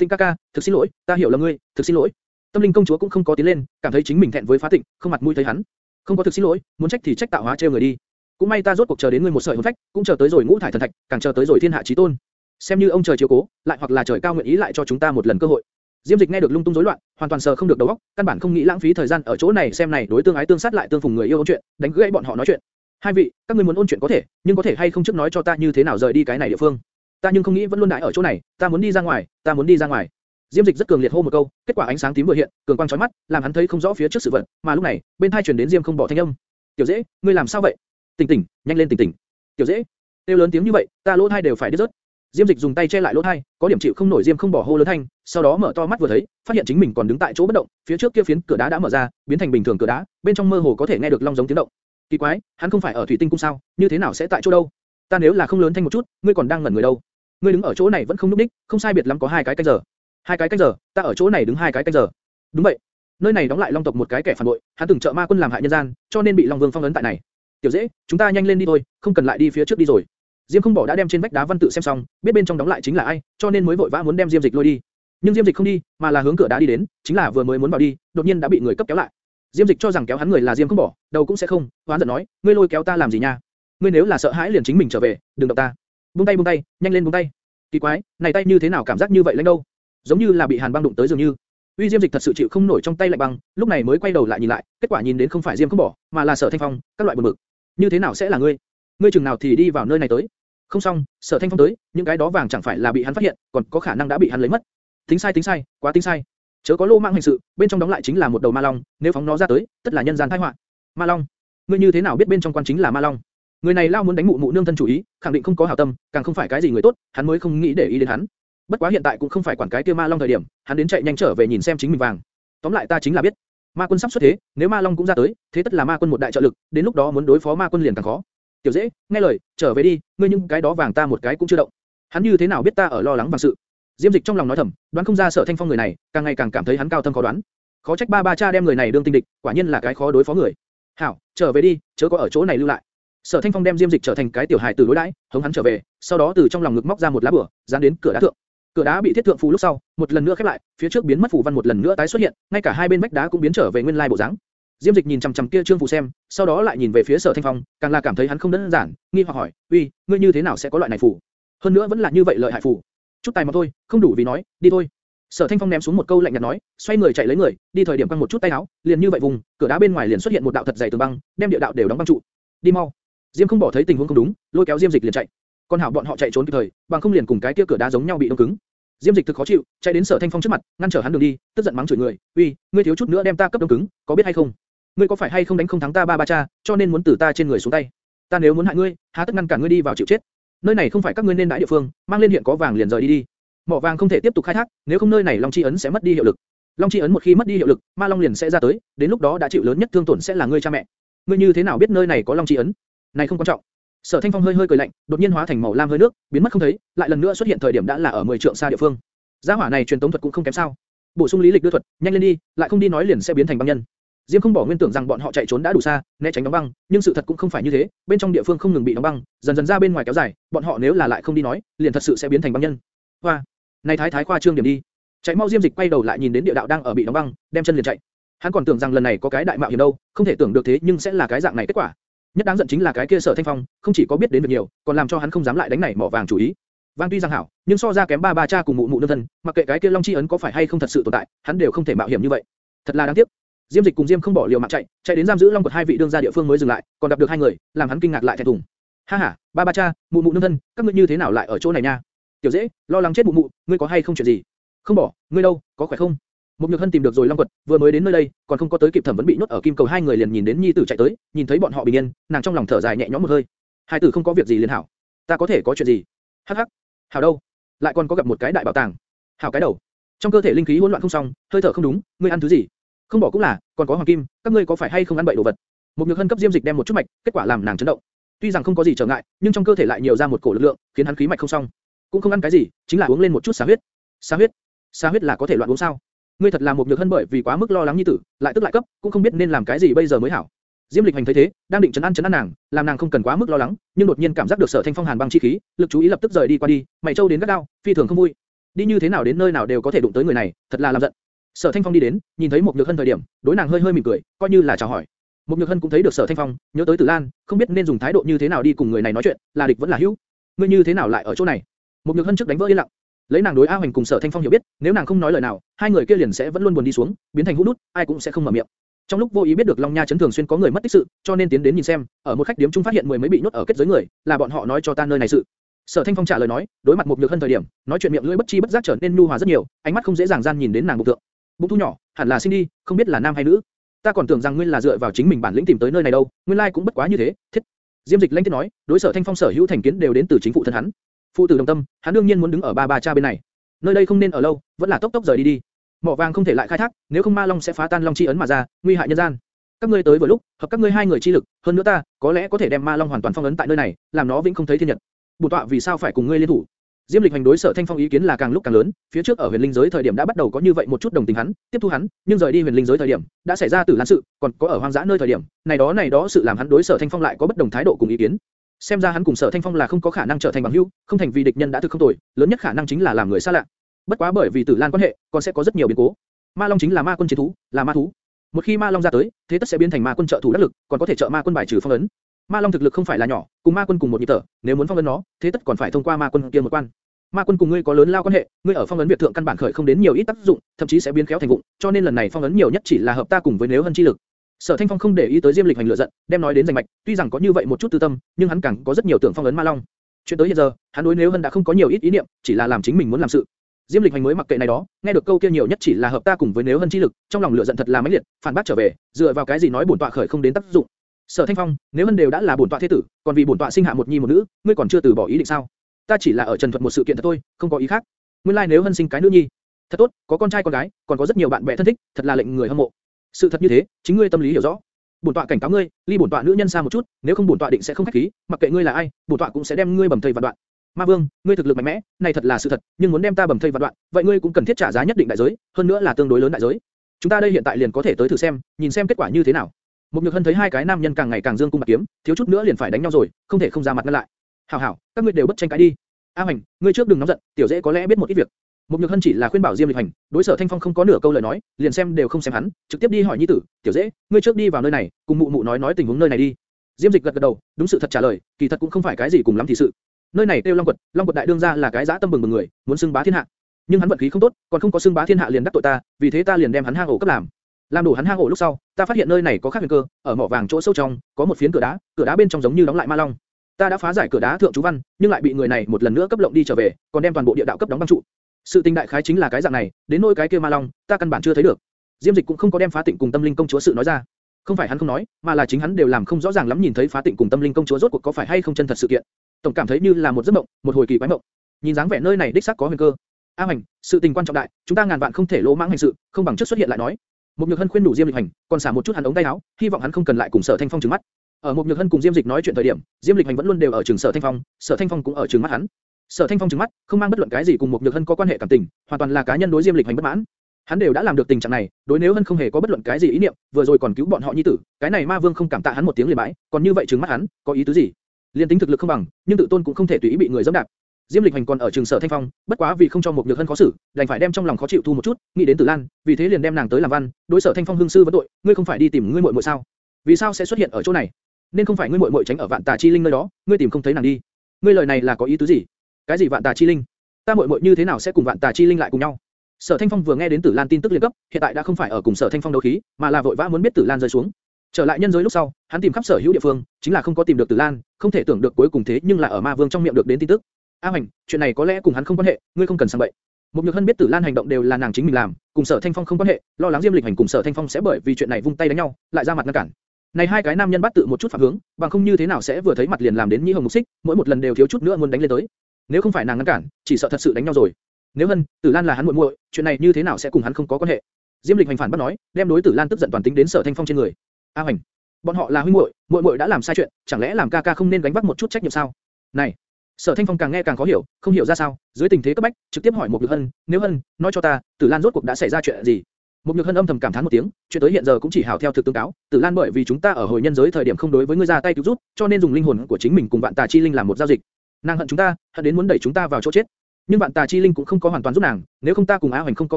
Tịnh ca ca, thực xin lỗi, ta hiểu là ngươi, thực xin lỗi. Tâm linh công chúa cũng không có tiến lên, cảm thấy chính mình thẹn với Phá Tịnh, không mặt mũi thấy hắn. Không có thực xin lỗi, muốn trách thì trách tạo hóa treo người đi. Cũng may ta rốt cuộc chờ đến ngươi một sợi hồn phách, cũng chờ tới rồi ngũ thải thần thạch, càng chờ tới rồi thiên hạ chí tôn. Xem như ông trời chiếu cố, lại hoặc là trời cao nguyện ý lại cho chúng ta một lần cơ hội. Diêm Dịch nghe được lung tung rối loạn, hoàn toàn sờ không được đầu óc, căn bản không nghĩ lãng phí thời gian ở chỗ này xem này đối tương ái tương sát lại tương phùng người yêu ôn chuyện, đánh gãy bọn họ nói chuyện. Hai vị, các ngươi muốn ôn chuyện có thể, nhưng có thể hay không trước nói cho ta như thế nào rời đi cái này địa phương? Ta nhưng không nghĩ vẫn luôn đãi ở chỗ này, ta muốn đi ra ngoài, ta muốn đi ra ngoài. Diêm Dịch rất cường liệt hô một câu, kết quả ánh sáng tím vừa hiện, cường quang chói mắt, làm hắn thấy không rõ phía trước sự vật, mà lúc này, bên tai truyền đến Diêm không bỏ thanh âm. "Tiểu Dễ, ngươi làm sao vậy? Tỉnh tỉnh, nhanh lên tỉnh tỉnh." "Tiểu Dễ." Tiêu lớn tiếng như vậy, ta lỗ tai đều phải đứt rớt. Diêm Dịch dùng tay che lại lỗ tai, có điểm chịu không nổi Diêm không bỏ hô lớn thanh, sau đó mở to mắt vừa thấy, phát hiện chính mình còn đứng tại chỗ bất động, phía trước kia phiến cửa đá đã mở ra, biến thành bình thường cửa đá, bên trong mơ hồ có thể nghe được long giống tiếng động. Kỳ quái, hắn không phải ở thủy tinh cung sao, như thế nào sẽ tại chỗ đâu? Ta nếu là không lớn thanh một chút, ngươi còn đang ngẩn người đâu? Ngươi đứng ở chỗ này vẫn không núp đích, không sai biệt lắm có hai cái canh giờ. Hai cái canh giờ, ta ở chỗ này đứng hai cái canh giờ. Đúng vậy. Nơi này đóng lại Long tộc một cái kẻ phản bội, hắn từng trợ ma quân làm hại nhân gian, cho nên bị Long Vương phong ấn tại này. Tiểu dễ, chúng ta nhanh lên đi thôi, không cần lại đi phía trước đi rồi. Diêm không bỏ đã đem trên vách đá văn tự xem xong, biết bên trong đóng lại chính là ai, cho nên mới vội vã muốn đem Diêm Dịch lôi đi. Nhưng Diêm Dịch không đi, mà là hướng cửa đá đi đến, chính là vừa mới muốn vào đi, đột nhiên đã bị người cấp kéo lại. Diêm Dịch cho rằng kéo hắn người là Diêm không bỏ, đầu cũng sẽ không, hoán giận nói, ngươi lôi kéo ta làm gì nha? Ngươi nếu là sợ hãi liền chính mình trở về, đừng động ta. Buông tay buông tay, nhanh lên buông tay. Kỳ quái, này tay như thế nào cảm giác như vậy lạnh đâu? Giống như là bị hàn băng đụng tới dường như. Uy Diêm Dịch thật sự chịu không nổi trong tay lạnh băng, lúc này mới quay đầu lại nhìn lại, kết quả nhìn đến không phải Diêm không bỏ, mà là Sở Thanh Phong, các loại buồn bực. Như thế nào sẽ là ngươi? Ngươi chừng nào thì đi vào nơi này tới? Không xong, Sở Thanh Phong tới, những cái đó vàng chẳng phải là bị hắn phát hiện, còn có khả năng đã bị hắn lấy mất. Tính sai tính sai, quá tính sai. Chớ có lô mạng hành sự, bên trong đóng lại chính là một đầu ma long, nếu phóng nó ra tới, tất là nhân gian tai họa. Ma long, ngươi như thế nào biết bên trong quan chính là ma long? Người này lao muốn đánh mụ mụ nương thân chủ ý, khẳng định không có hảo tâm, càng không phải cái gì người tốt, hắn mới không nghĩ để ý đến hắn. Bất quá hiện tại cũng không phải quản cái kia ma long thời điểm, hắn đến chạy nhanh trở về nhìn xem chính mình vàng. Tóm lại ta chính là biết, ma quân sắp xuất thế, nếu ma long cũng ra tới, thế tất là ma quân một đại trợ lực, đến lúc đó muốn đối phó ma quân liền càng khó. Tiểu dễ, nghe lời, trở về đi, ngươi những cái đó vàng ta một cái cũng chưa động. Hắn như thế nào biết ta ở lo lắng vàng sự? Diêm Dịch trong lòng nói thầm, đoán không ra Sở Thanh Phong người này, càng ngày càng cảm thấy hắn cao thâm khó đoán. Khó trách ba ba cha đem người này đương tinh địch, quả nhiên là cái khó đối phó người. Hảo, trở về đi, chớ có ở chỗ này lưu lại. Sở Thanh Phong đem Diêm Dịch trở thành cái tiểu hài tử đối đãi, hống hắn trở về, sau đó từ trong lòng ngực móc ra một lá bùa, dán đến cửa đá thượng. Cửa đá bị thiết thượng phù lúc sau, một lần nữa khép lại, phía trước biến mất phù văn một lần nữa tái xuất hiện, ngay cả hai bên vách đá cũng biến trở về nguyên lai bộ dáng. Diêm Dịch nhìn chằm chằm kia trương phù xem, sau đó lại nhìn về phía Sở Thanh Phong, càng là cảm thấy hắn không đơn giản, nghi hoặc hỏi, "Uy, ngươi như thế nào sẽ có loại này phù? Hơn nữa vẫn là như vậy lợi hại phù." Chút tài mà thôi, không đủ vì nói, đi thôi. Sở Thanh Phong ném xuống một câu lạnh nhạt nói, xoay người chạy lấy người, đi thời điểm quăng một chút tay áo, liền như vậy vùng, cửa đá bên ngoài liền xuất hiện một đạo thật dày tường băng, đem địa đạo đều đóng băng trụ. Đi mau. Diêm không bỏ thấy tình huống không đúng, lôi kéo Diêm Dịch liền chạy. Con hảo bọn họ chạy trốn kịp thời, bằng không liền cùng cái kia cửa đá giống nhau bị đông cứng. Diêm Dịch thực khó chịu, chạy đến Sở Thanh Phong trước mặt, ngăn trở hắn đường đi, tức giận mắng chửi người, "Uy, ngươi thiếu chút nữa đem ta cấp đông cứng, có biết hay không? Ngươi có phải hay không đánh không thắng ta ba ba cha, cho nên muốn tử ta trên người xuống tay? Ta nếu muốn hại ngươi, há tất ngăn cản ngươi đi vào chịu chết? Nơi này không phải các ngươi nên đãi địa phương, mang lên hiện có vàng liền rời đi đi. Mỏ vàng không thể tiếp tục khai thác, nếu không nơi này Long chi ấn sẽ mất đi hiệu lực. Long chi ấn một khi mất đi hiệu lực, Ma Long liền sẽ ra tới, đến lúc đó đã chịu lớn nhất thương tổn sẽ là ngươi cha mẹ. Ngươi như thế nào biết nơi này có Long chi ấn? Này không quan trọng. Sở Thanh Phong hơi hơi cười lạnh, đột nhiên hóa thành màu lam hơi nước, biến mất không thấy, lại lần nữa xuất hiện thời điểm đã là ở 10 trượng xa địa phương. Gia hỏa này truyền tống thuật cũng không kém sao? Bổ sung lý lịch đưa thuật, nhanh lên đi, lại không đi nói liền sẽ biến thành băng nhân. Diêm không bỏ nguyên tưởng rằng bọn họ chạy trốn đã đủ xa, né tránh đóng băng, nhưng sự thật cũng không phải như thế, bên trong địa phương không ngừng bị đóng băng, dần dần ra bên ngoài kéo dài, bọn họ nếu là lại không đi nói, liền thật sự sẽ biến thành băng nhân. Hoa, này thái thái khoa trương điểm đi. Chạy mau Diêm Dịch quay đầu lại nhìn đến địa đạo đang ở bị đóng băng, đem chân liền chạy. Hắn còn tưởng rằng lần này có cái đại mạo hiểm đâu, không thể tưởng được thế nhưng sẽ là cái dạng này kết quả. Nhất đáng giận chính là cái kia Sở Thanh Phong, không chỉ có biết đến việc nhiều, còn làm cho hắn không dám lại đánh này mỏ vàng chủ ý. Vang tuy rằng hảo, nhưng so ra kém ba ba cha cùng mụ mụ nương thân, mặc kệ cái kia Long chi ấn có phải hay không thật sự tồn tại, hắn đều không thể mạo hiểm như vậy. Thật là đáng tiếc. Diêm Dịch cùng Diêm không bỏ liều mạng chạy, chạy đến giam giữ Long quật hai vị đương gia địa phương mới dừng lại, còn gặp được hai người, làm hắn kinh ngạc lại thẹn thùng. Ha ha, ba ba cha, mụ mụ nương thân, các ngươi như thế nào lại ở chỗ này nha? Tiểu dễ, lo lắng chết mụ mụ, ngươi có hay không chuyện gì? Không bỏ, ngươi đâu, có khỏe không? Một Nhược Hân tìm được rồi Long quật, vừa mới đến nơi đây, còn không có tới kịp thẩm vấn bị nhốt ở kim cầu hai người liền nhìn đến nhi tử chạy tới, nhìn thấy bọn họ bình yên, nàng trong lòng thở dài nhẹ nhõm một hơi. Hai tử không có việc gì liền hảo. Ta có thể có chuyện gì? Hắc hắc. Hảo đâu? Lại còn có gặp một cái đại bảo tàng. Hảo cái đầu. Trong cơ thể linh khí hỗn loạn không xong, hơi thở không đúng, ngươi ăn thứ gì? Không bỏ cũng là, còn có hoàng kim, các ngươi có phải hay không ăn bậy đồ vật? Một Nhược Hân cấp Diêm Dịch đem một chút mạch, kết quả làm nàng chấn động. Tuy rằng không có gì trở ngại, nhưng trong cơ thể lại nhiều ra một cổ lực lượng, khiến hắn khí mạch không xong. Cũng không ăn cái gì, chính là uống lên một chút xá huyết. Xá huyết? Xá huyết là có thể loạn uống sao? Ngươi thật là một nhược hân bởi vì quá mức lo lắng như tử, lại tức lại cấp, cũng không biết nên làm cái gì bây giờ mới hảo. Diêm Lịch Hành thấy thế, đang định chấn an chấn an nàng, làm nàng không cần quá mức lo lắng, nhưng đột nhiên cảm giác được Sở Thanh Phong hàn băng chi khí, lực chú ý lập tức rời đi qua đi, mày châu đến gắt đau, phi thường không vui. Đi như thế nào đến nơi nào đều có thể đụng tới người này, thật là làm giận. Sở Thanh Phong đi đến, nhìn thấy một nhược hân thời điểm, đối nàng hơi hơi mỉm cười, coi như là chào hỏi. Một nhược hân cũng thấy được Sở Thanh Phong, nhớ tới Tử Lan, không biết nên dùng thái độ như thế nào đi cùng người này nói chuyện, là địch vẫn là hữu. Ngươi như thế nào lại ở chỗ này? Một nhược hân trước đánh vỡ yên lặng, lấy nàng đối A Hoành cùng Sở Thanh Phong hiểu biết, nếu nàng không nói lời nào, hai người kia liền sẽ vẫn luôn buồn đi xuống, biến thành hũ nút, ai cũng sẽ không mở miệng. Trong lúc vô ý biết được Long Nha chấn thường xuyên có người mất tích sự, cho nên tiến đến nhìn xem, ở một khách điếm trung phát hiện mười mấy bị nhốt ở kết giới người, là bọn họ nói cho ta nơi này sự. Sở Thanh Phong trả lời nói, đối mặt một nhược hân thời điểm, nói chuyện miệng lưỡi bất chi bất giác trở nên nhu hòa rất nhiều, ánh mắt không dễ dàng gian nhìn đến nàng bụng tượng. Bụng thu nhỏ, hẳn là sinh đi, không biết là nam hay nữ. Ta còn tưởng rằng ngươi là dựa vào chính mình bản lĩnh tìm tới nơi này đâu, nguyên lai cũng bất quá như thế. Thiết. Diêm Dịch lanh tiết nói, đối Sở Thanh Phong sở hữu thành kiến đều đến từ chính phủ thân hắn. Phụ tử đồng tâm, hắn đương nhiên muốn đứng ở ba ba cha bên này. Nơi đây không nên ở lâu, vẫn là tốc tốc rời đi đi. Mỏ vàng không thể lại khai thác, nếu không ma long sẽ phá tan long chi ấn mà ra, nguy hại nhân gian. Các ngươi tới vừa lúc, hợp các ngươi hai người chi lực, hơn nữa ta, có lẽ có thể đem ma long hoàn toàn phong ấn tại nơi này, làm nó vĩnh không thấy thiên nhật. Bổn tọa vì sao phải cùng ngươi liên thủ? Diêm Lịch hành đối Sở Thanh Phong ý kiến là càng lúc càng lớn, phía trước ở huyền linh giới thời điểm đã bắt đầu có như vậy một chút đồng tình hắn, tiếp thu hắn, nhưng rời đi huyền linh giới thời điểm, đã xảy ra tử lan sự, còn có ở hoang dã nơi thời điểm, này đó này đó sự làm hắn đối Sở Thanh Phong lại có bất đồng thái độ cùng ý kiến. Xem ra hắn cùng Sở Thanh Phong là không có khả năng trở thành bằng hữu, không thành vì địch nhân đã thực không tồi, lớn nhất khả năng chính là làm người xa lạ. Bất quá bởi vì tử lan quan hệ, còn sẽ có rất nhiều biến cố. Ma Long chính là ma quân chiến thú, là ma thú. Một khi Ma Long ra tới, thế tất sẽ biến thành ma quân trợ thủ đắc lực, còn có thể trợ ma quân bài trừ phong ấn. Ma Long thực lực không phải là nhỏ, cùng ma quân cùng một nhịp thở, nếu muốn phong ấn nó, thế tất còn phải thông qua ma quân kia một quan. Ma quân cùng ngươi có lớn lao quan hệ, ngươi ở phong ấn việt thượng căn bản khởi không đến nhiều ít tác dụng, thậm chí sẽ biến khéo thành vụng, cho nên lần này phong ấn nhiều nhất chỉ là hợp ta cùng với nếu hân chi lực. Sở Thanh Phong không để ý tới Diêm Lịch hành lựa giận, đem nói đến danh mạch, tuy rằng có như vậy một chút tư tâm, nhưng hắn càng có rất nhiều tưởng phong ấn Ma Long. Chuyện tới hiện giờ, hắn đối nếu hân đã không có nhiều ít ý niệm, chỉ là làm chính mình muốn làm sự. Diêm Lịch hành mới mặc kệ này đó, nghe được câu kia nhiều nhất chỉ là hợp ta cùng với nếu hân chi lực, trong lòng lửa giận thật là mãnh liệt, phản bác trở về, dựa vào cái gì nói bổn tọa khởi không đến tác dụng. Sở Thanh Phong, nếu hân đều đã là bổn tọa thế tử, còn vì bổn tọa sinh hạ một nhi một nữ, ngươi còn chưa từ bỏ ý định sao? Ta chỉ là ở trần thuật một sự kiện thật thôi, không có ý khác. Nguyên lai like nếu hân sinh cái nữ nhi, thật tốt, có con trai con gái, còn có rất nhiều bạn bè thân thích, thật là lệnh người hâm mộ. Sự thật như thế, chính ngươi tâm lý hiểu rõ. Bổn tọa cảnh cáo ngươi, ly bổn tọa nữ nhân xa một chút, nếu không bổn tọa định sẽ không khách khí, mặc kệ ngươi là ai, bổn tọa cũng sẽ đem ngươi bầm thây vạn đoạn. Ma Vương, ngươi thực lực mạnh mẽ, này thật là sự thật, nhưng muốn đem ta bầm thây vạn đoạn, vậy ngươi cũng cần thiết trả giá nhất định đại giới, hơn nữa là tương đối lớn đại giới. Chúng ta đây hiện tại liền có thể tới thử xem, nhìn xem kết quả như thế nào. Một Nhược Hân thấy hai cái nam nhân càng ngày càng dương cung bạc kiếm, thiếu chút nữa liền phải đánh nhau rồi, không thể không ra mặt ngăn lại. Hảo hảo, các ngươi đều bất tranh cãi đi. A Hoành, ngươi trước đừng nóng giận, tiểu dễ có lẽ biết một ít việc. Một Nhược Hân chỉ là khuyên bảo Diêm Lịch Hành, đối Sở Thanh Phong không có nửa câu lời nói, liền xem đều không xem hắn, trực tiếp đi hỏi nhi tử, tiểu dễ, ngươi trước đi vào nơi này, cùng mụ mụ nói nói tình huống nơi này đi. Diêm Dịch gật gật đầu, đúng sự thật trả lời, kỳ thật cũng không phải cái gì cùng lắm thì sự. Nơi này tiêu Long quật, Long quật đại đương gia là cái dã tâm bừng bừng người, muốn xưng bá thiên hạ. Nhưng hắn vận khí không tốt, còn không có xưng bá thiên hạ liền đắc tội ta, vì thế ta liền đem hắn hang ổ cấp làm. Làm đủ hắn hang ổ lúc sau, ta phát hiện nơi này có khác huyền cơ, ở mỏ vàng chỗ sâu trong, có một phiến cửa đá, cửa đá bên trong giống như đóng lại ma long. Ta đã phá giải cửa đá thượng chú văn, nhưng lại bị người này một lần nữa cấp lộng đi trở về, còn đem toàn bộ địa đạo cấp đóng băng trụ. Sự tình đại khái chính là cái dạng này, đến nỗi cái kia ma long, ta căn bản chưa thấy được. Diêm Dịch cũng không có đem phá tịnh cùng tâm linh công chúa sự nói ra. Không phải hắn không nói, mà là chính hắn đều làm không rõ ràng lắm nhìn thấy phá tịnh cùng tâm linh công chúa rốt cuộc có phải hay không chân thật sự kiện. Tổng cảm thấy như là một giấc mộng, một hồi kỳ quái mộng. Nhìn dáng vẻ nơi này đích xác có huyền cơ. A Hành, sự tình quan trọng đại, chúng ta ngàn vạn không thể lỗ mãng hành sự, không bằng trước xuất hiện lại nói. Một Nhược Hân khuyên đủ Diêm Lịch Hành, còn xả một chút hắn ống tay áo, hy vọng hắn không cần lại cùng Sở Thanh Phong trừng mắt. Ở một Nhược Hân cùng Diêm Dịch nói chuyện thời điểm, Diêm Lịch Hành vẫn luôn đều ở trường Sở Thanh Phong, Sở Thanh Phong cũng ở trường mắt hắn. Sở Thanh Phong trừng mắt, không mang bất luận cái gì cùng một Nhược Hân có quan hệ cảm tình, hoàn toàn là cá nhân đối Diêm Lịch Hành bất mãn. Hắn đều đã làm được tình trạng này, đối nếu Hân không hề có bất luận cái gì ý niệm, vừa rồi còn cứu bọn họ nhi tử, cái này Ma Vương không cảm tạ hắn một tiếng liền bãi, còn như vậy trừng mắt hắn, có ý tứ gì? Liên tính thực lực không bằng, nhưng tự tôn cũng không thể tùy ý bị người dẫm đạp. Diêm Lịch Hành còn ở trường Sở Thanh Phong, bất quá vì không cho một Nhược Hân khó xử, đành phải đem trong lòng khó chịu thu một chút, nghĩ đến Tử Lan, vì thế liền đem nàng tới làm văn, đối Sở Thanh Phong hương sư vấn tội, ngươi không phải đi tìm ngươi muội muội sao? Vì sao sẽ xuất hiện ở chỗ này? Nên không phải ngươi muội muội tránh ở Vạn Tà Chi Linh nơi đó, ngươi tìm không thấy nàng đi. Ngươi lời này là có ý tứ gì? Cái gì Vạn Tà Chi Linh? Ta muội muội như thế nào sẽ cùng Vạn Tà Chi Linh lại cùng nhau? Sở Thanh Phong vừa nghe đến Tử Lan tin tức liên cấp, hiện tại đã không phải ở cùng Sở Thanh Phong đấu khí, mà là vội vã muốn biết Tử Lan rơi xuống. Trở lại nhân giới lúc sau, hắn tìm khắp sở hữu địa phương, chính là không có tìm được Tử Lan, không thể tưởng được cuối cùng thế nhưng là ở Ma Vương trong miệng được đến tin tức. A Hoành, chuyện này có lẽ cùng hắn không quan hệ, ngươi không cần sang bậy. Một Nhược Hân biết Tử Lan hành động đều là nàng chính mình làm, cùng Sở Thanh Phong không quan hệ, lo lắng Diêm Lịch Hành cùng Sở Thanh Phong sẽ bởi vì chuyện này vung tay đánh nhau, lại ra mặt ngăn cản. Này hai cái nam nhân bắt tự một chút phạm hướng, bằng không như thế nào sẽ vừa thấy mặt liền làm đến nhĩ hồng mục xích, mỗi một lần đều thiếu chút nữa muốn đánh lên tới. Nếu không phải nàng ngăn cản, chỉ sợ thật sự đánh nhau rồi. Nếu Hân, Tử Lan là hắn muội muội, chuyện này như thế nào sẽ cùng hắn không có quan hệ? Diêm Lịch hành phản bắt nói, đem đối Tử Lan tức giận toàn tính đến Sở Thanh Phong trên người. A Hoành, bọn họ là huynh muội, muội muội đã làm sai chuyện, chẳng lẽ làm ca ca không nên gánh vác một chút trách nhiệm sao? Này, Sở Thanh Phong càng nghe càng khó hiểu, không hiểu ra sao, dưới tình thế cấp bách, trực tiếp hỏi một Nhược Hân, nếu Hân, nói cho ta, Tử Lan rốt cuộc đã xảy ra chuyện gì? Một Nhược Hân âm thầm cảm thán một tiếng, chuyện tới hiện giờ cũng chỉ hảo theo thực tương cáo, Tử Lan bởi vì chúng ta ở hồi nhân giới thời điểm không đối với ngươi ra tay cứu giúp, cho nên dùng linh hồn của chính mình cùng vạn tà chi linh làm một giao dịch. Nàng hận chúng ta, hận đến muốn đẩy chúng ta vào chỗ chết. Nhưng vạn tà chi linh cũng không có hoàn toàn giúp nàng, nếu không ta cùng A Hoành không có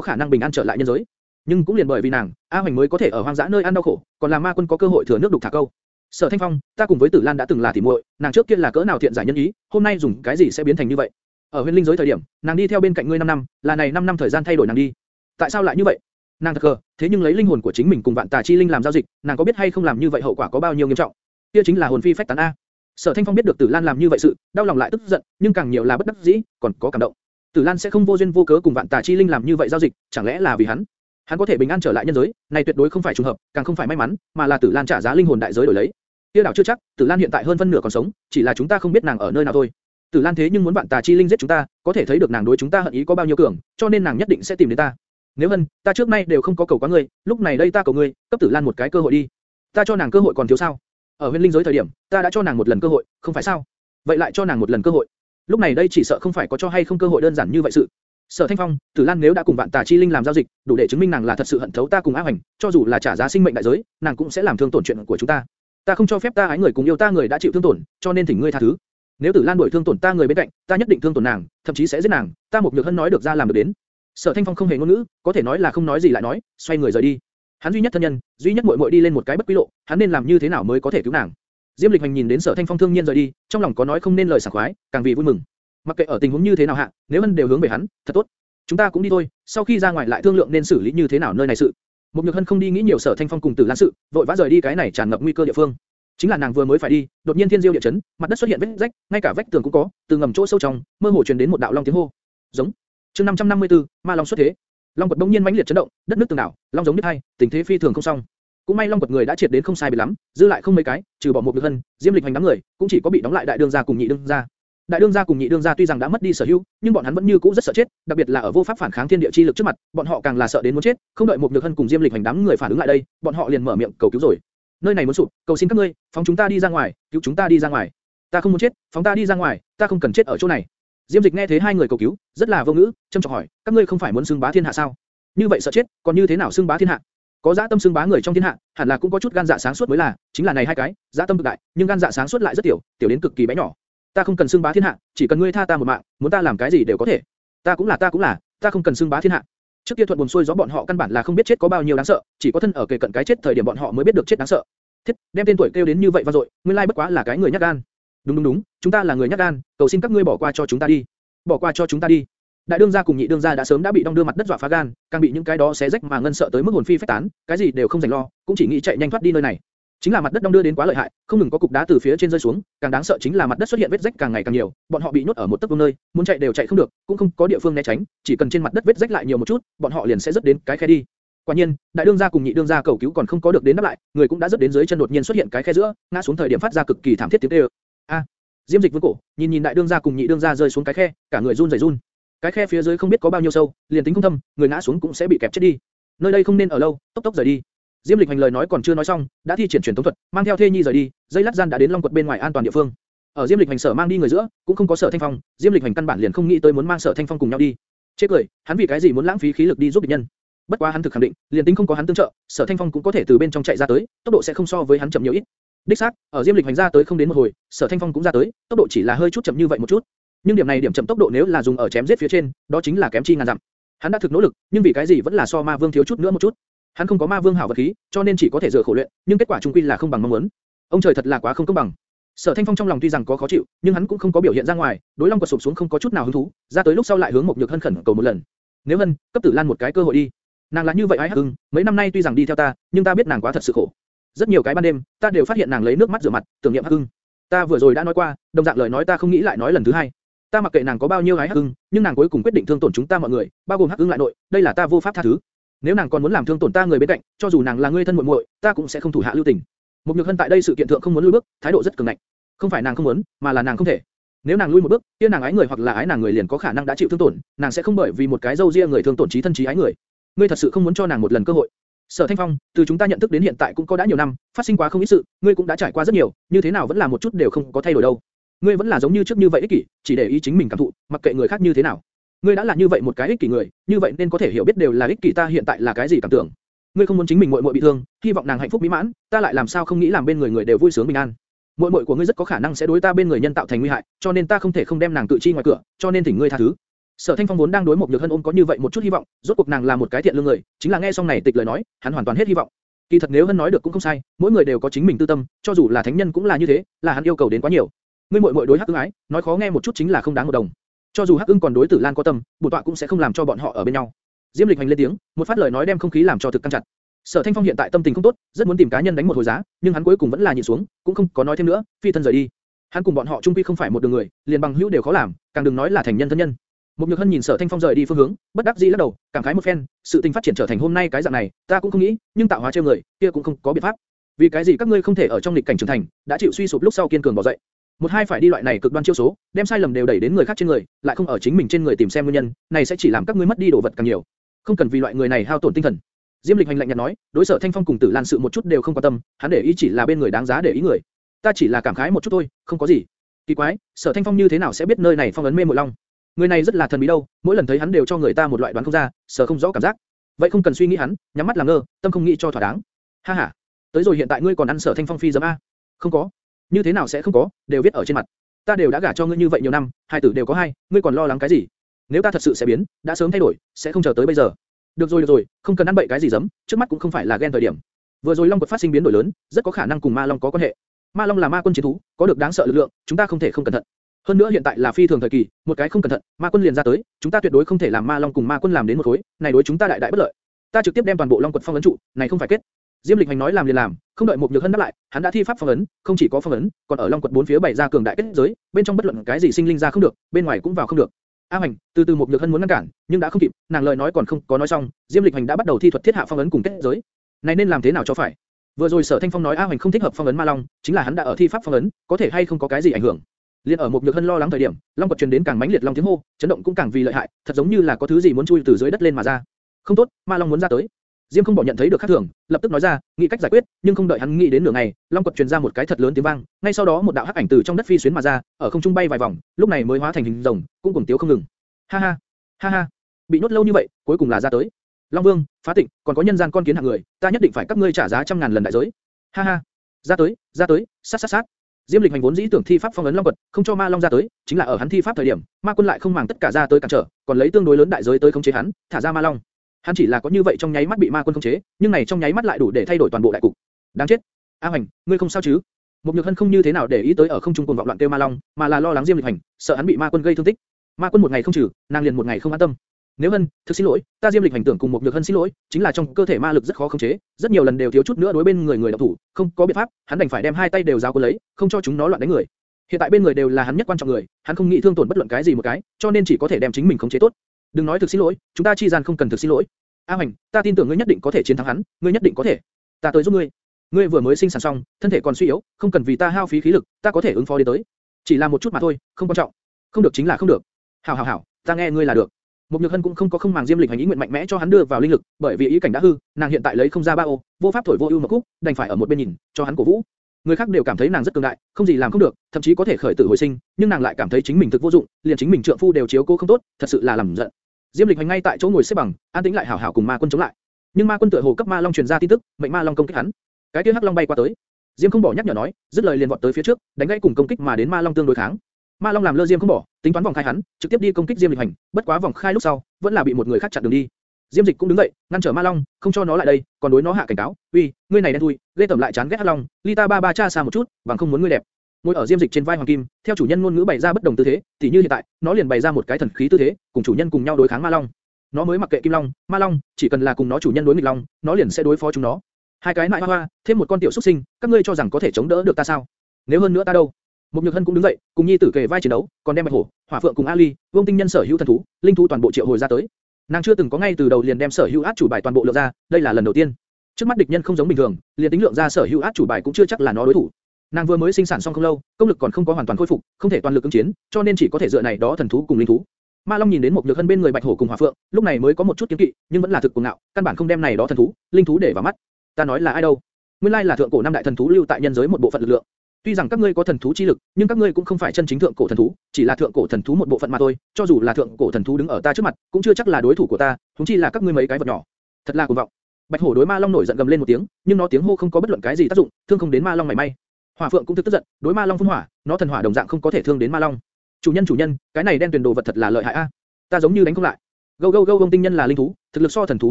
khả năng bình an trở lại nhân giới. Nhưng cũng liền bởi vì nàng, A Hoành mới có thể ở hoang dã nơi ăn đau khổ, còn là ma quân có cơ hội thừa nước đục thả câu. Sở Thanh Phong, ta cùng với Tử Lan đã từng là tỉ muội, nàng trước kia là cỡ nào thiện giải nhân ý, hôm nay dùng cái gì sẽ biến thành như vậy? Ở huyền linh giới thời điểm, nàng đi theo bên cạnh ngươi 5 năm, là này 5 năm thời gian thay đổi nàng đi. Tại sao lại như vậy? Nàng thật cờ, thế nhưng lấy linh hồn của chính mình cùng vạn tà chi linh làm giao dịch, nàng có biết hay không làm như vậy hậu quả có bao nhiêu nghiêm trọng? Kia chính là hồn phi phách tán a. Sở Thanh Phong biết được Tử Lan làm như vậy sự, đau lòng lại tức giận, nhưng càng nhiều là bất đắc dĩ, còn có cảm động. Tử Lan sẽ không vô duyên vô cớ cùng vạn tà chi linh làm như vậy giao dịch, chẳng lẽ là vì hắn? Hắn có thể bình an trở lại nhân giới, này tuyệt đối không phải trùng hợp, càng không phải may mắn, mà là Tử Lan trả giá linh hồn đại giới đổi lấy. Kia đảo chưa chắc, Tử Lan hiện tại hơn phân nửa còn sống, chỉ là chúng ta không biết nàng ở nơi nào thôi. Tử Lan thế nhưng muốn vạn tà chi linh giết chúng ta, có thể thấy được nàng đối chúng ta hận ý có bao nhiêu cường, cho nên nàng nhất định sẽ tìm đến ta. Nếu hân, ta trước nay đều không có cầu quá ngươi, lúc này đây ta cầu ngươi, cấp Tử Lan một cái cơ hội đi. Ta cho nàng cơ hội còn thiếu sao? Ở huyền linh giới thời điểm, ta đã cho nàng một lần cơ hội, không phải sao? Vậy lại cho nàng một lần cơ hội. Lúc này đây chỉ sợ không phải có cho hay không cơ hội đơn giản như vậy sự. Sở Thanh Phong, Tử Lan nếu đã cùng Vạn Tà Chi Linh làm giao dịch, đủ để chứng minh nàng là thật sự hận thấu ta cùng A Hoành, cho dù là trả giá sinh mệnh đại giới, nàng cũng sẽ làm thương tổn chuyện của chúng ta. Ta không cho phép ta ái người cùng yêu ta người đã chịu thương tổn, cho nên thỉnh ngươi tha thứ. Nếu Tử Lan đuổi thương tổn ta người bên cạnh, ta nhất định thương tổn nàng, thậm chí sẽ giết nàng. Ta một nhược hân nói được ra làm được đến. Sở Thanh Phong không hề ngôn ngữ, có thể nói là không nói gì lại nói, xoay người rời đi. Hắn duy nhất thân nhân, duy nhất muội muội đi lên một cái bất quy lộ, hắn nên làm như thế nào mới có thể cứu nàng? Diêm Lịch Hành nhìn đến Sở Thanh Phong thương nhiên rời đi, trong lòng có nói không nên lời sảng khoái, càng vì vui mừng. Mặc kệ ở tình huống như thế nào hạ, nếu hân đều hướng về hắn, thật tốt. Chúng ta cũng đi thôi, sau khi ra ngoài lại thương lượng nên xử lý như thế nào nơi này sự. Mục Nhược Hân không đi nghĩ nhiều Sở Thanh Phong cùng Tử Lan sự, vội vã rời đi cái này tràn ngập nguy cơ địa phương. Chính là nàng vừa mới phải đi, đột nhiên thiên diêu địa chấn, mặt đất xuất hiện vết rách, ngay cả vách tường cũng có, từ ngầm chỗ sâu trong, mơ hồ truyền đến một đạo long tiếng hô. Giống. Chương 554, Ma Long xuất thế. Long quật bỗng nhiên mãnh liệt chấn động, đất nước tường đảo, long giống như hai, tình thế phi thường không xong. Cũng may long quật người đã triệt đến không sai biệt lắm, dư lại không mấy cái, trừ bỏ một được hân, diêm lịch hành đám người, cũng chỉ có bị đóng lại đại đương gia cùng nhị đương gia. Đại đương gia cùng nhị đương gia tuy rằng đã mất đi sở hữu, nhưng bọn hắn vẫn như cũ rất sợ chết, đặc biệt là ở vô pháp phản kháng thiên địa chi lực trước mặt, bọn họ càng là sợ đến muốn chết, không đợi một nhược hân cùng diêm lịch hành đám người phản ứng lại đây, bọn họ liền mở miệng cầu cứu rồi. Nơi này muốn sụp, cầu xin các ngươi, phóng chúng ta đi ra ngoài, cứu chúng ta đi ra ngoài. Ta không muốn chết, phóng ta đi ra ngoài, ta không cần chết ở chỗ này. Diêm Dịch nghe thấy hai người cầu cứu, rất là vô ngữ, trầm trọng hỏi, các ngươi không phải muốn xưng bá thiên hạ sao? Như vậy sợ chết, còn như thế nào xưng bá thiên hạ? Có dã tâm xưng bá người trong thiên hạ, hẳn là cũng có chút gan dạ sáng suốt mới là, chính là này hai cái, dã tâm cực đại, nhưng gan dạ sáng suốt lại rất tiểu, tiểu đến cực kỳ bé nhỏ. Ta không cần xưng bá thiên hạ, chỉ cần ngươi tha ta một mạng, muốn ta làm cái gì đều có thể. Ta cũng là ta cũng là, ta không cần xưng bá thiên hạ. Trước kia thuận buồn xuôi gió bọn họ căn bản là không biết chết có bao nhiêu đáng sợ, chỉ có thân ở kề cận cái chết thời điểm bọn họ mới biết được chết đáng sợ. Thiết, đem tên tuổi kêu đến như vậy và rồi, nguyên lai bất quá là cái người nhát gan. Đúng đúng đúng, chúng ta là người nhát gan, cầu xin các ngươi bỏ qua cho chúng ta đi. Bỏ qua cho chúng ta đi. Đại đương gia cùng nhị đương gia đã sớm đã bị đong đưa mặt đất dọa phá gan, càng bị những cái đó xé rách mà ngân sợ tới mức hồn phi phách tán, cái gì đều không dành lo, cũng chỉ nghĩ chạy nhanh thoát đi nơi này. Chính là mặt đất đong đưa đến quá lợi hại, không ngừng có cục đá từ phía trên rơi xuống, càng đáng sợ chính là mặt đất xuất hiện vết rách càng ngày càng nhiều, bọn họ bị nhốt ở một tấc vuông nơi, muốn chạy đều chạy không được, cũng không có địa phương né tránh, chỉ cần trên mặt đất vết rách lại nhiều một chút, bọn họ liền sẽ rớt đến cái khe đi. Quả nhiên, đại đương gia cùng nhị đương gia cầu cứu còn không có được đến đáp lại, người cũng đã rớt đến dưới chân đột nhiên xuất hiện cái khe giữa, ngã xuống thời điểm phát ra cực kỳ thảm thiết tiếng kêu. A, Diêm Dịch vươn cổ, nhìn nhìn đại đương gia cùng nhị đương gia rơi xuống cái khe, cả người run rẩy run. Cái khe phía dưới không biết có bao nhiêu sâu, liền tính không thâm, người ngã xuống cũng sẽ bị kẹp chết đi. Nơi đây không nên ở lâu, tốc tốc rời đi. Diêm Lịch hành lời nói còn chưa nói xong, đã thi triển truyền thống thuật, mang theo Thê Nhi rời đi, dây lát gian đã đến Long quật bên ngoài an toàn địa phương. Ở Diêm Lịch hành sở mang đi người giữa, cũng không có Sở Thanh Phong, Diêm Lịch hành căn bản liền không nghĩ tới muốn mang Sở Thanh Phong cùng nhau đi. Chế cười, hắn vì cái gì muốn lãng phí khí lực đi giúp địch nhân? Bất quá hắn thực khẳng định, liền tính không có hắn tương trợ, Sở Thanh Phong cũng có thể từ bên trong chạy ra tới, tốc độ sẽ không so với hắn chậm nhiều ít. Đích xác, ở Diêm Lịch hành ra tới không đến một hồi, Sở Thanh Phong cũng ra tới, tốc độ chỉ là hơi chút chậm như vậy một chút. Nhưng điểm này điểm chậm tốc độ nếu là dùng ở chém giết phía trên, đó chính là kém chi ngàn dặm. Hắn đã thực nỗ lực, nhưng vì cái gì vẫn là so Ma Vương thiếu chút nữa một chút. Hắn không có Ma Vương hảo vật khí, cho nên chỉ có thể dựa khổ luyện, nhưng kết quả chung quy là không bằng mong muốn. Ông trời thật là quá không công bằng. Sở Thanh Phong trong lòng tuy rằng có khó chịu, nhưng hắn cũng không có biểu hiện ra ngoài, đối Long quật sụp xuống không có chút nào hứng thú, ra tới lúc sau lại hướng một nhược hân khẩn cầu một lần. Nếu hân, cấp Tử Lan một cái cơ hội đi. Nàng là như vậy ái hưng, mấy năm nay tuy rằng đi theo ta, nhưng ta biết nàng quá thật sự khổ. Rất nhiều cái ban đêm, ta đều phát hiện nàng lấy nước mắt rửa mặt, tưởng niệm hắc Hưng. Ta vừa rồi đã nói qua, đồng dạng lời nói ta không nghĩ lại nói lần thứ hai. Ta mặc kệ nàng có bao nhiêu ái hắc Hưng, nhưng nàng cuối cùng quyết định thương tổn chúng ta mọi người, bao gồm hắc Hưng lại nội, đây là ta vô pháp tha thứ. Nếu nàng còn muốn làm thương tổn ta người bên cạnh, cho dù nàng là người thân muội muội, ta cũng sẽ không thủ hạ lưu tình. Một nhược hân tại đây sự kiện thượng không muốn lui bước, thái độ rất cường ngạnh. Không phải nàng không muốn, mà là nàng không thể. Nếu nàng lui một bước, kia nàng ái người hoặc là ái nàng người liền có khả năng đã chịu thương tổn, nàng sẽ không bởi vì một cái dâu riêng người thương tổn trí thân trí ái người. Ngươi thật sự không muốn cho nàng một lần cơ hội. Sở Thanh Phong, từ chúng ta nhận thức đến hiện tại cũng có đã nhiều năm, phát sinh quá không ít sự, ngươi cũng đã trải qua rất nhiều, như thế nào vẫn là một chút đều không có thay đổi đâu. Ngươi vẫn là giống như trước như vậy ích kỷ, chỉ để ý chính mình cảm thụ, mặc kệ người khác như thế nào. Ngươi đã là như vậy một cái ích kỷ người, như vậy nên có thể hiểu biết đều là ích kỷ ta hiện tại là cái gì cảm tưởng. Ngươi không muốn chính mình muội muội bị thương, hy vọng nàng hạnh phúc mỹ mãn, ta lại làm sao không nghĩ làm bên người người đều vui sướng bình an. Muội muội của ngươi rất có khả năng sẽ đối ta bên người nhân tạo thành nguy hại, cho nên ta không thể không đem nàng tự chi ngoài cửa, cho nên thỉnh ngươi tha thứ. Sở Thanh Phong vốn đang đối một nhược hân ôm có như vậy một chút hy vọng, rốt cuộc nàng là một cái thiện lương người, chính là nghe xong này tịch lời nói, hắn hoàn toàn hết hy vọng. Kỳ thật nếu hân nói được cũng không sai, mỗi người đều có chính mình tư tâm, cho dù là thánh nhân cũng là như thế, là hắn yêu cầu đến quá nhiều. Ngươi muội muội đối hắc ưng ái, nói khó nghe một chút chính là không đáng một đồng. Cho dù hắc ưng còn đối tử lan có tâm, bổn tọa cũng sẽ không làm cho bọn họ ở bên nhau. Diêm Lịch hành lên tiếng, một phát lời nói đem không khí làm cho thực căng chặt. Sở Thanh Phong hiện tại tâm tình không tốt, rất muốn tìm cá nhân đánh một hồi giá, nhưng hắn cuối cùng vẫn là nhìn xuống, cũng không có nói thêm nữa, phi thân rời đi. Hắn cùng bọn họ chung quy không phải một đường người, liền bằng hữu đều khó làm, càng đừng nói là thành nhân thân nhân. Một Nhược Hân nhìn Sở Thanh Phong rời đi phương hướng, bất đắc dĩ lắc đầu, cảm khái một phen, sự tình phát triển trở thành hôm nay cái dạng này, ta cũng không nghĩ, nhưng tạo hóa trêu người, kia cũng không có biện pháp. Vì cái gì các ngươi không thể ở trong lịch cảnh trưởng thành, đã chịu suy sụp lúc sau kiên cường bỏ dậy. Một hai phải đi loại này cực đoan chiêu số, đem sai lầm đều đẩy đến người khác trên người, lại không ở chính mình trên người tìm xem nguyên nhân, này sẽ chỉ làm các ngươi mất đi đồ vật càng nhiều. Không cần vì loại người này hao tổn tinh thần. Diêm Lịch hành lạnh nhạt nói, đối sở Thanh Phong cùng Tử Lan sự một chút đều không quan tâm, hắn để ý chỉ là bên người đáng giá để ý người. Ta chỉ là cảm khái một chút thôi, không có gì. Kỳ quái, Sở Thanh Phong như thế nào sẽ biết nơi này phong ấn mê muội long? Người này rất là thần bí đâu, mỗi lần thấy hắn đều cho người ta một loại đoán không ra, sở không rõ cảm giác. Vậy không cần suy nghĩ hắn, nhắm mắt làm ngơ, tâm không nghĩ cho thỏa đáng. Ha ha, tới rồi hiện tại ngươi còn ăn Sở Thanh Phong phi giấm a? Không có. Như thế nào sẽ không có, đều viết ở trên mặt. Ta đều đã gả cho ngươi như vậy nhiều năm, hai tử đều có hai, ngươi còn lo lắng cái gì? Nếu ta thật sự sẽ biến, đã sớm thay đổi, sẽ không chờ tới bây giờ. Được rồi được rồi, không cần ăn bậy cái gì giấm, trước mắt cũng không phải là ghen thời điểm. Vừa rồi long quật phát sinh biến đổi lớn, rất có khả năng cùng ma long có quan hệ. Ma long là ma quân chiến thú, có được đáng sợ lực lượng, chúng ta không thể không cẩn thận. Hơn nữa hiện tại là phi thường thời kỳ, một cái không cẩn thận, ma quân liền ra tới, chúng ta tuyệt đối không thể làm ma long cùng ma quân làm đến một khối, này đối chúng ta đại đại bất lợi. Ta trực tiếp đem toàn bộ long quật phong ấn trụ, này không phải kết. Diêm Lịch Hành nói làm liền làm, không đợi một nhược hân đáp lại, hắn đã thi pháp phong ấn, không chỉ có phong ấn, còn ở long quật bốn phía bày ra cường đại kết giới, bên trong bất luận cái gì sinh linh ra không được, bên ngoài cũng vào không được. A Hành, từ từ một nhược hân muốn ngăn cản, nhưng đã không kịp, nàng lời nói còn không có nói xong, Diêm Lịch Hành đã bắt đầu thi thuật thiết hạ phong ấn cùng kết giới. Này nên làm thế nào cho phải? Vừa rồi Sở Thanh Phong nói A Hoành không thích hợp phong ấn Ma Long, chính là hắn đã ở thi pháp phong ấn, có thể hay không có cái gì ảnh hưởng. Liên ở một nhược hân lo lắng thời điểm, long quật truyền đến càng mãnh liệt long tiếng hô, chấn động cũng càng vì lợi hại, thật giống như là có thứ gì muốn chui từ dưới đất lên mà ra. Không tốt, Ma Long muốn ra tới. Diêm không bỏ nhận thấy được khác thường, lập tức nói ra, nghĩ cách giải quyết, nhưng không đợi hắn nghĩ đến nửa ngày, long quật truyền ra một cái thật lớn tiếng vang, ngay sau đó một đạo hắc ảnh từ trong đất phi xuyến mà ra, ở không trung bay vài vòng, lúc này mới hóa thành hình rồng, cũng cuồng tiếu không ngừng. Ha ha, ha ha, bị nhốt lâu như vậy, cuối cùng là ra tới. Long Vương, Phá Tịnh, còn có nhân gian con kiến hạng người, ta nhất định phải các ngươi trả giá trăm ngàn lần đại giới. Ha ha, ra tới, ra tới, sát sát sát. Diêm Lịch Hành vốn dĩ tưởng thi pháp phong ấn long quật, không cho ma long ra tới, chính là ở hắn thi pháp thời điểm, ma quân lại không màng tất cả ra tới cản trở, còn lấy tương đối lớn đại giới tới khống chế hắn, thả ra ma long. Hắn chỉ là có như vậy trong nháy mắt bị ma quân khống chế, nhưng này trong nháy mắt lại đủ để thay đổi toàn bộ đại cục. Đáng chết. A Hành, ngươi không sao chứ? Mục Nhược Hân không như thế nào để ý tới ở không trung cuồng vọng loạn kêu ma long, mà là lo lắng Diêm Lịch Hành, sợ hắn bị ma quân gây thương tích. Ma quân một ngày không trừ, nàng liền một ngày không an tâm. Nếu Hân, thực xin lỗi, ta Diêm Lịch hành tưởng cùng một Nhược Hân xin lỗi, chính là trong cơ thể ma lực rất khó khống chế, rất nhiều lần đều thiếu chút nữa đối bên người người động thủ, không có biện pháp, hắn đành phải đem hai tay đều giáo cuốn lấy, không cho chúng nó loạn đánh người. Hiện tại bên người đều là hắn nhất quan trọng người, hắn không nghĩ thương tổn bất luận cái gì một cái, cho nên chỉ có thể đem chính mình khống chế tốt. Đừng nói thực xin lỗi, chúng ta chi gian không cần thực xin lỗi. A Hoành, ta tin tưởng ngươi nhất định có thể chiến thắng hắn, ngươi nhất định có thể. Ta tới giúp ngươi. Ngươi vừa mới sinh sản xong, thân thể còn suy yếu, không cần vì ta hao phí khí lực, ta có thể ứng phó đi tới. Chỉ là một chút mà thôi, không quan trọng. Không được chính là không được. Hảo hảo hảo, ta nghe ngươi là được. Một Nhược Hân cũng không có không màng Diêm Lịch hành ý nguyện mạnh mẽ cho hắn đưa vào linh lực, bởi vì ý cảnh đã hư, nàng hiện tại lấy không ra ba ô, vô pháp thổi vô ưu mà cúc, đành phải ở một bên nhìn, cho hắn cổ vũ. Người khác đều cảm thấy nàng rất cường đại, không gì làm không được, thậm chí có thể khởi tử hồi sinh, nhưng nàng lại cảm thấy chính mình thực vô dụng, liền chính mình trượng phu đều chiếu cố không tốt, thật sự là làm giận. Diêm Lịch hành ngay tại chỗ ngồi xếp bằng, an tĩnh lại hảo hảo cùng ma quân chống lại. Nhưng ma quân tựa hồ cấp ma long truyền ra tin tức, mệnh ma long công kích hắn. Cái kia hắc long bay qua tới, Diêm không bỏ nhắc nhở nói, dứt lời liền vọt tới phía trước, đánh gãy cùng công kích mà đến ma long tương đối kháng. Ma Long làm lơ Diêm không bỏ, tính toán vòng khai hắn, trực tiếp đi công kích Diêm Lịch Hành, bất quá vòng khai lúc sau, vẫn là bị một người khác chặn đường đi. Diêm Dịch cũng đứng dậy, ngăn trở Ma Long, không cho nó lại đây, còn đối nó hạ cảnh cáo, "Uy, ngươi này đen thui, ghê tởm lại chán ghét Hắc Long, ly ta ba ba cha xa một chút, bằng không muốn ngươi đẹp." Ngồi ở Diêm Dịch trên vai Hoàng Kim, theo chủ nhân ngôn ngữ bày ra bất đồng tư thế, thì như hiện tại, nó liền bày ra một cái thần khí tư thế, cùng chủ nhân cùng nhau đối kháng Ma Long. Nó mới mặc kệ Kim Long, Ma Long, chỉ cần là cùng nó chủ nhân đối nghịch Long, nó liền sẽ đối phó chúng nó. Hai cái nại hoa hoa, thêm một con tiểu xuất sinh, các ngươi cho rằng có thể chống đỡ được ta sao? Nếu hơn nữa ta đâu? Một Nhược Hân cũng đứng dậy, cùng nhi tử kề vai chiến đấu, còn đem Bạch Hổ, Hỏa Phượng cùng Ali, Vương Tinh Nhân sở hữu thần thú, linh thú toàn bộ triệu hồi ra tới. Nàng chưa từng có ngay từ đầu liền đem sở hữu át chủ bài toàn bộ lượng ra, đây là lần đầu tiên. Trước mắt địch nhân không giống bình thường, liền tính lượng ra sở hữu át chủ bài cũng chưa chắc là nó đối thủ. Nàng vừa mới sinh sản xong không lâu, công lực còn không có hoàn toàn khôi phục, không thể toàn lực ứng chiến, cho nên chỉ có thể dựa này đó thần thú cùng linh thú. Ma Long nhìn đến một nhược hân bên người Bạch Hổ cùng Hỏa Phượng, lúc này mới có một chút kiên kỵ, nhưng vẫn là thực cuồng ngạo, căn bản không đem này đó thần thú, linh thú để vào mắt. Ta nói là ai đâu? Nguyên lai là thượng cổ năm đại thần thú lưu tại nhân giới một bộ phận lực lượng. Tuy rằng các ngươi có thần thú chi lực, nhưng các ngươi cũng không phải chân chính thượng cổ thần thú, chỉ là thượng cổ thần thú một bộ phận mà thôi. Cho dù là thượng cổ thần thú đứng ở ta trước mặt, cũng chưa chắc là đối thủ của ta, huống chi là các ngươi mấy cái vật nhỏ. Thật là cuồng vọng. Bạch hổ đối ma long nổi giận gầm lên một tiếng, nhưng nó tiếng hô không có bất luận cái gì tác dụng, thương không đến ma long mảy may. Hỏa phượng cũng thực tức giận, đối ma long phun hỏa, nó thần hỏa đồng dạng không có thể thương đến ma long. Chủ nhân chủ nhân, cái này đen tuyển đồ vật thật là lợi hại a. Ta giống như đánh không lại. Gâu gâu gâu vông tinh nhân là linh thú, thực lực so thần thú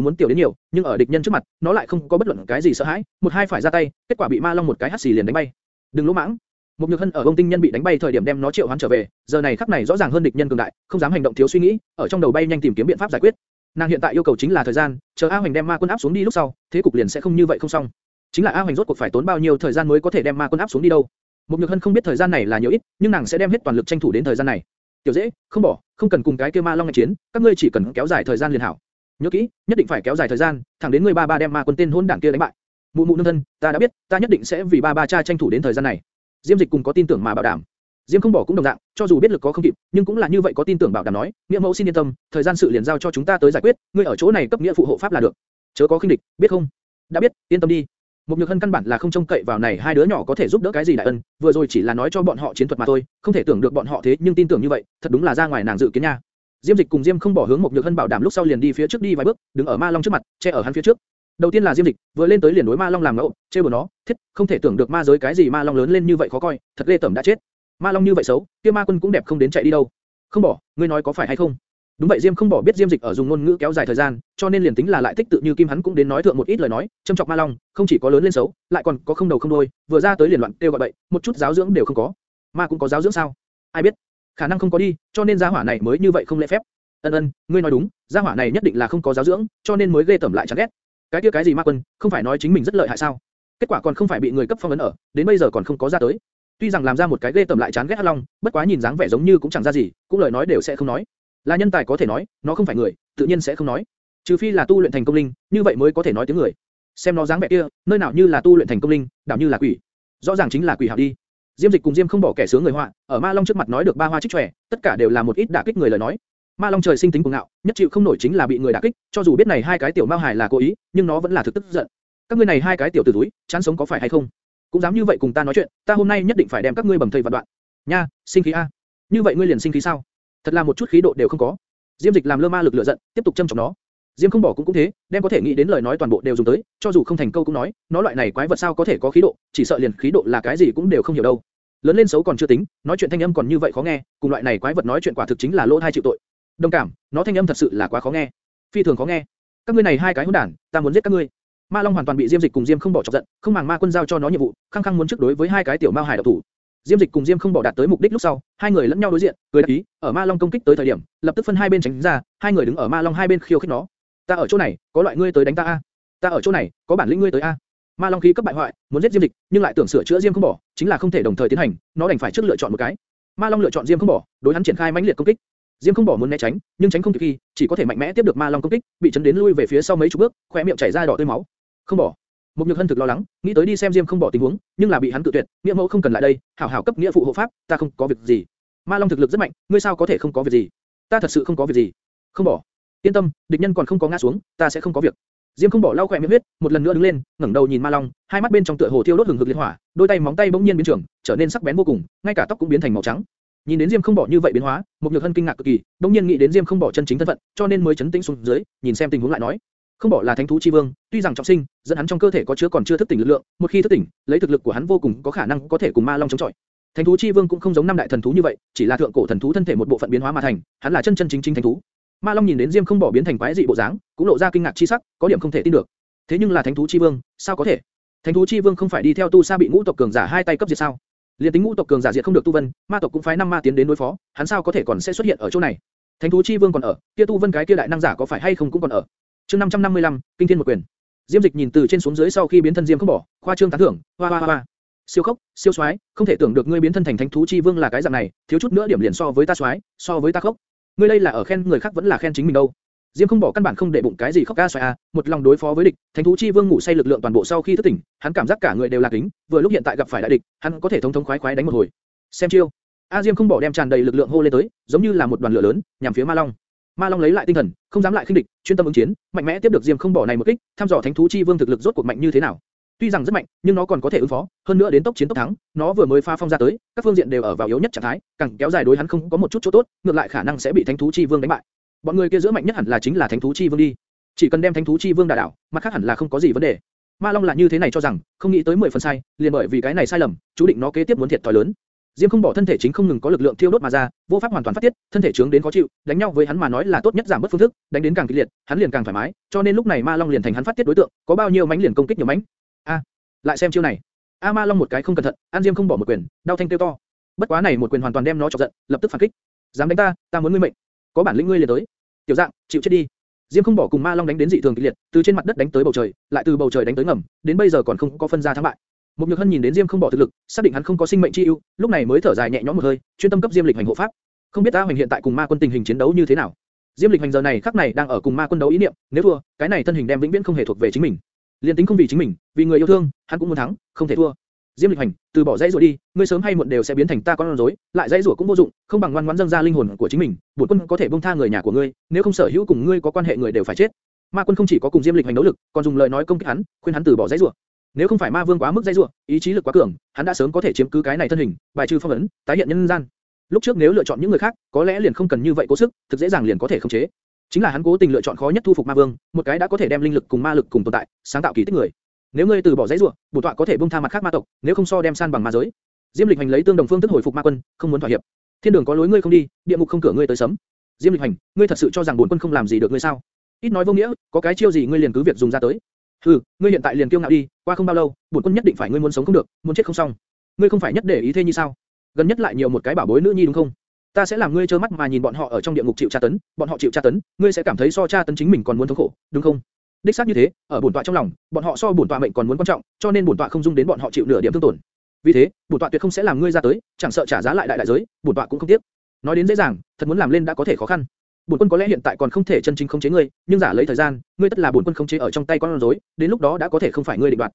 muốn tiểu đến nhiều, nhưng ở địch nhân trước mặt, nó lại không có bất luận cái gì sợ hãi, một hai phải ra tay, kết quả bị ma long một cái hất xì liền đánh bay. Đừng lỗ mãng. Một nhược hân ở ông tinh nhân bị đánh bay thời điểm đem nó triệu hoán trở về, giờ này khắc này rõ ràng hơn địch nhân cường đại, không dám hành động thiếu suy nghĩ, ở trong đầu bay nhanh tìm kiếm biện pháp giải quyết. Nàng hiện tại yêu cầu chính là thời gian, chờ A Hoành đem ma quân áp xuống đi lúc sau, thế cục liền sẽ không như vậy không xong. Chính là A Hoành rốt cuộc phải tốn bao nhiêu thời gian mới có thể đem ma quân áp xuống đi đâu? Một nhược hân không biết thời gian này là nhiều ít, nhưng nàng sẽ đem hết toàn lực tranh thủ đến thời gian này. Tiểu dễ, không bỏ, không cần cùng cái kia ma long ngạch chiến, các ngươi chỉ cần kéo dài thời gian liền hảo. Nhớ kỹ, nhất định phải kéo dài thời gian, thẳng đến ngươi ba ba đem ma quân tên hôn đảng kia đánh bại. Mụ mụ nương thân, ta đã biết, ta nhất định sẽ vì ba ba cha tranh thủ đến thời gian này. Diêm Dịch cùng có tin tưởng mà bảo đảm. Diêm không bỏ cũng đồng dạng, cho dù biết lực có không kịp, nhưng cũng là như vậy có tin tưởng bảo đảm nói, nghĩa mẫu xin yên tâm, thời gian sự liền giao cho chúng ta tới giải quyết, ngươi ở chỗ này cấp nghĩa phụ hộ pháp là được. Chớ có khinh địch, biết không? Đã biết, yên tâm đi. Một nhược hân căn bản là không trông cậy vào này hai đứa nhỏ có thể giúp đỡ cái gì đại ân, vừa rồi chỉ là nói cho bọn họ chiến thuật mà thôi, không thể tưởng được bọn họ thế nhưng tin tưởng như vậy, thật đúng là ra ngoài nàng dự kiến nha. Diêm Dịch cùng Diêm không bỏ hướng một nhược hân bảo đảm lúc sau liền đi phía trước đi vài bước, đứng ở Ma Long trước mặt, che ở hắn phía trước. Đầu tiên là Diêm Dịch, vừa lên tới liền đối Ma Long làm ngẫu, chê bừa nó, thiết, không thể tưởng được ma giới cái gì Ma Long lớn lên như vậy khó coi, thật ghê tởm đã chết. Ma Long như vậy xấu, kia Ma Quân cũng đẹp không đến chạy đi đâu. Không bỏ, ngươi nói có phải hay không? Đúng vậy Diêm không bỏ biết Diêm Dịch ở dùng ngôn ngữ kéo dài thời gian, cho nên liền tính là lại thích tự như kim hắn cũng đến nói thượng một ít lời nói, châm chọc Ma Long, không chỉ có lớn lên xấu, lại còn có không đầu không đuôi, vừa ra tới liền loạn kêu gọi bậy, một chút giáo dưỡng đều không có. Ma cũng có giáo dưỡng sao? Ai biết? Khả năng không có đi, cho nên gia hỏa này mới như vậy không lễ phép. Ân ân, ngươi nói đúng, gia hỏa này nhất định là không có giáo dưỡng, cho nên mới ghê tởm lại chán ghét. Cái kia cái gì Ma Quân, không phải nói chính mình rất lợi hại sao? Kết quả còn không phải bị người cấp phong ấn ở, đến bây giờ còn không có ra tới. Tuy rằng làm ra một cái ghê tởm lại chán ghét Hắc Long, bất quá nhìn dáng vẻ giống như cũng chẳng ra gì, cũng lời nói đều sẽ không nói. Là nhân tài có thể nói, nó không phải người, tự nhiên sẽ không nói. Trừ phi là tu luyện thành công linh, như vậy mới có thể nói tiếng người. Xem nó dáng vẻ kia, nơi nào như là tu luyện thành công linh, đảo như là quỷ. Rõ ràng chính là quỷ hảo đi. Diêm Dịch cùng Diêm không bỏ kẻ sướng người họa, ở Ma Long trước mặt nói được ba hoa trích tròe, tất cả đều là một ít đả kích người lời nói. Ma Long trời sinh tính cuồng ngạo, nhất chịu không nổi chính là bị người đả kích, cho dù biết này hai cái tiểu mao hài là cố ý, nhưng nó vẫn là thực tức giận. Các ngươi này hai cái tiểu tử túi, chán sống có phải hay không? Cũng dám như vậy cùng ta nói chuyện, ta hôm nay nhất định phải đem các ngươi bầm thây vạn đoạn. Nha, sinh khí a. Như vậy ngươi liền sinh khí sao? Thật là một chút khí độ đều không có. Diêm Dịch làm lơ ma lực lửa giận, tiếp tục châm chọc nó. Diêm không bỏ cũng cũng thế, đem có thể nghĩ đến lời nói toàn bộ đều dùng tới, cho dù không thành câu cũng nói, nó loại này quái vật sao có thể có khí độ, chỉ sợ liền khí độ là cái gì cũng đều không hiểu đâu. Lớn lên xấu còn chưa tính, nói chuyện thanh âm còn như vậy khó nghe, cùng loại này quái vật nói chuyện quả thực chính là lỗ hai chịu tội. Đồng cảm, nó thanh âm thật sự là quá khó nghe, phi thường khó nghe. Các ngươi này hai cái hỗn đản, ta muốn giết các ngươi. Ma Long hoàn toàn bị Diêm Dịch cùng Diêm không bỏ chọc giận, không màng Ma Quân giao cho nó nhiệm vụ, khăng khăng muốn trước đối với hai cái tiểu mao hải đạo thủ. Diêm Dịch cùng Diêm không bỏ đạt tới mục đích lúc sau, hai người lẫn nhau đối diện, cười đáp ý, ở Ma Long công kích tới thời điểm, lập tức phân hai bên tránh ra, hai người đứng ở Ma Long hai bên khiêu khích nó. Ta ở chỗ này, có loại ngươi tới đánh ta a. Ta ở chỗ này, có bản lĩnh ngươi tới a. Ma Long khí cấp bại hoại, muốn giết Diêm Dịch, nhưng lại tưởng sửa chữa Diêm không bỏ, chính là không thể đồng thời tiến hành, nó đành phải trước lựa chọn một cái. Ma Long lựa chọn Diêm không bỏ, đối hắn triển khai mãnh liệt công kích. Diêm không bỏ muốn né tránh, nhưng tránh không kịp khi, chỉ có thể mạnh mẽ tiếp được Ma Long công kích, bị chấn đến lui về phía sau mấy chục bước, khóe miệng chảy ra đỏ tươi máu. Không bỏ. Một nhược hân thực lo lắng, nghĩ tới đi xem Diêm không bỏ tình huống, nhưng là bị hắn tự tuyệt, nghĩa mẫu không cần lại đây, hảo hảo cấp nghĩa phụ hộ pháp, ta không có việc gì. Ma Long thực lực rất mạnh, ngươi sao có thể không có việc gì? Ta thật sự không có việc gì. Không bỏ. Yên tâm, địch nhân còn không có ngã xuống, ta sẽ không có việc. Diêm không bỏ lau khỏe miệng huyết, một lần nữa đứng lên, ngẩng đầu nhìn Ma Long, hai mắt bên trong tựa hồ thiêu đốt hừng hực liệt hỏa, đôi tay móng tay bỗng nhiên biến trưởng, trở nên sắc bén vô cùng, ngay cả tóc cũng biến thành màu trắng. Nhìn đến Diêm không bỏ như vậy biến hóa, một nhược hân kinh ngạc cực kỳ, đung nhiên nghĩ đến Diêm không bỏ chân chính thân phận, cho nên mới chấn tĩnh xuống dưới, nhìn xem tình huống lại nói, không bỏ là thánh thú chi vương, tuy rằng trọng sinh, dẫn hắn trong cơ thể có chứa còn chưa thức tỉnh lực lượng, một khi thức tỉnh, lấy thực lực của hắn vô cùng có khả năng có thể cùng ma long chống chọi. Thánh thú chi vương cũng không giống năm đại thần thú như vậy, chỉ là thượng cổ thần thú thân thể một bộ phận biến hóa mà thành, hắn là chân chân chính chính thánh thú. Ma long nhìn đến Diêm không bỏ biến thành quái dị bộ dáng, cũng lộ ra kinh ngạc chi sắc, có điểm không thể tin được. Thế nhưng là thánh thú chi vương, sao có thể? Thánh thú chi vương không phải đi theo tu sa bị ngũ tộc cường giả hai tay cấp diệt sao? Liên tính ngũ tộc cường giả diệt không được tu vân, ma tộc cũng phái năm ma tiến đến đối phó, hắn sao có thể còn sẽ xuất hiện ở chỗ này? Thánh thú chi vương còn ở, kia tu vân cái kia đại năng giả có phải hay không cũng còn ở. Chương 555, kinh thiên một quyền. Diêm Dịch nhìn từ trên xuống dưới sau khi biến thân Diêm không bỏ, khoa trương tán thưởng, hoa hoa hoa. Siêu khốc, siêu soái, không thể tưởng được ngươi biến thân thành thánh thú chi vương là cái dạng này, thiếu chút nữa điểm liền so với ta soái, so với ta khốc. Ngươi đây là ở khen người khác vẫn là khen chính mình đâu? Diêm không bỏ căn bản không để bụng cái gì khóc ca xoa a, à, một lòng đối phó với địch, thánh thú chi vương ngủ say lực lượng toàn bộ sau khi thức tỉnh, hắn cảm giác cả người đều là kính, vừa lúc hiện tại gặp phải đại địch, hắn có thể thống thống khoái khoái đánh một hồi. Xem chiêu. A Diêm không bỏ đem tràn đầy lực lượng hô lên tới, giống như là một đoàn lửa lớn, nhằm phía Ma Long. Ma Long lấy lại tinh thần, không dám lại khinh địch, chuyên tâm ứng chiến, mạnh mẽ tiếp được Diêm không bỏ này một kích, thăm dò thánh thú chi vương thực lực rốt cuộc mạnh như thế nào. Tuy rằng rất mạnh, nhưng nó còn có thể ứng phó, hơn nữa đến tốc chiến tốc thắng, nó vừa mới pha phong ra tới, các phương diện đều ở vào yếu nhất trạng thái, càng kéo dài đối hắn không có một chút chỗ tốt, ngược lại khả năng sẽ bị thánh thú chi vương đánh bại. Bọn người kia giữa mạnh nhất hẳn là chính là thánh thú chi vương đi. Chỉ cần đem thánh thú chi vương đả đảo, mặt khác hẳn là không có gì vấn đề. Ma Long là như thế này cho rằng, không nghĩ tới 10 phần sai, liền bởi vì cái này sai lầm, chú định nó kế tiếp muốn thiệt thòi lớn. Diêm không bỏ thân thể chính không ngừng có lực lượng thiêu đốt mà ra, vô pháp hoàn toàn phát tiết, thân thể trướng đến khó chịu, đánh nhau với hắn mà nói là tốt nhất giảm bớt phương thức, đánh đến càng kịch liệt, hắn liền càng thoải mái, cho nên lúc này Ma Long liền thành hắn phát tiết đối tượng, có bao nhiêu mánh liền công kích nhiều mánh. A, lại xem chiêu này. A Ma Long một cái không cẩn thận, An Diêm không bỏ một quyền, đau thanh tiêu to. Bất quá này một quyền hoàn toàn đem nó chọc giận, lập tức phản kích. Dám đánh ta, ta muốn ngươi mệnh. Có bản lĩnh ngươi liền tới. Tiểu dạng, chịu chết đi. Diêm không bỏ cùng Ma Long đánh đến dị thường kịch liệt, từ trên mặt đất đánh tới bầu trời, lại từ bầu trời đánh tới ngầm, đến bây giờ còn không có phân ra thắng bại. Một Nhược Hân nhìn đến Diêm không bỏ thực lực, xác định hắn không có sinh mệnh chi ưu, lúc này mới thở dài nhẹ nhõm một hơi, chuyên tâm cấp Diêm Lịch hành hộ pháp. Không biết ta Hoành hiện tại cùng Ma Quân tình hình chiến đấu như thế nào? Diêm Lịch hành giờ này khắc này đang ở cùng Ma Quân đấu ý niệm, nếu thua, cái này thân hình đem vĩnh viễn không hề thuộc về chính mình. Liên tính không vì chính mình, vì người yêu thương, hắn cũng muốn thắng, không thể thua. Diêm Lịch hành, từ bỏ dãy rủa đi, ngươi sớm hay muộn đều sẽ biến thành ta con rối, lại dãy rủa cũng vô dụng, không bằng ngoan ngoãn dâng ra linh hồn của chính mình, bổn quân có thể buông tha người nhà của ngươi, nếu không sở hữu cùng ngươi có quan hệ người đều phải chết. Ma Quân không chỉ có cùng Diêm Lịch hành đấu lực, còn dùng lời nói công kích hắn, khuyên hắn từ bỏ dãy rủa. Nếu không phải ma vương quá mức dây rủa, ý chí lực quá cường, hắn đã sớm có thể chiếm cứ cái này thân hình, bài trừ phong ấn, tái hiện nhân gian. Lúc trước nếu lựa chọn những người khác, có lẽ liền không cần như vậy cố sức, thực dễ dàng liền có thể khống chế. Chính là hắn cố tình lựa chọn khó nhất thu phục ma vương, một cái đã có thể đem linh lực cùng ma lực cùng tồn tại, sáng tạo kỳ tích người. Nếu ngươi từ bỏ dãy rủa, bổ tọa có thể buông tha mặt khác ma tộc, nếu không so đem san bằng ma giới. Diêm Lịch Hành lấy tương đồng phương thức hồi phục ma quân, không muốn thỏa hiệp. Thiên đường có lối ngươi không đi, địa ngục không cửa ngươi tới sấm. Diêm Lịch Hành, ngươi thật sự cho rằng bổn quân không làm gì được ngươi sao? Ít nói vô nghĩa, có cái chiêu gì ngươi liền cứ việc dùng ra tới. Hừ, ngươi hiện tại liền kiêu ngạo đi, qua không bao lâu, bổn quân nhất định phải ngươi muốn sống không được, muốn chết không xong. Ngươi không phải nhất để ý thế như sao? Gần nhất lại nhiều một cái bảo bối nữ nhi đúng không? Ta sẽ làm ngươi trơ mắt mà nhìn bọn họ ở trong địa ngục chịu tra tấn, bọn họ chịu tra tấn, ngươi sẽ cảm thấy so tra tấn chính mình còn muốn thống khổ, đúng không? Đích xác như thế, ở bổn tọa trong lòng, bọn họ so bổn tọa mệnh còn muốn quan trọng, cho nên bổn tọa không dung đến bọn họ chịu nửa điểm thương tổn. Vì thế, bổn tọa tuyệt không sẽ làm ngươi ra tới, chẳng sợ trả giá lại đại đại giới, bổn tọa cũng không tiếc. Nói đến dễ dàng, thật muốn làm lên đã có thể khó khăn. Bổn quân có lẽ hiện tại còn không thể chân chính khống chế ngươi, nhưng giả lấy thời gian, ngươi tất là bổn quân khống chế ở trong tay con rối, đến lúc đó đã có thể không phải ngươi định đoạt.